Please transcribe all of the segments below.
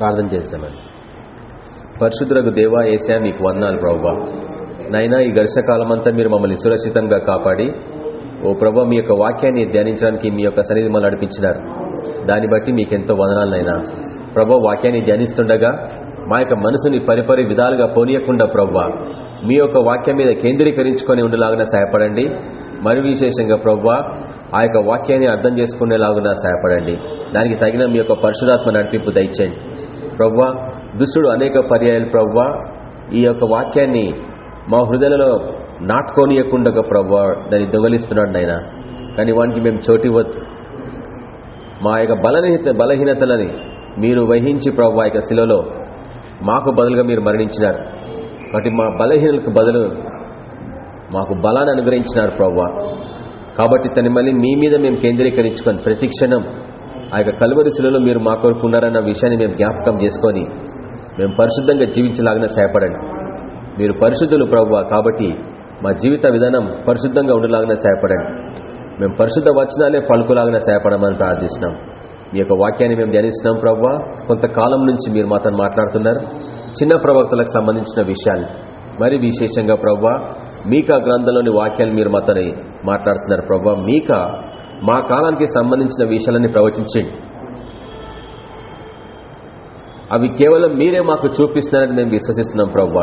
ప్రార్థన చేస్తామని పరిశుద్ధులకు దేవా ఏసా మీకు వందాలు ప్రభావ. నైనా ఈ ఘర్షకాలం అంతా మీరు మమ్మల్ని సురక్షితంగా కాపాడి ఓ ప్రభా మీ యొక్క వాక్యాన్ని ధ్యానించడానికి మీ యొక్క సన్నిధి మమ్మల్ని నడిపించినారు. దాన్ని బట్టి మీకు ఎంతో వదనాలనైనా. ప్రభా వాక్యాన్ని ధ్యానిస్తుండగా మా యొక్క మనసుని పరిపరి విధాలుగా పోనీయకుండా ప్రవ్వా మీ యొక్క వాక్యం మీద కేంద్రీకరించుకొని ఉండలాగా సహాయపడండి. మరి విశేషంగా ప్రవ్వా ఆ యొక్క వాక్యాన్ని అర్థం చేసుకునేలాగా సహాయపడండి. దానికి తగిన మీ యొక్క పరిశుధాత్మ నడిపింపు దయచేయండి. ప్రవ్వా దుష్టుడు అనేక పర్యాయాలు ప్రవ్వా ఈ యొక్క వాక్యాన్ని మా హృదయలలో నాటుకోనియకుండా ప్రవ్వా దాన్ని దొంగలిస్తున్నాడు నాయన. కానీ వానికి మేము చోటివద్దు మా యొక్క బలహీత బలహీనతలని మీరు వహించి ప్రవ్వా యొక్క శిలలో మాకు బదులుగా మీరు మరణించినారు. కాబట్టి మా బలహీనలకు బదులు మాకు బలాన్ని అనుగ్రహించినారు ప్రవ్వ. కాబట్టి తను మళ్ళీ మీ మీద మేము కేంద్రీకరించుకొని ప్రతి క్షణం ఆ యొక్క కలువరిశిలలో మీరు మా కొరకు ఉన్నారన్న విషయాన్ని మేము జ్ఞాపకం చేసుకొని మేము పరిశుద్ధంగా జీవించలాగిన సహాయపడండి. మీరు పరిశుద్ధులు ప్రవ్వ కాబట్టి మా జీవిత విధానం పరిశుద్ధంగా ఉండేలాగిన సహాయపడండి. మేము పరిశుద్ధ వచనాలే పలుకులాగిన సహాయపడమని ప్రార్థిస్తున్నాం. మీ యొక్క వాక్యాన్ని మేము ధ్యానిస్తున్నాం ప్రవ్వా. కొంతకాలం నుంచి మీరు మాతో మాట్లాడుతున్నారు. చిన్న ప్రవక్తలకు సంబంధించిన విషయాలు. మరి విశేషంగా ప్రవ్వా మీకా గ్రంథంలోని వాక్యాలు మీరు మాతోని మాట్లాడుతున్నారు. ప్రభా మీక మా కాలానికి సంబంధించిన విషయాలన్నీ ప్రవచించండి. అవి కేవలం మీరే మాకు చూపిస్తున్నారని మేము విశ్వసిస్తున్నాం ప్రవ్వా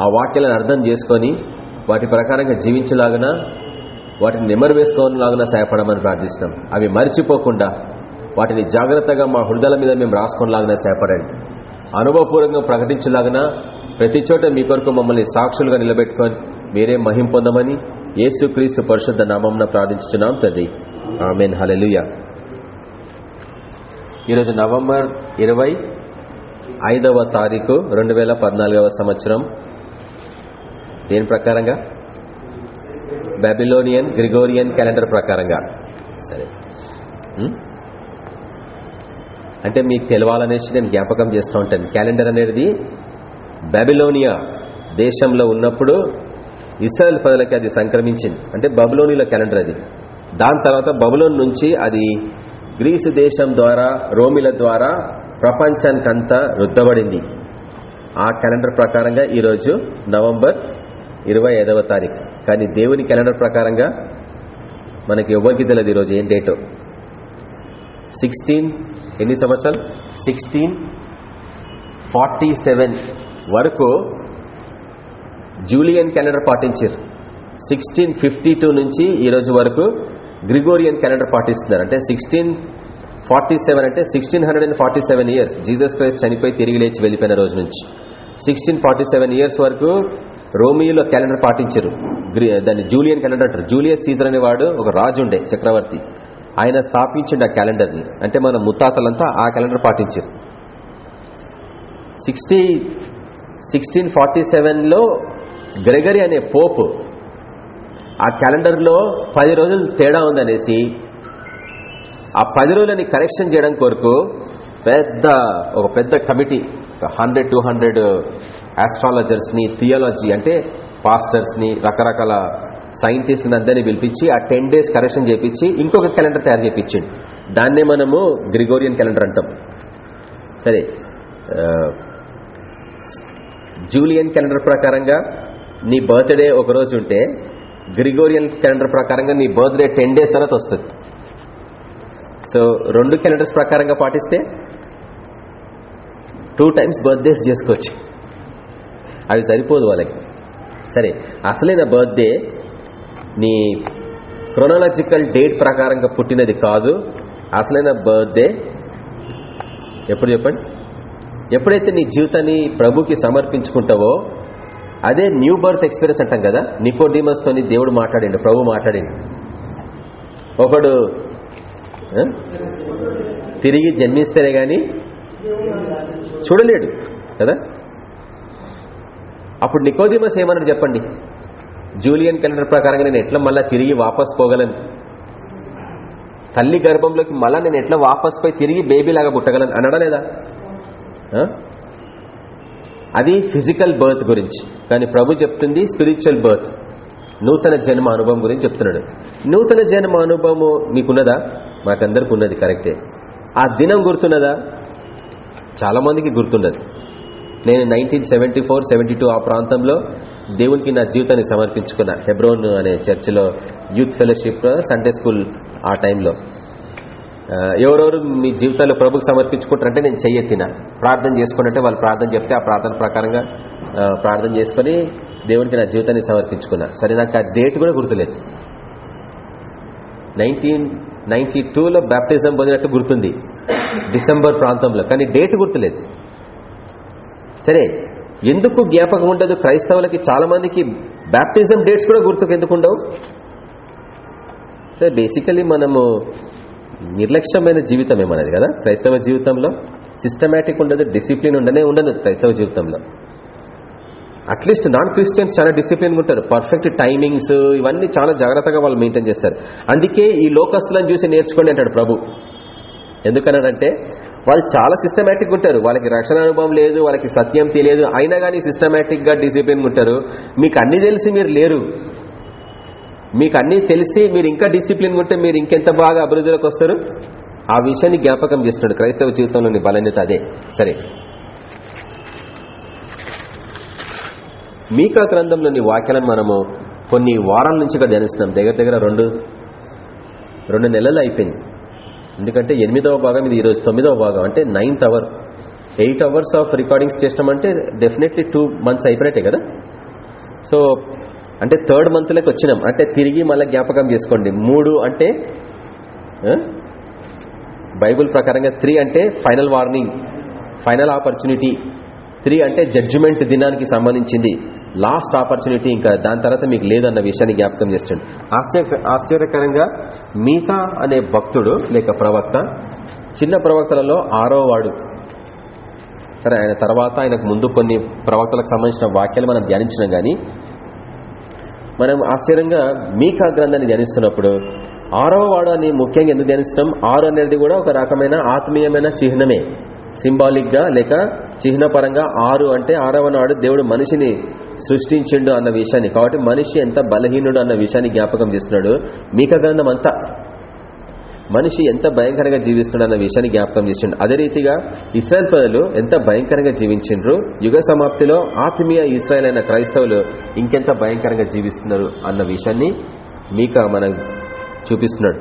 ఆ వాక్యాలను అర్థం చేసుకొని వాటి ప్రకారంగా జీవించలాగన వాటిని నెమరు వేసుకోలాగిన సహాయపడమని ప్రార్థిస్తున్నాం. అవి మర్చిపోకుండా వాటిని జాగ్రత్తగా మా హృదయాల మీద మేము రాసుకోలాగిన సహాయపడండి. అనుభవపూర్వకంగా ప్రకటించలాగిన ప్రతి చోట మీ కొరకు మమ్మల్ని సాక్షులుగా నిలబెట్టుకొని మీరే మహిం పొందమని యేసుక్రీస్తు పరిశుద్ధ నామంన ప్రార్థించున్నాం తండ్రి. ఆమెన్. హలెలుయ ఈరోజు నవంబర్ ఇరవై ఐదవ తారీఖు రెండు వేల పద్నాలుగవ సంవత్సరం. దేని ప్రకారంగా? బెబిలోనియన్ గ్రిగోరియన్ క్యాలెండర్ ప్రకారంగా. సరే. అంటే మీకు తెలవాలనేసి నేను జ్ఞాపకం చేస్తూ ఉంటాను. క్యాలెండర్ అనేది బాబిలోనియా దేశంలో ఉన్నప్పుడు ఇస్రాయల్ ప్రజలకి అది సంక్రమించింది. అంటే బబులోనిలో క్యాలెండర్ అది. దాని తర్వాత బబులోన్ నుంచి అది గ్రీసు దేశం ద్వారా రోమిల ద్వారా ప్రపంచానికంతా రుద్దబడింది. ఆ క్యాలెండర్ ప్రకారంగా ఈరోజు నవంబర్ ఇరవై ఐదవ తారీఖు. కానీ దేవుని క్యాలెండర్ ప్రకారంగా మనకి ఎవరికి తెలియదు ఈరోజు ఏం డేటు. సిక్స్టీన్ ఎన్ని సంవత్సరాలు? Sixteen forty seven. వరకు జూలియన్ క్యాలెండర్ పాటించారు. సిక్స్టీన్ ఫిఫ్టీ టూ నుంచి ఈరోజు వరకు గ్రిగోరియన్ క్యాలెండర్ పాటిస్తున్నారు. అంటే సిక్స్టీన్ ఫార్టీ సెవెన్ అంటే sixteen hundred and forty seven years Jesus Christ చనిపోయి తిరిగి లేచి వెళ్ళిపోయిన రోజు నుంచి. సిక్స్టీన్ ఫార్టీ సెవెన్ ఇయర్స్ వరకు రోమియోలో క్యాలెండర్ పాటించారు. దాన్ని జూలియన్ క్యాలెండర్ అంటారు. జూలియస్ సీజర్ అనేవాడు ఒక రాజు ఉండే చక్రవర్తి. ఆయన స్థాపించిండు ఆ క్యాలెండర్ని. అంటే మన ముత్తాతలంతా ఆ క్యాలెండర్ పాటించారు. సిక్స్టీ సిక్స్టీన్ ఫార్టీ సెవెన్లో గ్రెగరీ అనే పోపు ఆ క్యాలెండర్లో పది రోజులు తేడా ఉందనేసి ఆ పది రోజులని కరెక్షన్ చేయడం కొరకు పెద్ద ఒక పెద్ద కమిటీ హండ్రెడ్ టూ హండ్రెడ్ ఆస్ట్రాలజర్స్ని థియాలజీ అంటే పాస్టర్స్ని రకరకాల సైంటిస్ట్ని అందరినీ పిలిపించి ఆ టెన్ డేస్ కరెక్షన్ చేపించి ఇంకొక క్యాలెండర్ తయారు చేయించండి దాన్నే మనము గ్రిగోరియన్ క్యాలెండర్ అంటాం. సరే జూలియన్ క్యాలెండర్ ప్రకారంగా నీ బర్త్డే ఒక రోజు ఉంటే గ్రిగోరియన్ క్యాలెండర్ ప్రకారంగా నీ బర్త్డే టెన్ డేస్ తర్వాత వస్తుంది. సో రెండు క్యాలెండర్స్ ప్రకారంగా పాటిస్తే టూ టైమ్స్ బర్త్డేస్ చేసుకోవచ్చు. అవి సరిపోదు వాళ్ళకి. సరే అసలైన బర్త్డే నీ క్రొనాలజికల్ డేట్ ప్రకారంగా పుట్టినది కాదు. అసలైన బర్త్డే ఎప్పుడు చెప్పండి? ఎప్పుడైతే నీ జీవితాన్ని ప్రభుకి సమర్పించుకుంటావో అదే న్యూ బర్త్ ఎక్స్పీరియన్స్ అంటాం కదా నికోడీమస్తోని దేవుడు మాట్లాడిండు ప్రభు మాట్లాడిండు. ఒకడు తిరిగి జన్మిస్తేనే కానీ చూడలేడు కదా? అప్పుడు నికోదిమస్ ఏమన్నాడు చెప్పండి? జూలియన్ క్యాలెండర్ ప్రకారంగా నేను ఎట్లా మళ్ళీ తిరిగి వాపస్ పోగలను? తల్లి గర్భంలోకి మళ్ళీ నేను ఎట్లా వాపస్ పోయి తిరిగి బేబీలాగా పుట్టగలను? అనడా లేదా? అది ఫిజికల్ బర్త్ గురించి. కానీ ప్రభు చెప్తుంది స్పిరిచువల్ బర్త్. నూతన జన్మ అనుభవం గురించి చెప్తున్నాడు. నూతన జన్మ అనుభవము మీకున్నదా? మాకందరికి ఉన్నది కరెక్టే. ఆ దినం గుర్తున్నదా? చాలా మందికి నేను nineteen seventy four seventy two ఆ ప్రాంతంలో దేవునికి నా జీవితాన్ని సమర్పించుకున్న. హెబ్రోన్ అనే చర్చిలో యూత్ ఫెలోషిప్ సండే స్కూల్ ఆ టైంలో. ఎవరెవరు మీ జీవితాల్లో ప్రభుకు సమర్పించుకుంటారంటే నేను చెయ్యెత్తిన. ప్రార్థన చేసుకున్నట్టే వాళ్ళు ప్రార్థన చెప్తే ఆ ప్రార్థన ప్రకారంగా ప్రార్థన చేసుకుని దేవునికి నా జీవితాన్ని సమర్పించుకున్నా. సరే నాకు ఆ డేట్ కూడా గుర్తులేదు. నైన్టీన్ నైన్టీ టూలో బ్యాప్టిజం పొందినట్టు గుర్తుంది. డిసెంబర్ ప్రాంతంలో. కానీ డేట్ గుర్తులేదు. సరే ఎందుకు జ్ఞాపకం ఉండదు? క్రైస్తవులకి చాలా మందికి బ్యాప్టిజం డేట్స్ కూడా గుర్తుకు ఎందుకు ఉండవు? సరే బేసికలీ మనము నిర్లక్ష్యమైన జీవితమే మనది కదా? క్రైస్తవ జీవితంలో సిస్టమేటిక్ ఉండదు డిసిప్లిన్ ఉండనే ఉండదు క్రైస్తవ జీవితంలో. అట్లీస్ట్ నాన్ క్రిస్టియన్స్ చాలా డిసిప్లిన్ ఉంటారు. పర్ఫెక్ట్ టైమింగ్స్ ఇవన్నీ చాలా జాగ్రత్తగా వాళ్ళు మెయింటైన్ చేస్తారు. అందుకే ఈ లోకస్తులను చూసి నేర్చుకోండి అంటాడు ప్రభు. ఎందుకన్నాడంటే వాళ్ళు చాలా సిస్టమేటిక్ ఉంటారు. వాళ్ళకి రక్షణ అనుభవం లేదు వాళ్ళకి సత్యం తెలియదు. అయినా కానీ సిస్టమేటిక్గా డిసిప్లిన్ ఉంటారు. మీకు అన్ని తెలిసి మీరు లేరు. మీకు అన్ని తెలిసి మీరు ఇంకా డిసిప్లిన్ ఉంటే మీరు ఇంకెంత బాగా అభివృద్ధిలోకి వస్తారు? ఆ విషయాన్ని జ్ఞాపకం చేస్తున్నాడు. క్రైస్తవ జీవితంలోని బలన్యత అదే. సరే. మీకా గ్రంథంలోని వాక్యాలను మనము కొన్ని వారాల నుంచిగా ధ్యానిస్తున్నాం. దగ్గర దగ్గర రెండు రెండు నెలలు అయిపోయింది. ఎందుకంటే ఎనిమిదవ భాగం ఇది ఈరోజు తొమ్మిదవ భాగం. అంటే ninth hour. Eight hours of recordings చేసినామంటే డెఫినెట్లీ టూ మంత్స్ అయిపోయినట్టే కదా? సో అంటే థర్డ్ మంత్లోకి వచ్చినాం. అంటే తిరిగి మళ్ళీ జ్ఞాపకం చేసుకోండి. మూడు అంటే బైబుల్ ప్రకారంగా త్రీ అంటే final warning final opportunity three అంటే జడ్జిమెంట్ దినానికి సంబంధించింది. లాస్ట్ ఆపర్చునిటీ ఇంకా. దాని తర్వాత మీకు లేదన్న విషయాన్ని జ్ఞాపకం చేస్తుంది ఆశ్చర్య ఆశ్చర్యకరంగా మీకా అనే భక్తుడు లేక ప్రవక్త చిన్న ప్రవక్తలలో ఆరో వాడు. సరే ఆయన తర్వాత ఆయనకు ముందు కొన్ని ప్రవక్తలకు సంబంధించిన వాక్యాలు మనం ధ్యానించినాం కానీ మనం ఆశ్చర్యంగా మీకా గ్రంథాన్ని ధ్యానిస్తున్నప్పుడు ఆరవ వాడు అని ముఖ్యంగా ఎందుకు ధ్యానిస్తున్నాం? ఆరు అనేది కూడా ఒక రకమైన ఆత్మీయమైన చిహ్నమే. సింబాలిక్గా లేక చిహ్నపరంగా ఆరు అంటే ఆరవ నాడు దేవుడు మనిషిని సృష్టించిండు అన్న విషయాన్ని. కాబట్టి మనిషి ఎంత బలహీనుడు అన్న విషయాన్ని జ్ఞాపకం చేస్తున్నాడు. మీక గ్రంథం అంతా మనిషి ఎంత భయంకరంగా జీవిస్తున్నాడు అన్న విషయాన్ని జ్ఞాపకం చేసిండు. అదే రీతిగా ఇస్రాయల్ ప్రజలు ఎంత భయంకరంగా జీవించిండ్రు? యుగ సమాప్తిలో ఆత్మీయ ఇస్రాయల్ అయిన క్రైస్తవులు ఇంకెంత భయంకరంగా జీవిస్తున్నారు అన్న విషయాన్ని మీక మనం చూపిస్తున్నాడు.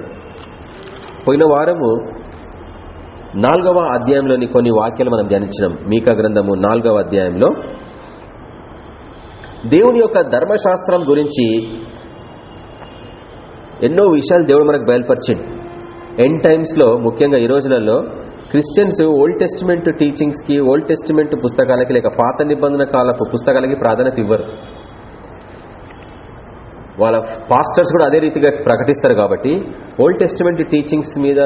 పోయిన వారము నాలుగవ అధ్యాయంలోని కొన్ని వాక్యాలు మనం ధ్యానించినాం. మీకా గ్రంథము నాలుగవ అధ్యాయంలో. దేవుని యొక్క ధర్మశాస్త్రం గురించి ఎన్నో విషయాలు దేవుడు మనకు బయలుపరిచింది ఎండ్ టైమ్స్లో ముఖ్యంగా ఈ రోజులలో క్రిస్టియన్స్ ఓల్డ్ టెస్టిమెంట్ టీచింగ్స్కి ఓల్డ్ టెస్టిమెంట్ పుస్తకాలకి లేక పాత నిబంధన కాలపు పుస్తకాలకి ప్రాధాన్యత ఇవ్వరు. వాళ్ళ పాస్టర్స్ కూడా అదే రీతిగా ప్రకటిస్తారు కాబట్టి ఓల్డ్ టెస్టిమెంట్ టీచింగ్స్ మీద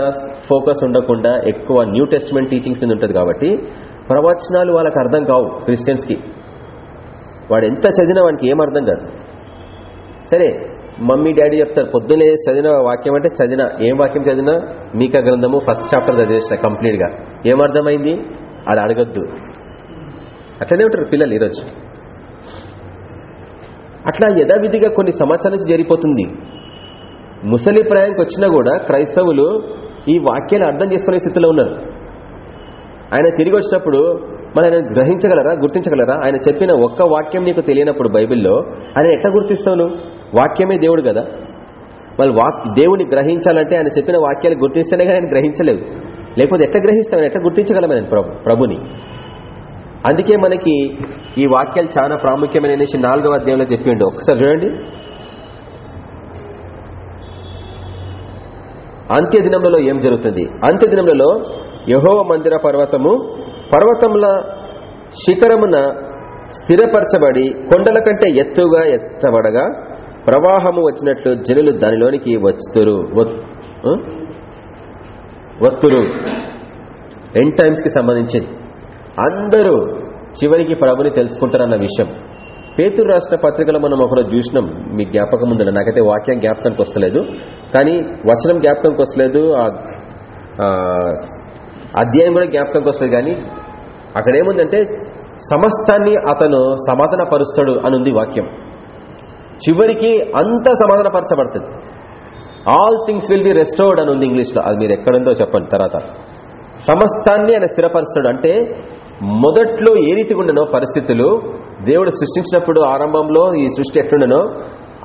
ఫోకస్ ఉండకుండా ఎక్కువ న్యూ టెస్టిమెంట్ టీచింగ్స్ మీద ఉంటుంది కాబట్టి ప్రవచనాలు వాళ్ళకి అర్థం కావు క్రిస్టియన్స్కి వాడు ఎంత చదివినా వానికి ఏం అర్థం కాదు. సరే మమ్మీ డాడీ చెప్తారు పొద్దునే చదివిన వాక్యం అంటే చదివిన. ఏం వాక్యం చదివినా? మీకా గ్రంథము ఫస్ట్ చాప్టర్ చదివేసిన కంప్లీట్గా. ఏమర్థమైంది అది అడగద్దు. అట్లనే ఉంటారు పిల్లలు ఈరోజు. అట్లా యథావిధిగా కొన్ని సంవత్సరాల నుంచి జరిగిపోతుంది. ముసలి ప్రాయంకి వచ్చినా కూడా క్రైస్తవులు ఈ వాక్యాన్ని అర్థం చేసుకునే స్థితిలో ఉన్నారు. ఆయన తిరిగి వచ్చినప్పుడు మరి ఆయన గ్రహించగలరా గుర్తించగలరా? ఆయన చెప్పిన ఒక్క వాక్యం నీకు తెలియనప్పుడు బైబిల్లో ఆయన ఎట్లా గుర్తిస్తావు నువ్వు? వాక్యమే దేవుడు కదా? వాళ్ళు వాక్ దేవుని గ్రహించాలంటే ఆయన చెప్పిన వాక్యాలు గుర్తిస్తేనే కానీ ఆయన గ్రహించలేవు లేకపోతే ఎట్లా గ్రహిస్తామని ఎట్లా గుర్తించగలం ఆయన ప్రభు ప్రభుని? అందుకే మనకి ఈ వాక్యాలు చాలా ప్రాముఖ్యమైన అనేసి నాలుగవ అధ్యాయంలో చెప్పిండు. ఒకసారి చూడండి. అంత్య దినములలో ఏం జరుగుతుంది? అంత్య దినములలో యహోవ మందిర పర్వతము పర్వతముల శిఖరమున స్థిరపరచబడి కొండల కంటే ఎత్తుగా ఎత్తబడగా ప్రవాహము వచ్చినట్లు జనులు దానిలోనికి వచ్చుతురు వత్తురు. ఎండ్ టైమ్స్కి సంబంధించింది. అందరూ చివరికి ప్రభుని తెలుసుకుంటారన్న విషయం. పేతురు రాసిన పత్రికలో మనం ఒకరోజు చూసినాం. మీ జ్ఞాపకం ఉందండి నాకైతే వాక్యం జ్ఞాపకానికి వస్తలేదు. కానీ వచనం జ్ఞాపకానికి వస్తలేదు. అధ్యాయం కూడా జ్ఞాపకానికి వస్తలేదు. కానీ అక్కడ ఏముందంటే సమస్తాన్ని అతను సమాధాన పరుస్తాడు అని ఉంది వాక్యం. చివరికి అంత సమాధానపరచబడుతుంది. All things will be restored అని ఉంది ఇంగ్లీష్లో. అది మీరు ఎక్కడుందో చెప్పండి తర్వాత. సమస్తాన్ని ఆయన స్థిరపరుస్తాడు. అంటే మొదట్లో ఏ రీతిగా ఉండనో పరిస్థితులు దేవుడు సృష్టించినప్పుడు ఆరంభంలో ఈ సృష్టి ఎట్లుండనో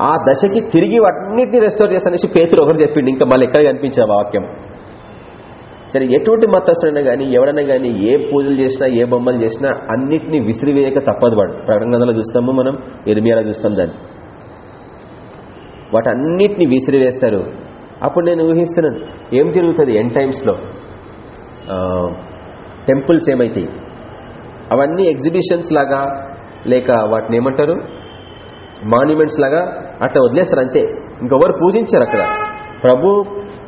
ఆ దశకి తిరిగి వాటిని రెస్టోర్ చేస్తానేసి పేతులు ఒకరు చెప్పిండు. ఇంకా మళ్ళీ ఎక్కడ కనిపించిన వాక్యం. సరే ఎటువంటి మతస్థుడైనా కానీ ఎవడైనా కానీ ఏ పూజలు చేసినా ఏ బొమ్మలు చేసినా అన్నిటినీ విసిరివేయక తప్పదు వాడు. ప్రకటనలో చూస్తాము మనం ఎనిమియాలో చూస్తాం దాన్ని. వాటన్నిటిని విసిరివేస్తారు. అప్పుడు నేను ఊహిస్తున్నాను ఏం జరుగుతుంది ఎన్ టైమ్స్లో టెంపుల్స్ ఏమైతాయి? అవన్నీ ఎగ్జిబిషన్స్ లాగా లేక వాటిని ఏమంటారు? మాన్యుమెంట్స్ లాగా అట్లా వదిలేస్తారు అంతే. ఇంకెవరు పూజించారు అక్కడ. ప్రభు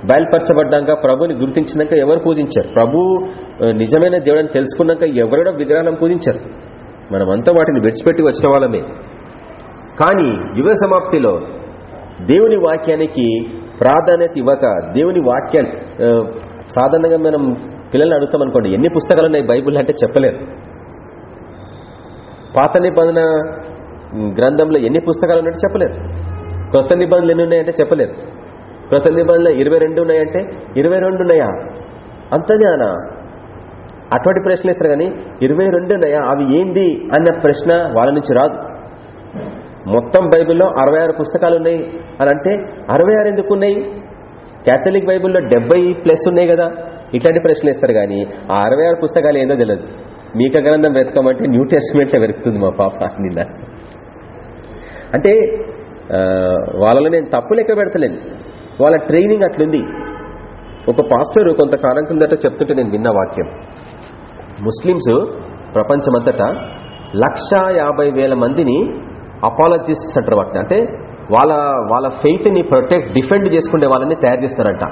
బయలుపరచబడ్డాక ప్రభుని గుర్తించినాక ఎవరు పూజించారు? ప్రభు నిజమైన దేవుడని తెలుసుకున్నాక ఎవరు విగ్రహాలను పూజించారు. మనమంతా వాటిని విడిచిపెట్టి వచ్చిన వాళ్ళమే. కానీ యుగ సమాప్తిలో దేవుని వాక్యానికి ప్రాధాన్యత ఇవ్వక దేవుని వాక్యాన్ని సాధారణంగా మనం పిల్లల్ని అడుగుతాం అనుకోండి ఎన్ని పుస్తకాలు ఉన్నాయి బైబుల్ అంటే చెప్పలేరు. పాత నిబంధన గ్రంథంలో ఎన్ని పుస్తకాలు ఉన్నాయంటే చెప్పలేరు. క్రొత్త నిబంధనలు ఎన్ని ఉన్నాయంటే చెప్పలేరు. క్రొత్త నిబంధనలు ఇరవై రెండు ఉన్నాయంటే ఇరవై రెండు ఉన్నాయా? అంతనేనా అటువంటి ప్రశ్నలు ఇస్తారు కానీ ఇరవై రెండు ఉన్నాయా? అవి ఏంది? అన్న ప్రశ్న వాళ్ళ నుంచి రాదు. మొత్తం బైబిల్లో అరవై ఆరు పుస్తకాలు ఉన్నాయి అని అంటే అరవై ఆరు ఎందుకు ఉన్నాయి క్యాథలిక్ బైబిల్లో డెబ్బై ప్లస్ ఉన్నాయి కదా. ఇట్లాంటి ప్రశ్నలు ఇస్తారు కానీ ఆ అరవై ఆరు పుస్తకాలు ఏందో తెలియదు మీక గ్రంథం వెతకమంటే న్యూ టెస్ట్మెంట్లో వెతుకుతుంది మా పాప నిన్న. అంటే వాళ్ళలో నేను తప్పు లెక్క పెడతలేను. వాళ్ళ ట్రైనింగ్ అట్లుంది. ఒక పాస్టర్ కొంతకాలం కిందట చెప్తుంటే నేను విన్న వాక్యం. ముస్లిమ్స్ ప్రపంచమంతటా లక్షా యాభై వేల మందిని అపాలజిస్ట్ అంటారు వాటిని. అంటే వాళ్ళ వాళ్ళ ఫెయిత్ని ప్రొటెక్ట్ డిఫెండ్ చేసుకునే వాళ్ళని తయారు చేస్తారంట.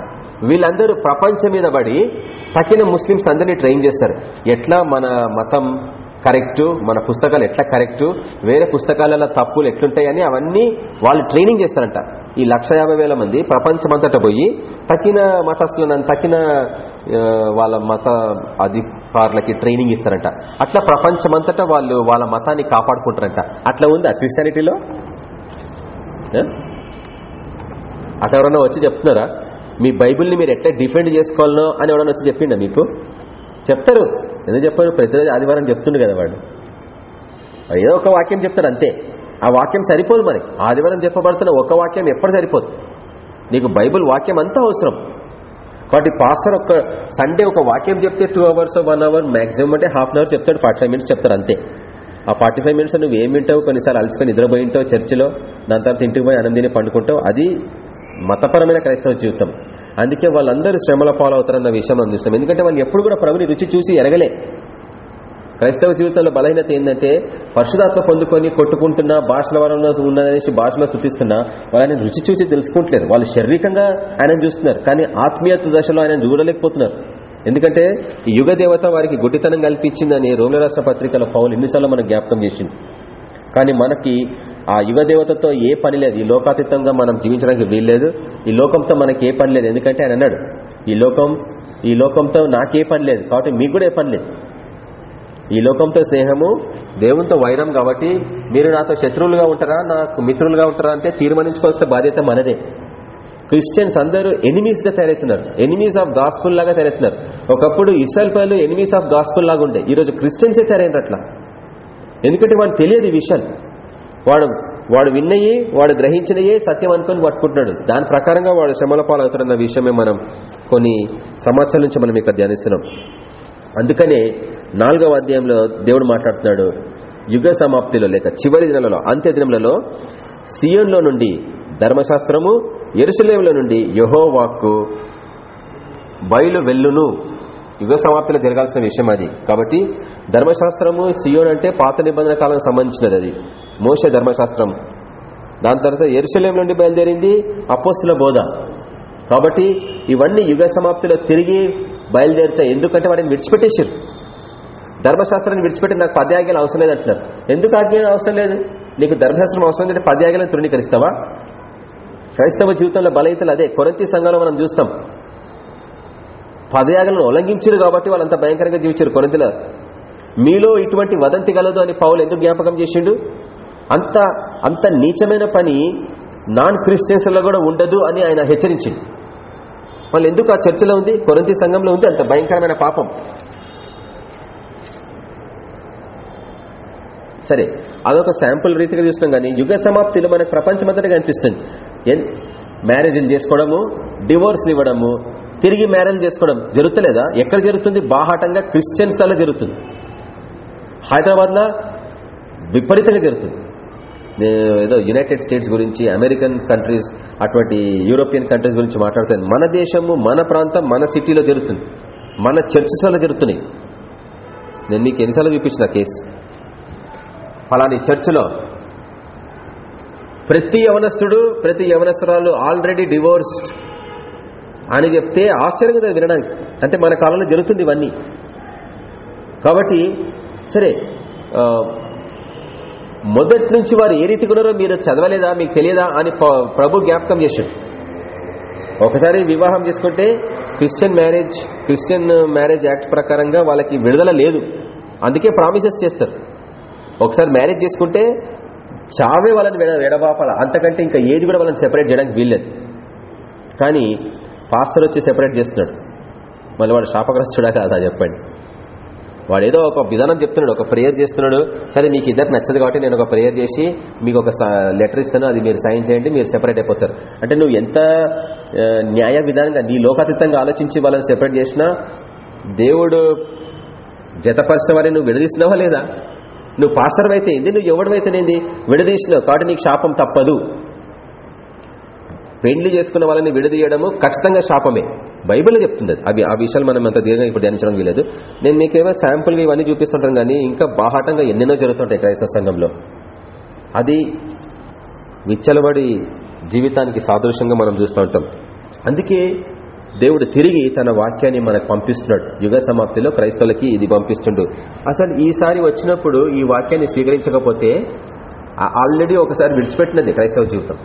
వీళ్ళందరూ ప్రపంచం మీద పడి తక్కిన ముస్లిమ్స్ అందరినీ ట్రైన్ చేస్తారు. ఎట్లా మన మతం కరెక్టు మన పుస్తకాలు ఎట్లా కరెక్టు వేరే పుస్తకాలలో తప్పులు ఎట్లుంటాయని అవన్నీ వాళ్ళు ట్రైనింగ్ చేస్తారంట. ఈ లక్ష మంది ప్రపంచమంతటా పోయి తక్కిన మతస్థులను తక్కిన వాళ్ళ మత అది అధికారులకి ట్రైనింగ్ ఇస్తారంట. అట్లా ప్రపంచమంతటా వాళ్ళు వాళ్ళ మతాన్ని కాపాడుకుంటారంట. అట్లా ఉంది క్రిస్టియానిటీలో అట్లా ఎవరన్నా వచ్చి చెప్తున్నారా? మీ బైబిల్ని మీరు ఎట్లా డిఫెండ్ చేసుకోవాలనో అని ఎవడన్నా వచ్చి చెప్పిండ మీకు? చెప్తారు. ఎందుకు చెప్పారు? ప్రతిరోజు ఆదివారం చెప్తుండు కదా వాడు. ఏదో ఒక వాక్యం చెప్తాడు అంతే. ఆ వాక్యం సరిపోదు మనకి ఆదివారం చెప్పబడుతున్న ఒక వాక్యం ఎప్పుడు సరిపోదు. నీకు బైబుల్ వాక్యం అంతా అవసరం. కాబట్టి పాస్టర్ ఒక సండే ఒక వాక్యం చెప్తే two hours one hour maximum అంటే హాఫ్ అన్ అవర్ చెప్తాడు ఫార్టీ ఫైవ్ మినిట్స్ చెప్తారు అంతే. ఆ ఫార్టీ ఫైవ్ మినిట్స్ నువ్వు ఏం వింటావు? కొన్నిసార్లు అలసిపోయి నిద్రపోయి ఉంటావు చర్చిలో దాని తర్వాత ఇంటికి పోయి ఆనందిని పండుకుంటావు. అది మతపరమైన క్రైస్తవ జీవితం. అందుకే వాళ్ళందరూ శ్రమల పాలవుతారన్న విషయం మనం చూస్తాం ఎందుకంటే వాళ్ళు ఎప్పుడు కూడా ప్రభుని రుచి చూసి ఎరగలే. క్రైస్తవ జీవితంలో బలహీనత ఏంటంటే పరిశుధాత్మ పొందుకొని కొట్టుకుంటున్నా భాషల వరంలో ఉన్నదనేసి భాషలో స్థుతిస్తున్నా వాళ్ళని రుచి చూసి తెలుసుకుంటలేరు. వాళ్ళు శారీరకంగా ఆయన చూస్తున్నారు కానీ ఆత్మీయత దశలో ఆయన చూడలేకపోతున్నారు. ఎందుకంటే యుగ దేవత వారికి గుడ్డితనం కల్పించిందని రోమిల రాష్ట్ర పత్రికల పౌలు ఎన్నిసార్లు మనం జ్ఞాపకం చేసింది కానీ మనకి ఆ యుగ దేవతతో ఏ పని లేదు. ఈ లోకాతీతంగా మనం జీవించడానికి వీల్లేదు. ఈ లోకంతో మనకి ఏ పని లేదు. ఎందుకంటే ఆయన అన్నాడు ఈ లోకం ఈ లోకంతో నాకే పని లేదు. కాబట్టి మీకు కూడా ఏ పని లేదు. ఈ లోకంతో స్నేహము దేవునితో వైరం కాబట్టి మీరు నాతో శత్రువులుగా ఉంటారా నాకు మిత్రులుగా ఉంటారా అంటే తీర్మానించుకోవాల్సిన బాధ్యత మనదే. క్రిస్టియన్స్ అందరూ ఎనిమీస్గా తయారవుతున్నారు. ఎనిమీస్ ఆఫ్ గాస్పుల్ లాగా తయారవుతున్నారు. ఒకప్పుడు ఇస్రాయల్ పనులు ఎనిమీస్ ఆఫ్ గాస్పుల్ లాగా ఉండే. ఈరోజు క్రిస్టియన్సే తయారైన అట్లా? ఎందుకంటే వాడు తెలియదు ఈ విషయాలు. వాడు వాడు విన్నయే వాడు గ్రహించినయే సత్యం అనుకుని పట్టుకుంటున్నాడు. దాని ప్రకారంగా వాడు శ్రమల పాలవుతాడన్న విషయమే మనం కొన్ని సంవత్సరాల నుంచి మనం ఇక్కడ ధ్యానిస్తున్నాం. అందుకనే నాలుగవ అధ్యాయంలో దేవుడు మాట్లాడుతున్నాడు యుగ సమాప్తిలో లేక చివరి దినాలలో అంత్య దినములలో సియోన్లో నుండి ధర్మశాస్త్రము ఎరుసలేంలో నుండి యహోవాక్కు బయలు వెల్లును యుగ సమాప్తిలో జరగాల్సిన విషయం అది. కాబట్టి ధర్మశాస్త్రము సియోన్ అంటే పాత నిబంధన కాలం సంబంధించినది అది. మోస ధర్మశాస్త్రం. దాని తర్వాత ఎరుసలేం నుండి బయలుదేరింది అపోస్తుల బోధ. కాబట్టి ఇవన్నీ యుగ సమాప్తిలో తిరిగి బయలుదేరుతాయి. ఎందుకంటే వాటిని విడిచిపెట్టేసారు ధర్మశాస్త్రాన్ని విడిచిపెట్టి నాకు పది అవసరం లేదంటున్నారు. ఎందుకు ఆజ్ఞలు అవసరం లేదు? నీకు ధర్మశాస్త్రం అవసరం లేదంటే పది తృణీకరిస్తావా? క్రైస్తవ జీవితంలో బలయితలు అదే. కొరంతి సంఘంలో మనం చూస్తాం. పదయాగలను ఉల్లంఘించారు కాబట్టి వాళ్ళంత భయంకరంగా జీవించారు కొరంతిలో. మీలో ఇటువంటి వదంతి గలదు అని పౌలు ఎందుకు జ్ఞాపకం చేసిండు? అంత అంత నీచమైన పని నాన్ క్రిస్టియన్స్లో కూడా ఉండదు అని ఆయన హెచ్చరించింది వాళ్ళు ఎందుకు ఆ చర్చలో ఉంది? కొరంతి సంఘంలో ఉంది? అంత భయంకరమైన పాపం. సరే అదొక శాంపుల్ రీతిగా చూస్తున్నాం కానీ యుగ సమాప్తిలో మనకు ప్రపంచమంతటా కనిపిస్తుంది. మ్యారేజ్లు చేసుకోవడము డివోర్స్లు ఇవ్వడము తిరిగి మ్యారేజ్ చేసుకోవడం జరుగుతలేదా? ఎక్కడ జరుగుతుంది? బాహాటంగా క్రిస్టియన్స్ అలా జరుగుతుంది. హైదరాబాద్లో విపరీతంగా జరుగుతుంది. ఏదో యునైటెడ్ స్టేట్స్ గురించి అమెరికన్ కంట్రీస్ అటువంటి యూరోపియన్ కంట్రీస్ గురించి మాట్లాడుతుంది. మన దేశము మన ప్రాంతం మన సిటీలో జరుగుతుంది. మన చర్చెస్లలో జరుగుతున్నాయి. నేను మీకు ఎన్నిసార్లు చూపించిన కేసు ఫలాని చర్చిలో. ప్రతి యవనస్తుడు ప్రతి యవనస్తురాలు ఆల్రెడీ డివోర్స్డ్. అని చెప్తే ఆశ్చర్యంగా వినడానికి. అంటే మన కాలంలో జరుగుతుంది ఇవన్నీ. కాబట్టి సరే మొదటి నుంచి వారు ఏ రీతి ఉన్నారో మీరు చదవలేదా మీకు తెలియదా అని ప్రభు జ్ఞాపకం చేశాడు. ఒకసారి వివాహం చేసుకుంటే Christian marriage Christian marriage act ప్రకారంగా వాళ్ళకి విడుదల లేదు. అందుకే ప్రామిసెస్ చేస్తారు. ఒకసారి మ్యారేజ్ చేసుకుంటే చావే వాళ్ళని ఎడబాపాల అంతకంటే ఇంకా ఏది కూడా వాళ్ళని సెపరేట్ చేయడానికి వీల్లేదు. కానీ పాస్టర్ వచ్చి సెపరేట్ చేస్తున్నాడు. మళ్ళీ వాడు శాపగ్రస్తుడా కాదా చెప్పండి. వాడు ఏదో ఒక విధానం చెప్తున్నాడు ఒక ప్రేయర్ చేస్తున్నాడు. సరే మీకు ఇద్దరు నచ్చదు కాబట్టి నేను ఒక ప్రేయర్ చేసి మీకు ఒక లెటర్ ఇస్తాను అది మీరు సైన్ చేయండి మీరు సెపరేట్ అయిపోతారు. అంటే నువ్వు ఎంత న్యాయ విధానంగా నీ లోకాతీతంగా ఆలోచించి వాళ్ళని సెపరేట్ చేసినా దేవుడు జతపరిచిన వారిని నువ్వు విడదీస్తున్నావా లేదా? నువ్వు పాస్టర్ అయితే ఏంది? నువ్వు ఎవడవైతేనేది? విడదీసినావు కాబట్టి నీకు శాపం తప్పదు. పెండ్లు చేసుకున్న వాళ్ళని విడదీయడము ఖచ్చితంగా శాపమే. బైబిల్ చెప్తుంది అవి ఆ విషయాలు మనం అంత దీర్ఘంగా ఇప్పుడు ధ్యానించడం వీలేదు నేను మీకేమో శాంపుల్గా ఇవన్నీ చూపిస్తుంటాను కానీ ఇంకా బాహాటంగా ఎన్నెన్నో జరుగుతుంటాయి క్రైస్తవ సంఘంలో. అది విచ్చలబడి జీవితానికి సాదృశ్యంగా మనం చూస్తూ ఉంటాం. అందుకే దేవుడు తిరిగి తన వాక్యాన్ని మనకు పంపిస్తున్నాడు. యుగ సమాప్తిలో క్రైస్తవులకి ఇది పంపిస్తుండు. అసలు ఈసారి వచ్చినప్పుడు ఈ వాక్యాన్ని స్వీకరించకపోతే ఆల్రెడీ ఒకసారి విడిచిపెట్టినది క్రైస్తవ జీవితం.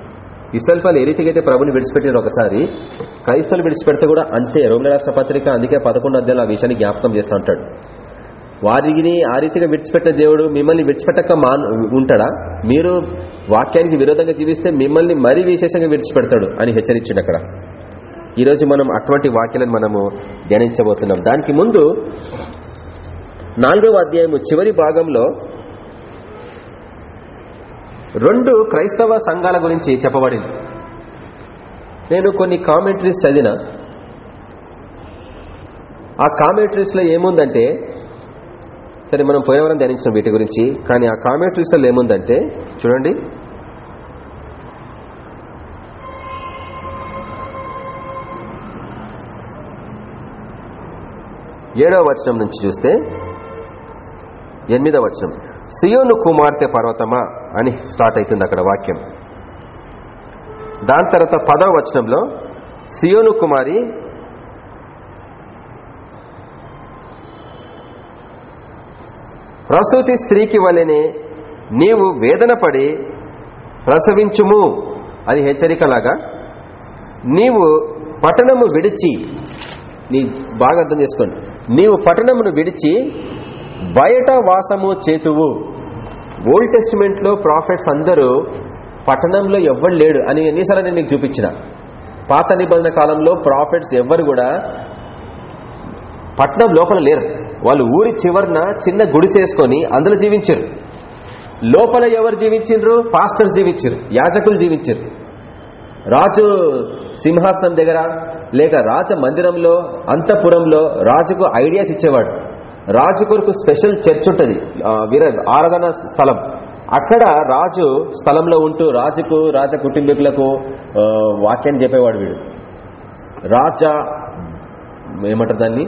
ఇసల్పాలు ఏ రీతిగా అయితే ప్రభుని విడిచిపెట్టారు ఒకసారి క్రైస్తవులు విడిచిపెడితే కూడా అంతే. రోమిల రాష్ట్ర పత్రిక అందుకే పదకొండు అధ్యాయులు ఆ విషయాన్ని జ్ఞాపకం చేస్తూ ఉంటాడు. వారిని ఆ రీతిగా విడిచిపెట్టిన దేవుడు మిమ్మల్ని విడిచిపెట్టక మా ఉంటాడా? మీరు వాక్యానికి విరోధంగా జీవిస్తే మిమ్మల్ని మరీ విశేషంగా విడిచిపెడతాడు అని హెచ్చరించిండు అక్కడ. ఈరోజు మనం అటువంటి వాక్యాలను మనము ధ్యానించబోతున్నాం. దానికి ముందు నాలుగవ అధ్యాయము చివరి భాగంలో రెండు క్రైస్తవ సంఘాల గురించి చెప్పబడింది. నేను కొన్ని కామెంటరీస్ చదివిన. ఆ కామెంటరీస్లో ఏముందంటే సరే మనం పోయేవరం ధ్యానించిన వీటి గురించి కానీ ఆ కామెంటరీస్లో ఏముందంటే చూడండి. ఏడవ వచనం నుంచి చూస్తే ఎనిమిదవ వచనం. సియోను కుమార్తె పర్వతమా అని స్టార్ట్ అవుతుంది అక్కడ వాక్యం. దాని తర్వాత పదవ వచనంలో సియోను కుమారి ప్రసూతి స్త్రీకి వలెనే నీవు వేదన పడి ప్రసవించుము అది హెచ్చరికలాగా నీవు పట్టణము విడిచి నీ బాగా అర్థం చేసుకోండి. నీవు పట్టణమును విడిచి బయట వాసము చేతువు. ఓల్డ్ టెస్టిమెంట్లో ప్రాఫిట్స్ అందరూ పట్టణంలో ఎవ్వరు లేడు అని ఎన్నిసార్లు నేను నీకు చూపించిన. పాత నిబంధన కాలంలో ప్రాఫిట్స్ ఎవ్వరు కూడా పట్టణం లోపల లేరు. వాళ్ళు ఊరి చివరిన చిన్న గుడిసేసుకొని అందులో జీవించారు. లోపల ఎవరు జీవించారు పాస్టర్స్ జీవించారు యాజకులు జీవించారు. రాజు సింహాసనం దగ్గర లేక రాజ మందిరంలో అంతఃపురంలో రాజుకు ఐడియాస్ ఇచ్చేవాడు. రాజు కొరకు స్పెషల్ చర్చ్ ఉంటుంది ఆరాధన స్థలం. అక్కడ రాజు స్థలంలో ఉంటూ రాజుకు రాజ కుటుంబీకులకు వాక్యాన్ని చెప్పేవాడు వీడు. రాజా ఏమంటారు దాన్ని?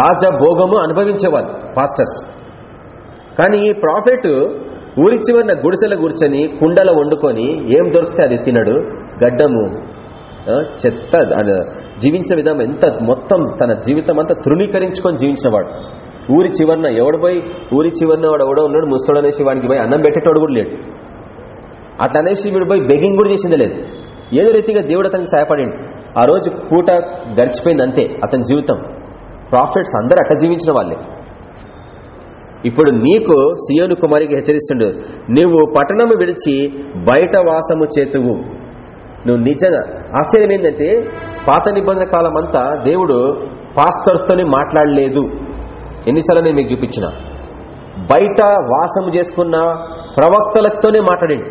రాజ భోగము అనుభవించేవాళ్ళు పాస్టర్స్. కానీ ఈ ప్రాఫిట్ ఊరి చివరిన గుడిసెల కూర్చొని కుండలో వండుకొని ఏం దొరికితే అది తినడు. గడ్డము చెత్త జీవించిన విధానం ఎంత మొత్తం తన జీవితం అంతా తృణీకరించుకొని జీవించినవాడు. ఊరి చివరిన ఎవడు పోయి ఊరి చివరిన వాడు ఎవడో ఉన్నాడు ముస్తోడు అనేసి వాడికి పోయి అన్నం పెట్టేటోడు కూడా లేడు. అట్లా అనేసి వీడు పోయి బెగింగ్ కూడా చేసింది లేదు. ఏదో రీతిగా దేవుడు అతనికి సహాయపడింది ఆ రోజు పూట గడిచిపోయింది అంతే అతని జీవితం. ప్రాఫిట్స్ అందరూ అట్ట జీవించిన వాళ్ళే. ఇప్పుడు నీకు సియోను కుమారికి హెచ్చరిస్తుండు నువ్వు పట్టణము విడిచి బయట వాసము చేతువు. నువ్వు నిజంగా ఆశ్చర్యం ఏంటంటే పాత నిబంధన కాలం అంతా దేవుడు పాస్టర్స్తోనే మాట్లాడలేదు. ఎన్నిసార్లు నేను మీకు చూపించిన. బయట వాసము చేసుకున్న ప్రవక్తలతోనే మాట్లాడండి.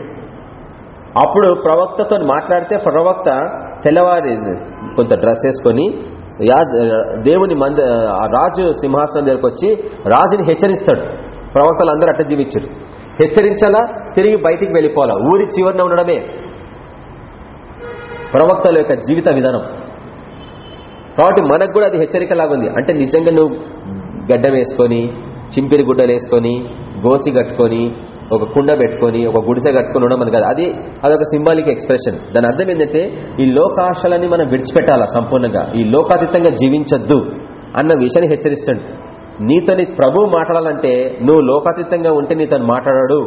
అప్పుడు ప్రవక్తతో మాట్లాడితే ప్రవక్త తెల్లవారి కొంత డ్రెస్ వేసుకొని దేవుని మంద రాజు సింహాసనం దగ్గరకు వచ్చి రాజుని హెచ్చరిస్తాడు. ప్రవక్తలు అందరూ అట్ట జీవించారు. హెచ్చరించాలా? తిరిగి బయటికి వెళ్ళిపోవాలా? ఊరి చివరిన ఉండడమే. ప్రవక్తల యొక్క జీవిత విధానం. కాబట్టి మనకు కూడా అది హెచ్చరికలాగా ఉంది. అంటే నిజంగా నువ్వు గడ్డం వేసుకొని చింపిరి గుడ్డలు వేసుకొని గోసి కట్టుకొని ఒక కుండ పెట్టుకొని ఒక గుడిసె కట్టుకొని ఉండడం కాదు అది అదొక సింబాలిక్ ఎక్స్ప్రెషన్ దాని అర్థం ఏంటంటే ఈ లోకాశలని మనం విడిచిపెట్టాలా సంపూర్ణంగా? ఈ లోకాతీతంగా జీవించద్దు అన్న విషయాన్ని హెచ్చరిస్తాడు. నీతోని ప్రభు మాట్లాడాలంటే నువ్వు లోకాతీతంగా ఉంటే నీతో మాట్లాడాడు.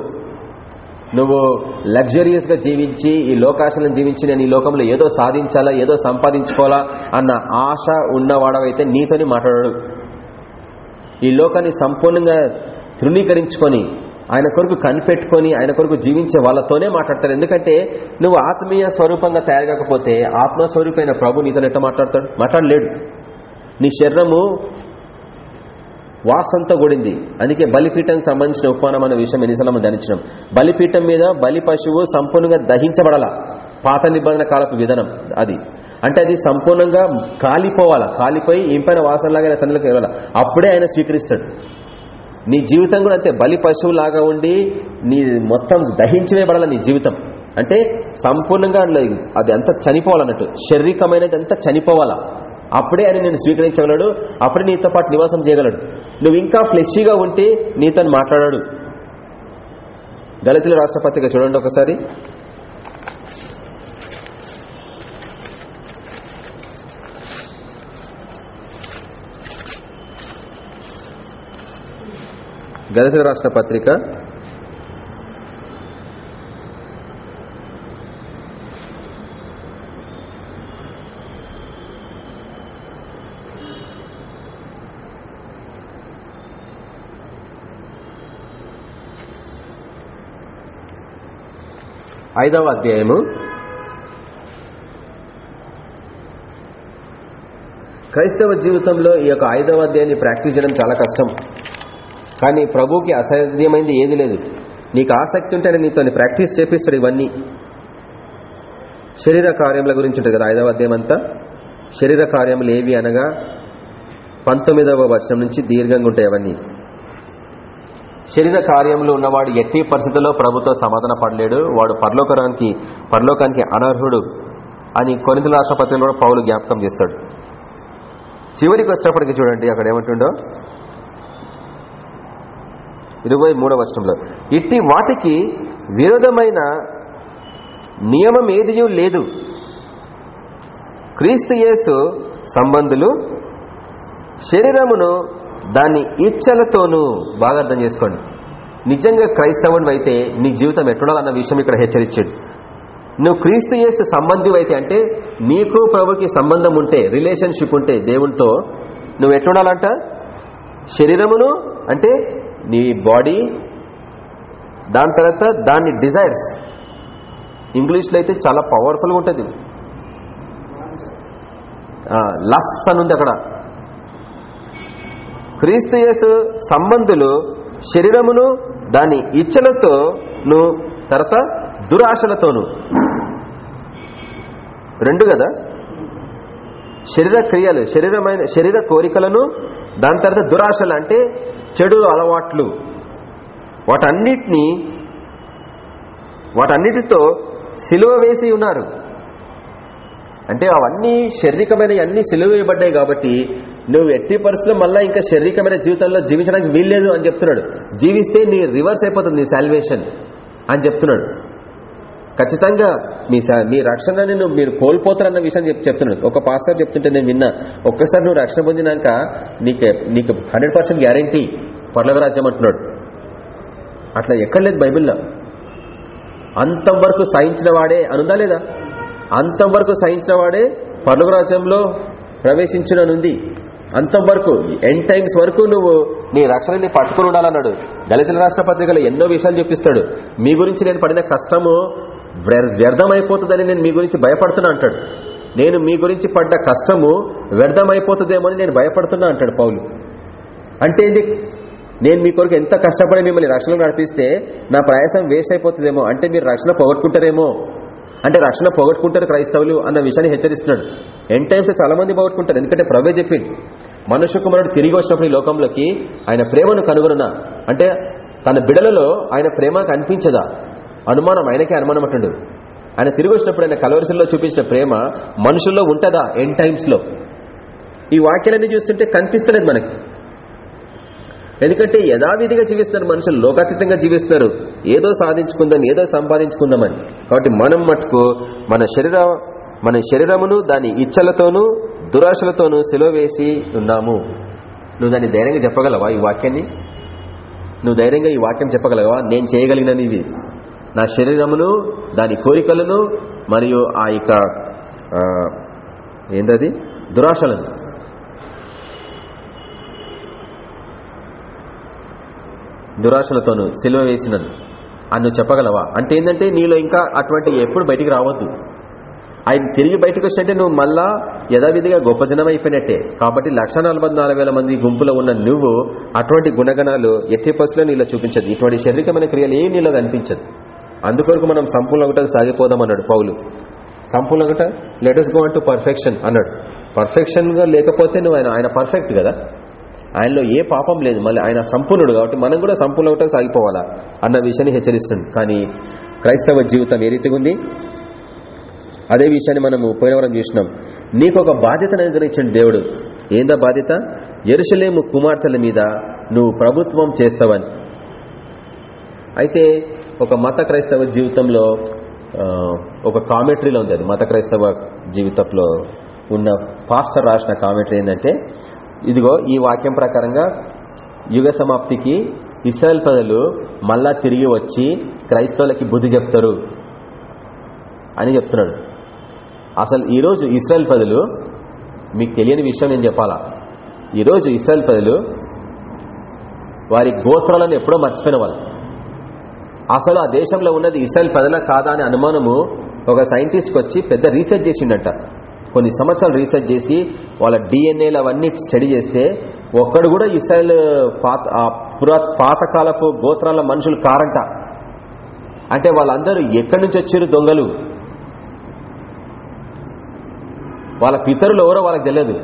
నువ్వు లగ్జరియస్గా జీవించి ఈ లోకాశలను జీవించి నేను ఈ లోకంలో ఏదో సాధించాలా ఏదో సంపాదించుకోవాలా అన్న ఆశ ఉన్నవాడవైతే నీతోని మాట్లాడాడు. ఈ లోకాన్ని సంపూర్ణంగా తృణీకరించుకొని ఆయన కొరకు కనిపెట్టుకొని ఆయన కొరకు జీవించే వాళ్ళతోనే మాట్లాడతారు ఎందుకంటే నువ్వు ఆత్మీయ స్వరూపంగా తయారు కాకపోతే ఆత్మస్వరూపమైన ప్రభు నీతో ఎట్లా మాట్లాడతాడు? మాట్లాడలేడు. నీ శరీరము వాసంతో కూడింది. అందుకే బలిపీఠానికి సంబంధించిన ఉపమానం అనే విషయం ఎన్నిసార్లు ధ్యానించడం బలిపీఠం మీద బలి పశువు సంపూర్ణంగా దహించబడాల. పాత నిబంధన కాలపు విధానం అది. అంటే అది సంపూర్ణంగా కాలిపోవాలా. కాలిపోయి ఇంపైన వాసనలాగా తండ్రికి వెళ్ళాలి. అప్పుడే ఆయన స్వీకరిస్తాడు. నీ జీవితం కూడా అంతే. బలి పశువులాగా ఉండి నీ మొత్తం దహించివేయబడాల నీ జీవితం. అంటే సంపూర్ణంగా అది అంతా చనిపోవాలన్నట్టు. శారీరకమైనది అంతా చనిపోవాలా. అప్పుడే అని నేను స్వీకరించగలడు. అప్పుడే నీతో పాటు నివాసం చేయగలడు. నువ్వు ఇంకా ఫ్లెషీగా ఉంటే నీతో మాట్లాడాడు. దళితుల రాష్ట్రపతిగా చూడండి ఒకసారి. గదతుల రాష్ట్ర పత్రిక. ఐదవ అధ్యాయము. క్రైస్తవ జీవితంలో ఈ యొక్క ఐదవ అధ్యాయాన్ని ప్రాక్టీస్ చేయడం చాలా కష్టం. కానీ ప్రభుకి అసాధ్యమైంది ఏది లేదు. నీకు ఆసక్తి ఉంటేనే నీతో ప్రాక్టీస్ చేపిస్తాడు ఇవన్నీ. శరీర కార్యముల గురించి ఉంటుంది కదా ఐదవ అధ్యాయం అంతా. శరీర కార్యములు ఏవి అనగా పంతొమ్మిదవ వచనం నుంచి దీర్ఘంగా ఉంటాయి అవన్నీ. శరీర కార్యములు ఉన్నవాడు ఎట్టి పరిస్థితుల్లో ప్రభుత్వ సమాధాన పడలేడు. వాడు పరలోకరానికి పరలోకానికి అనర్హుడు అని కొనితుల రాష్ట్రపతిలో కూడా పౌలు జ్ఞాపకం చేస్తాడు. చివరికి వచ్చేప్పటికి చూడండి అక్కడ ఏమంటుండో? ఇరవై మూడవ వర్షంలో ఇట్టి వాటికి విరోధమైన నియమం ఏదియూ లేదు. క్రీస్తు యేసు సంబంధులు శరీరమును దాని ఇచ్చలతోనూ బాగా అర్థం చేసుకోండి. నిజంగా క్రైస్తవుడు అయితే నీ జీవితం ఎట్లుండాలన్న విషయం ఇక్కడ హెచ్చరించాడు. నువ్వు క్రీస్తు యేసు సంబంధి అయితే అంటే నీకు ప్రభుకి సంబంధం ఉంటే రిలేషన్షిప్ ఉంటే దేవునితో నువ్వు ఎట్లుండాలంట? శరీరమును అంటే నీ బాడీ దాని తర్వాత దాని డిజైర్స్. ఇంగ్లీష్లో అయితే చాలా పవర్ఫుల్గా ఉంటుంది. లస్ అని ఉంది అక్కడ. క్రీస్తు యేసు సంబంధులు శరీరమును దాని ఇచ్చలతోను తర్వాత దురాశలతోను. రెండు కదా? శరీర క్రియలు శరీరమైన శరీర కోరికలను దాని తర్వాత దురాశలు అంటే చెడు అలవాట్లు. వాటన్నిటినీ వాటన్నిటితో సిలువ వేసి ఉన్నారు. అంటే అవన్నీ శారీరకమైన అన్ని సిలువ వేయబడ్డాయి కాబట్టి నువ్వు ఎట్టి పరిస్థితుల్లో మళ్ళీ ఇంకా శారీరకమైన జీవితంలో జీవించడానికి వీల్లేదు అని చెప్తున్నాడు. జీవిస్తే నీ రివర్స్ అయిపోతుంది నీ శాల్వేషన్ అని చెప్తున్నాడు. ఖచ్చితంగా మీ మీ రక్షణని నువ్వు మీరు కోల్పోతారన్న విషయం చెప్ చెప్తున్నాడు. ఒక పాస్టర్ చెప్తుంటే నేను విన్నా ఒక్కసారి నువ్వు రక్షణ పొందినాక నీకు నీకు హండ్రెడ్ పర్సెంట్ గ్యారంటీ పర్లవరాజ్యం అంటున్నాడు. అట్లా ఎక్కడ లేదు బైబిల్లో. అంతం వరకు సహించిన వాడే అనుందా లేదా? అంతం వరకు సహించిన వాడే పర్లవరాజ్యంలో ప్రవేశించుననుంది. అంతం వరకు ఎన్ టైమ్స్ వరకు నువ్వు నీ రక్షణని పట్టుకుని ఉండాలన్నాడు. దళితుల రాష్ట్ర పత్రికలో ఎన్నో విషయాలు చూపిస్తాడు. మీ గురించి నేను పడిన కష్టము వ్యర్థమైపోతుందని నేను మీ గురించి భయపడుతున్నా అంటాడు. నేను మీ గురించి పడ్డ కష్టము వ్యర్థమైపోతుందేమో అని నేను భయపడుతున్నా అంటాడు పౌలు. అంటే ఇది నేను మీ కొరకు ఎంత కష్టపడి మిమ్మల్ని రక్షణ నడిపిస్తే నా ప్రయాసం వేస్ట్ అయిపోతుందేమో అంటే మీరు రక్షణ పోగొట్టుకుంటారేమో? అంటే రక్షణ పోగొట్టుకుంటారు క్రైస్తవులు అన్న విషయాన్ని హెచ్చరిస్తున్నాడు. ఎన్ టైమ్స్ చాలా మంది పోగొట్టుకుంటారు. ఎందుకంటే ప్రభే చెప్పింది మనుష్య కుమారుడు తిరిగి వచ్చినప్పుడు ఈ లోకంలోకి ఆయన ప్రేమను కనుగొన అంటే తన బిడలలో ఆయన ప్రేమ కనిపించదా? అనుమానం ఆయనకే అనుమానం అంటుండు ఆయన తిరిగి వచ్చినప్పుడు ఆయన కలవరిసల్లో చూపించిన ప్రేమ మనుషుల్లో ఉంటుందా? ఎన్ టైమ్స్లో ఈ వాక్యాలన్నీ చూస్తుంటే కనిపిస్తలేదు మనకి. ఎందుకంటే యథావిధిగా జీవిస్తున్నారు మనుషులు లోకాతీతంగా జీవిస్తున్నారు. ఏదో సాధించుకుందాం ఏదో సంపాదించుకుందామని. కాబట్టి మనం మటుకు మన శరీర మన శరీరమును దాని ఇచ్చలతోనూ దురాశలతోనూ సెలవు వేసి ఉన్నాము. నువ్వు దాన్ని ధైర్యంగా చెప్పగలవా ఈ వాక్యాన్ని? నువ్వు ధైర్యంగా ఈ వాక్యం చెప్పగలవా? నేను చేయగలిగినది ఇది నా శరీరమును దాని కోరికలను మరియు ఆ యొక్క ఏంటది? దురాశలను. దురాశలతోను సిలువ వేసినను. అని చెప్పగలవా? అంటే ఏంటంటే నీలో ఇంకా అటువంటి ఎప్పుడు బయటికి రావద్దు. ఆయన తిరిగి బయటకు వచ్చినట్టే నువ్వు మళ్ళా యథావిధిగా గొప్ప జనం అయిపోయినట్టే. కాబట్టి లక్ష మంది గుంపులో ఉన్న నువ్వు అటువంటి గుణగణాలు ఎట్టి పసులో నీలో చూపించదు. ఇటువంటి శారీరకమైన క్రియలు ఏ నీలో కనిపించదు. అందుకొరకు మనం సంపూర్ణ సాగిపోదాం అన్నాడు పౌలు. సంపూర్ణగట లెటర్స్ గో అంటూ పర్ఫెక్షన్ అన్నాడు. పర్ఫెక్షన్గా లేకపోతే నువ్వు ఆయన ఆయన పర్ఫెక్ట్ కదా? ఆయనలో ఏ పాపం లేదు. మళ్ళీ ఆయన సంపూర్ణుడు కాబట్టి మనం కూడా సంపూర్ణ సాగిపోవాలా అన్న విషయాన్ని హెచ్చరిస్తుంది. కానీ క్రైస్తవ జీవితం ఏ రీతిగా ఉంది? అదే విషయాన్ని మనము పోయినవరం చూసినాం. నీకు ఒక బాధ్యతను అనుగ్రహించండి దేవుడు. ఏందా బాధ్యత? ఎరుసలేము కుమార్తెల మీద నువ్వు ప్రభుత్వం చేస్తావని. అయితే ఒక మత క్రైస్తవ జీవితంలో ఒక కామెంటరీలో ఉంది అది. మత క్రైస్తవ జీవితంలో ఉన్న పాస్టర్ రాసిన కామెంటరీ ఏంటంటే ఇదిగో ఈ వాక్యం ప్రకారంగా యుగ సమాప్తికి ఇస్రాయల్ ప్రజలు మళ్ళా తిరిగి వచ్చి క్రైస్తవులకి బుద్ధి చెప్తారు అని చెప్తున్నాడు. అసలు ఈరోజు ఇస్రాయల్ ప్రజలు మీకు తెలియని విషయం నేను చెప్పాలా? ఈరోజు ఇస్రాయల్ ప్రజలు వారి గోత్రాలను ఎప్పుడో మర్చిపోయిన వాళ్ళు. అసలు ఆ దేశంలో ఉన్నది ఇస్రాయల్ ప్రజల కాదా అనే అనుమానము ఒక సైంటిస్ట్కి వచ్చి పెద్ద రీసెర్చ్ చేసిండట. కొన్ని సంవత్సరాలు రీసెర్చ్ చేసి వాళ్ళ డిఎన్ఏలు అవన్నీ స్టడీ చేస్తే ఒక్కడు కూడా ఇస్రాయల్ పాత పాతకాలపు గోత్రాల మనుషులు కారంట. అంటే వాళ్ళందరూ ఎక్కడి నుంచి వచ్చారు దొంగలు? వాళ్ళ పితరులు ఎవరో వాళ్ళకి తెలియదు.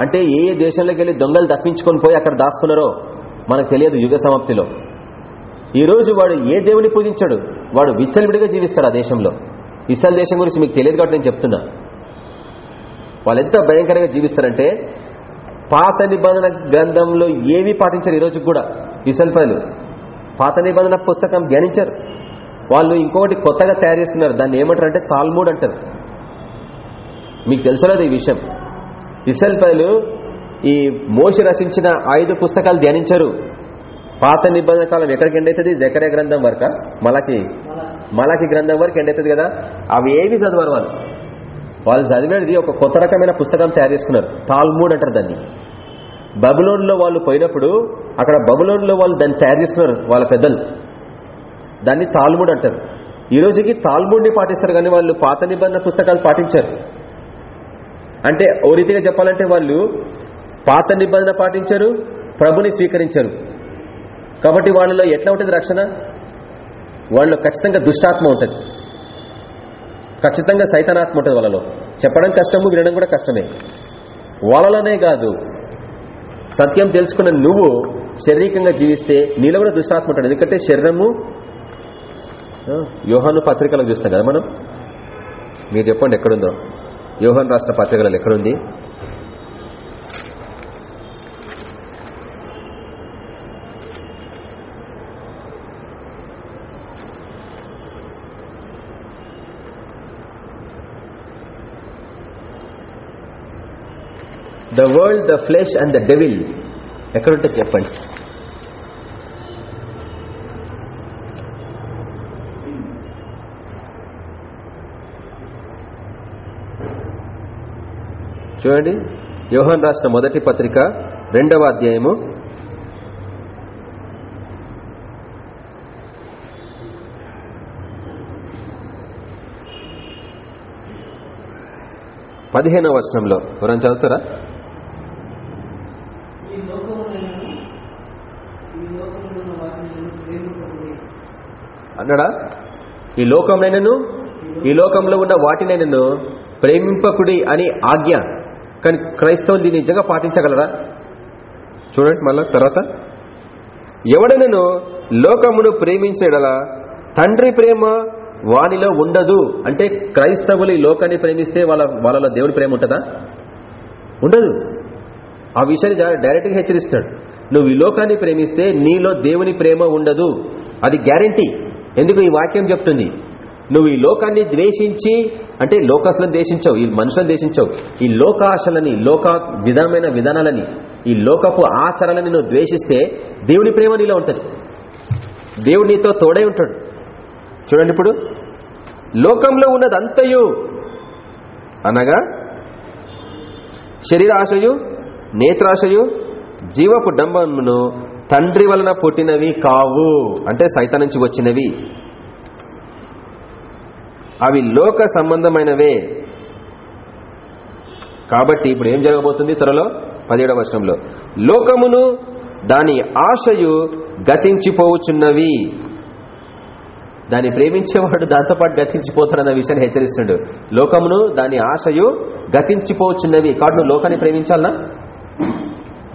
అంటే ఏ ఏ దేశంలోకి వెళ్ళి దొంగలు తప్పించుకొని పోయి అక్కడ దాచుకున్నారో? మనకు తెలియదు యుగ సమాప్తిలో. ఈరోజు వాడు ఏ దేవుని పూజించాడు? వాడు విచ్చలవిడిగా జీవిస్తాడు ఆ దేశంలో. ఇస్రాయల్ దేశం గురించి మీకు తెలియదు కాబట్టి నేను చెప్తున్నా. వాళ్ళు ఎంత భయంకరంగా జీవిస్తారంటే పాత నిబంధన గ్రంథంలో ఏమీ పాటించారు ఈరోజు కూడా ఇసల్ ప్రజలు. పాత నిబంధన పుస్తకం ధ్యానించారు. వాళ్ళు ఇంకొకటి కొత్తగా తయారు చేసుకున్నారు. దాన్ని ఏమంటారు అంటే తాల్మూడ్ అంటారు. మీకు తెలుసలేదు ఈ విషయం? ఇసల్ ప్రజలు ఈ మోషి రచించిన ఐదు పుస్తకాలు ధ్యానించారు. పాత నిబంధన కాలం ఎక్కడికి ఎండవుతుంది జకరే గ్రంథం వరక? మలకి మలకి గ్రంథం వరకు ఎండవుతుంది కదా? అవి ఏవి చదవరు వాళ్ళు? వాళ్ళు చదివేది ఒక కొత్త రకమైన పుస్తకం తయారు చేసుకున్నారు. తాల్మూడ్ అంటారు దాన్ని. బబులోన్లో వాళ్ళు పోయినప్పుడు అక్కడ బబులోన్లో వాళ్ళు దాన్ని తయారు చేసుకున్నారు వాళ్ళ పెద్దలు. దాన్ని తాల్మూడ్ అంటారు. ఈ రోజుకి తాల్మూడ్ని పాటిస్తారు కానీ వాళ్ళు పాత నిబంధన పుస్తకాలు పాటించారు. అంటే ఓ రీతిగా చెప్పాలంటే వాళ్ళు పాత నిబంధన పాటించారు ప్రభుని స్వీకరించారు. కాబట్టి వాళ్ళలో ఎట్లా ఉంటుంది రక్షణ? వాళ్ళలో ఖచ్చితంగా దుష్టాత్మ ఉంటుంది. ఖచ్చితంగా సైతనాత్మ ఉంటుంది వాళ్ళలో. చెప్పడం కష్టము వినడం కూడా కష్టమే. వాళ్ళలోనే కాదు సత్యం తెలుసుకున్న నువ్వు శారీరకంగా జీవిస్తే నీలో కూడా దుష్టాత్మ ఉంటుంది. ఎందుకంటే శరీరము యోహాను పత్రికలో చూస్తాం కదా మనం? మీరు చెప్పండి ఎక్కడుందో. యోహాన్ రాష్ట్ర పత్రికలలో ఎక్కడుంది? The world the flesh and the devil ఎక్కడుంటే చెప్పండి. చూడండి. యోహన్ రాసిన మొదటి పత్రిక రెండవ అధ్యాయము. పదిహేనవ వచనంలో. ఎవరైనా చదువుతారా ఈ లోకమునైనను ఈ లోకములున్న వాటిని ప్రేమింపకుడి అన్నాడా? ఈ లోకంలోనను ఈ లోకంలో ఉన్న వాటినైనను ప్రేమింపకుడి అని ఆజ్ఞ. కానీ క్రైస్తవులు దీన్ని నిజంగా పాటించగలరా? చూడండి మళ్ళా తర్వాత. ఎవడనను లోకమును ప్రేమించేడలా తండ్రి ప్రేమ వానిలో ఉండదు. అంటే క్రైస్తవులు ఈ లోకాన్ని ప్రేమిస్తే వాళ్ళ వాళ్ళలో దేవుని ప్రేమ ఉంటుందా? ఉండదు. ఆ విషయాన్ని డైరెక్ట్గా హెచ్చరిస్తాడు. నువ్వు ఈ లోకాన్ని ప్రేమిస్తే నీలో దేవుని ప్రేమ ఉండదు. అది గ్యారంటీ. ఎందుకు ఈ వాక్యం చెప్తుంది? నువ్వు ఈ లోకాన్ని ద్వేషించి అంటే లోకస్లను దేశించవు ఈ మనుషులను దేశించవు ఈ లోకాశలని లోక విధమైన విధానాలని ఈ లోకపు ఆచరణని నువ్వు ద్వేషిస్తే దేవుని ప్రేమ నీలో ఉంటుంది. దేవుడు నీతో తోడై ఉంటాడు. చూడండి ఇప్పుడు. లోకంలో ఉన్నదంతయు అనగా శరీరాశయు నేత్రాశయు జీవపు డంబమును తండ్రి వలన పుట్టినవి కావు. అంటే సైతం నుంచి వచ్చినవి. అవి లోక సంబంధమైనవే. కాబట్టి ఇప్పుడు ఏం జరగబోతుంది త్వరలో? పదిహేడవ వర్షంలో లోకమును దాని ఆశయు గతించిపోవచ్చున్నవి దాన్ని ప్రేమించేవాడు దాంతోపాటు గతించిపోతాడన్న విషయాన్ని హెచ్చరిస్తుండు. లోకమును దాని ఆశయు గతించిపోవచ్చున్నవి కాబట్టి నువ్వు లోకాన్ని ప్రేమించాలనా?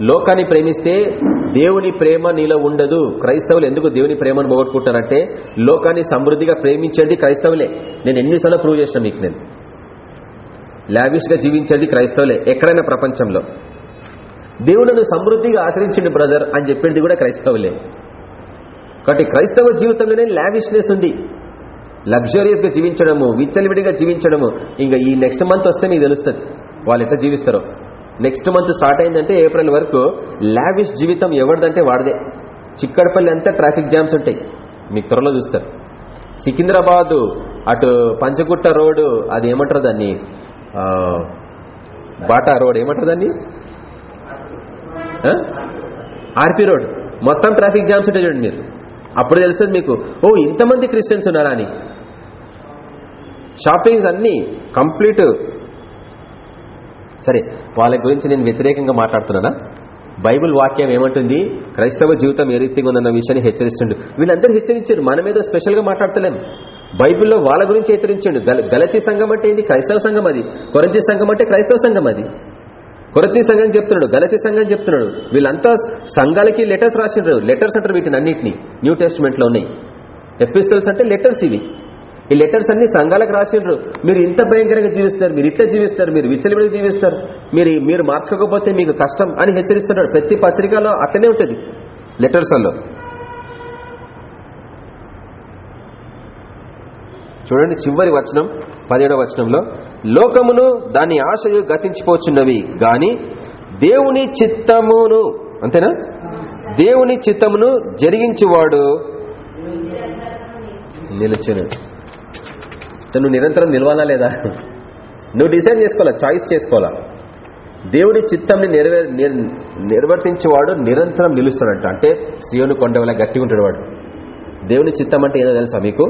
లోకాన్ని ప్రేమిస్తే దేవుని ప్రేమ నీలో ఉండదు. క్రైస్తవులు ఎందుకు దేవుని ప్రేమను పోగొట్టుకుంటారంటే లోకాన్ని సమృద్ధిగా ప్రేమించేది క్రైస్తవులే. నేను ఎన్నిసార్లు ప్రూవ్ చేసిన మీకు నేను. లావిష్గా జీవించేది క్రైస్తవులే ఎక్కడైనా ప్రపంచంలో. దేవుడు సమృద్ధిగా ఆశ్రయించిండు బ్రదర్ అని చెప్పింది కూడా క్రైస్తవులే. కాబట్టి క్రైస్తవ జీవితంలోనే లావిష్నెస్ ఉంది. లగ్జరియస్గా జీవించడము విచ్చలివిడిగా జీవించడము ఇంకా ఈ నెక్స్ట్ మంత్ వస్తే మీకు తెలుస్తుంది. వాళ్ళు ఎట్లా జీవిస్తారో. నెక్స్ట్ మంత్ స్టార్ట్ అయిందంటే ఏప్రిల్ వరకు లావిష్ జీవితం ఎవరిదంటే వాడిదే. చిక్కడపల్లి అంతా ట్రాఫిక్ జామ్స్ ఉంటాయి. మీకు త్వరలో చూస్తారు. సికింద్రాబాదు అటు పంచగుట్ట రోడ్డు అది ఏమంటారు దాన్ని? బాటా రోడ్ ఏమంటారు దాన్ని? RP road. మొత్తం ట్రాఫిక్ జామ్స్ ఉంటాయి చూడండి మీరు. అప్పుడు తెలుస్తుంది మీకు. ఓ ఇంతమంది క్రిస్టియన్స్ ఉన్నారా అని. షాపింగ్స్ అన్ని కంప్లీట్ సరే వాళ్ళ గురించి నేను వ్యతిరేకంగా మాట్లాడుతున్నానా? బైబిల్ వాక్యం ఏమంటుంది? క్రైస్తవ జీవితం ఏ రీతిగా ఉందన్న విషయాన్ని హెచ్చరిస్తుండు. వీళ్ళందరూ హెచ్చరించారు. మన మీద స్పెషల్గా బైబిల్లో వాళ్ళ గురించి హెచ్చరించండు. గలతీ సంఘం అంటే ఇది క్రైస్తవ సంఘం అది. కొరంతి సంఘం అంటే క్రైస్తవ సంఘం అది. కొరతీ సంఘం చెప్తున్నాడు. గలతీ సంఘం చెప్తున్నాడు. వీళ్ళంతా సంఘాలకి లెటర్స్ రాసిండ్రు. లెటర్స్ అంటారు వీటిని అన్నింటినీ. న్యూ టెస్ట్మెంట్లో ఉన్నాయి. ఎపిస్టల్స్ అంటే లెటర్స్ ఇవి. ఈ లెటర్స్ అన్ని సంఘాలకు రాసిండ్రు. మీరు ఇంత భయంకరంగా జీవిస్తారు మీరు ఇట్లా జీవిస్తారు మీరు విచ్చలివిడిగా జీవిస్తారు మీరు మీరు మార్చుకోకపోతే మీకు కష్టం అని హెచ్చరిస్తున్నాడు. ప్రతి పత్రికలో అట్లనే ఉంటుంది. లెటర్స్లో చూడండి చివరి వచనం పదిహేడవ వచనంలో. లోకమును దాని ఆశయు గతించిపోచున్నవి గాని దేవుని చిత్తమును అంతేనా? దేవుని చిత్తమును జరిగించువాడు నిలుచును నువ్వు నిరంతరం నిలవాలా లేదా? నువ్వు డిసైడ్ చేసుకోవాలా? చాయిస్ చేసుకోవాలా? దేవుడి చిత్తంని నెరవే నిర్వర్తించేవాడు నిరంతరం నిలుస్తాడంట. అంటే సియోను కొండవల గట్టిగా ఉంటాడు వాడు. దేవుని చిత్తం అంటే ఏదో తెలుసా మీకు?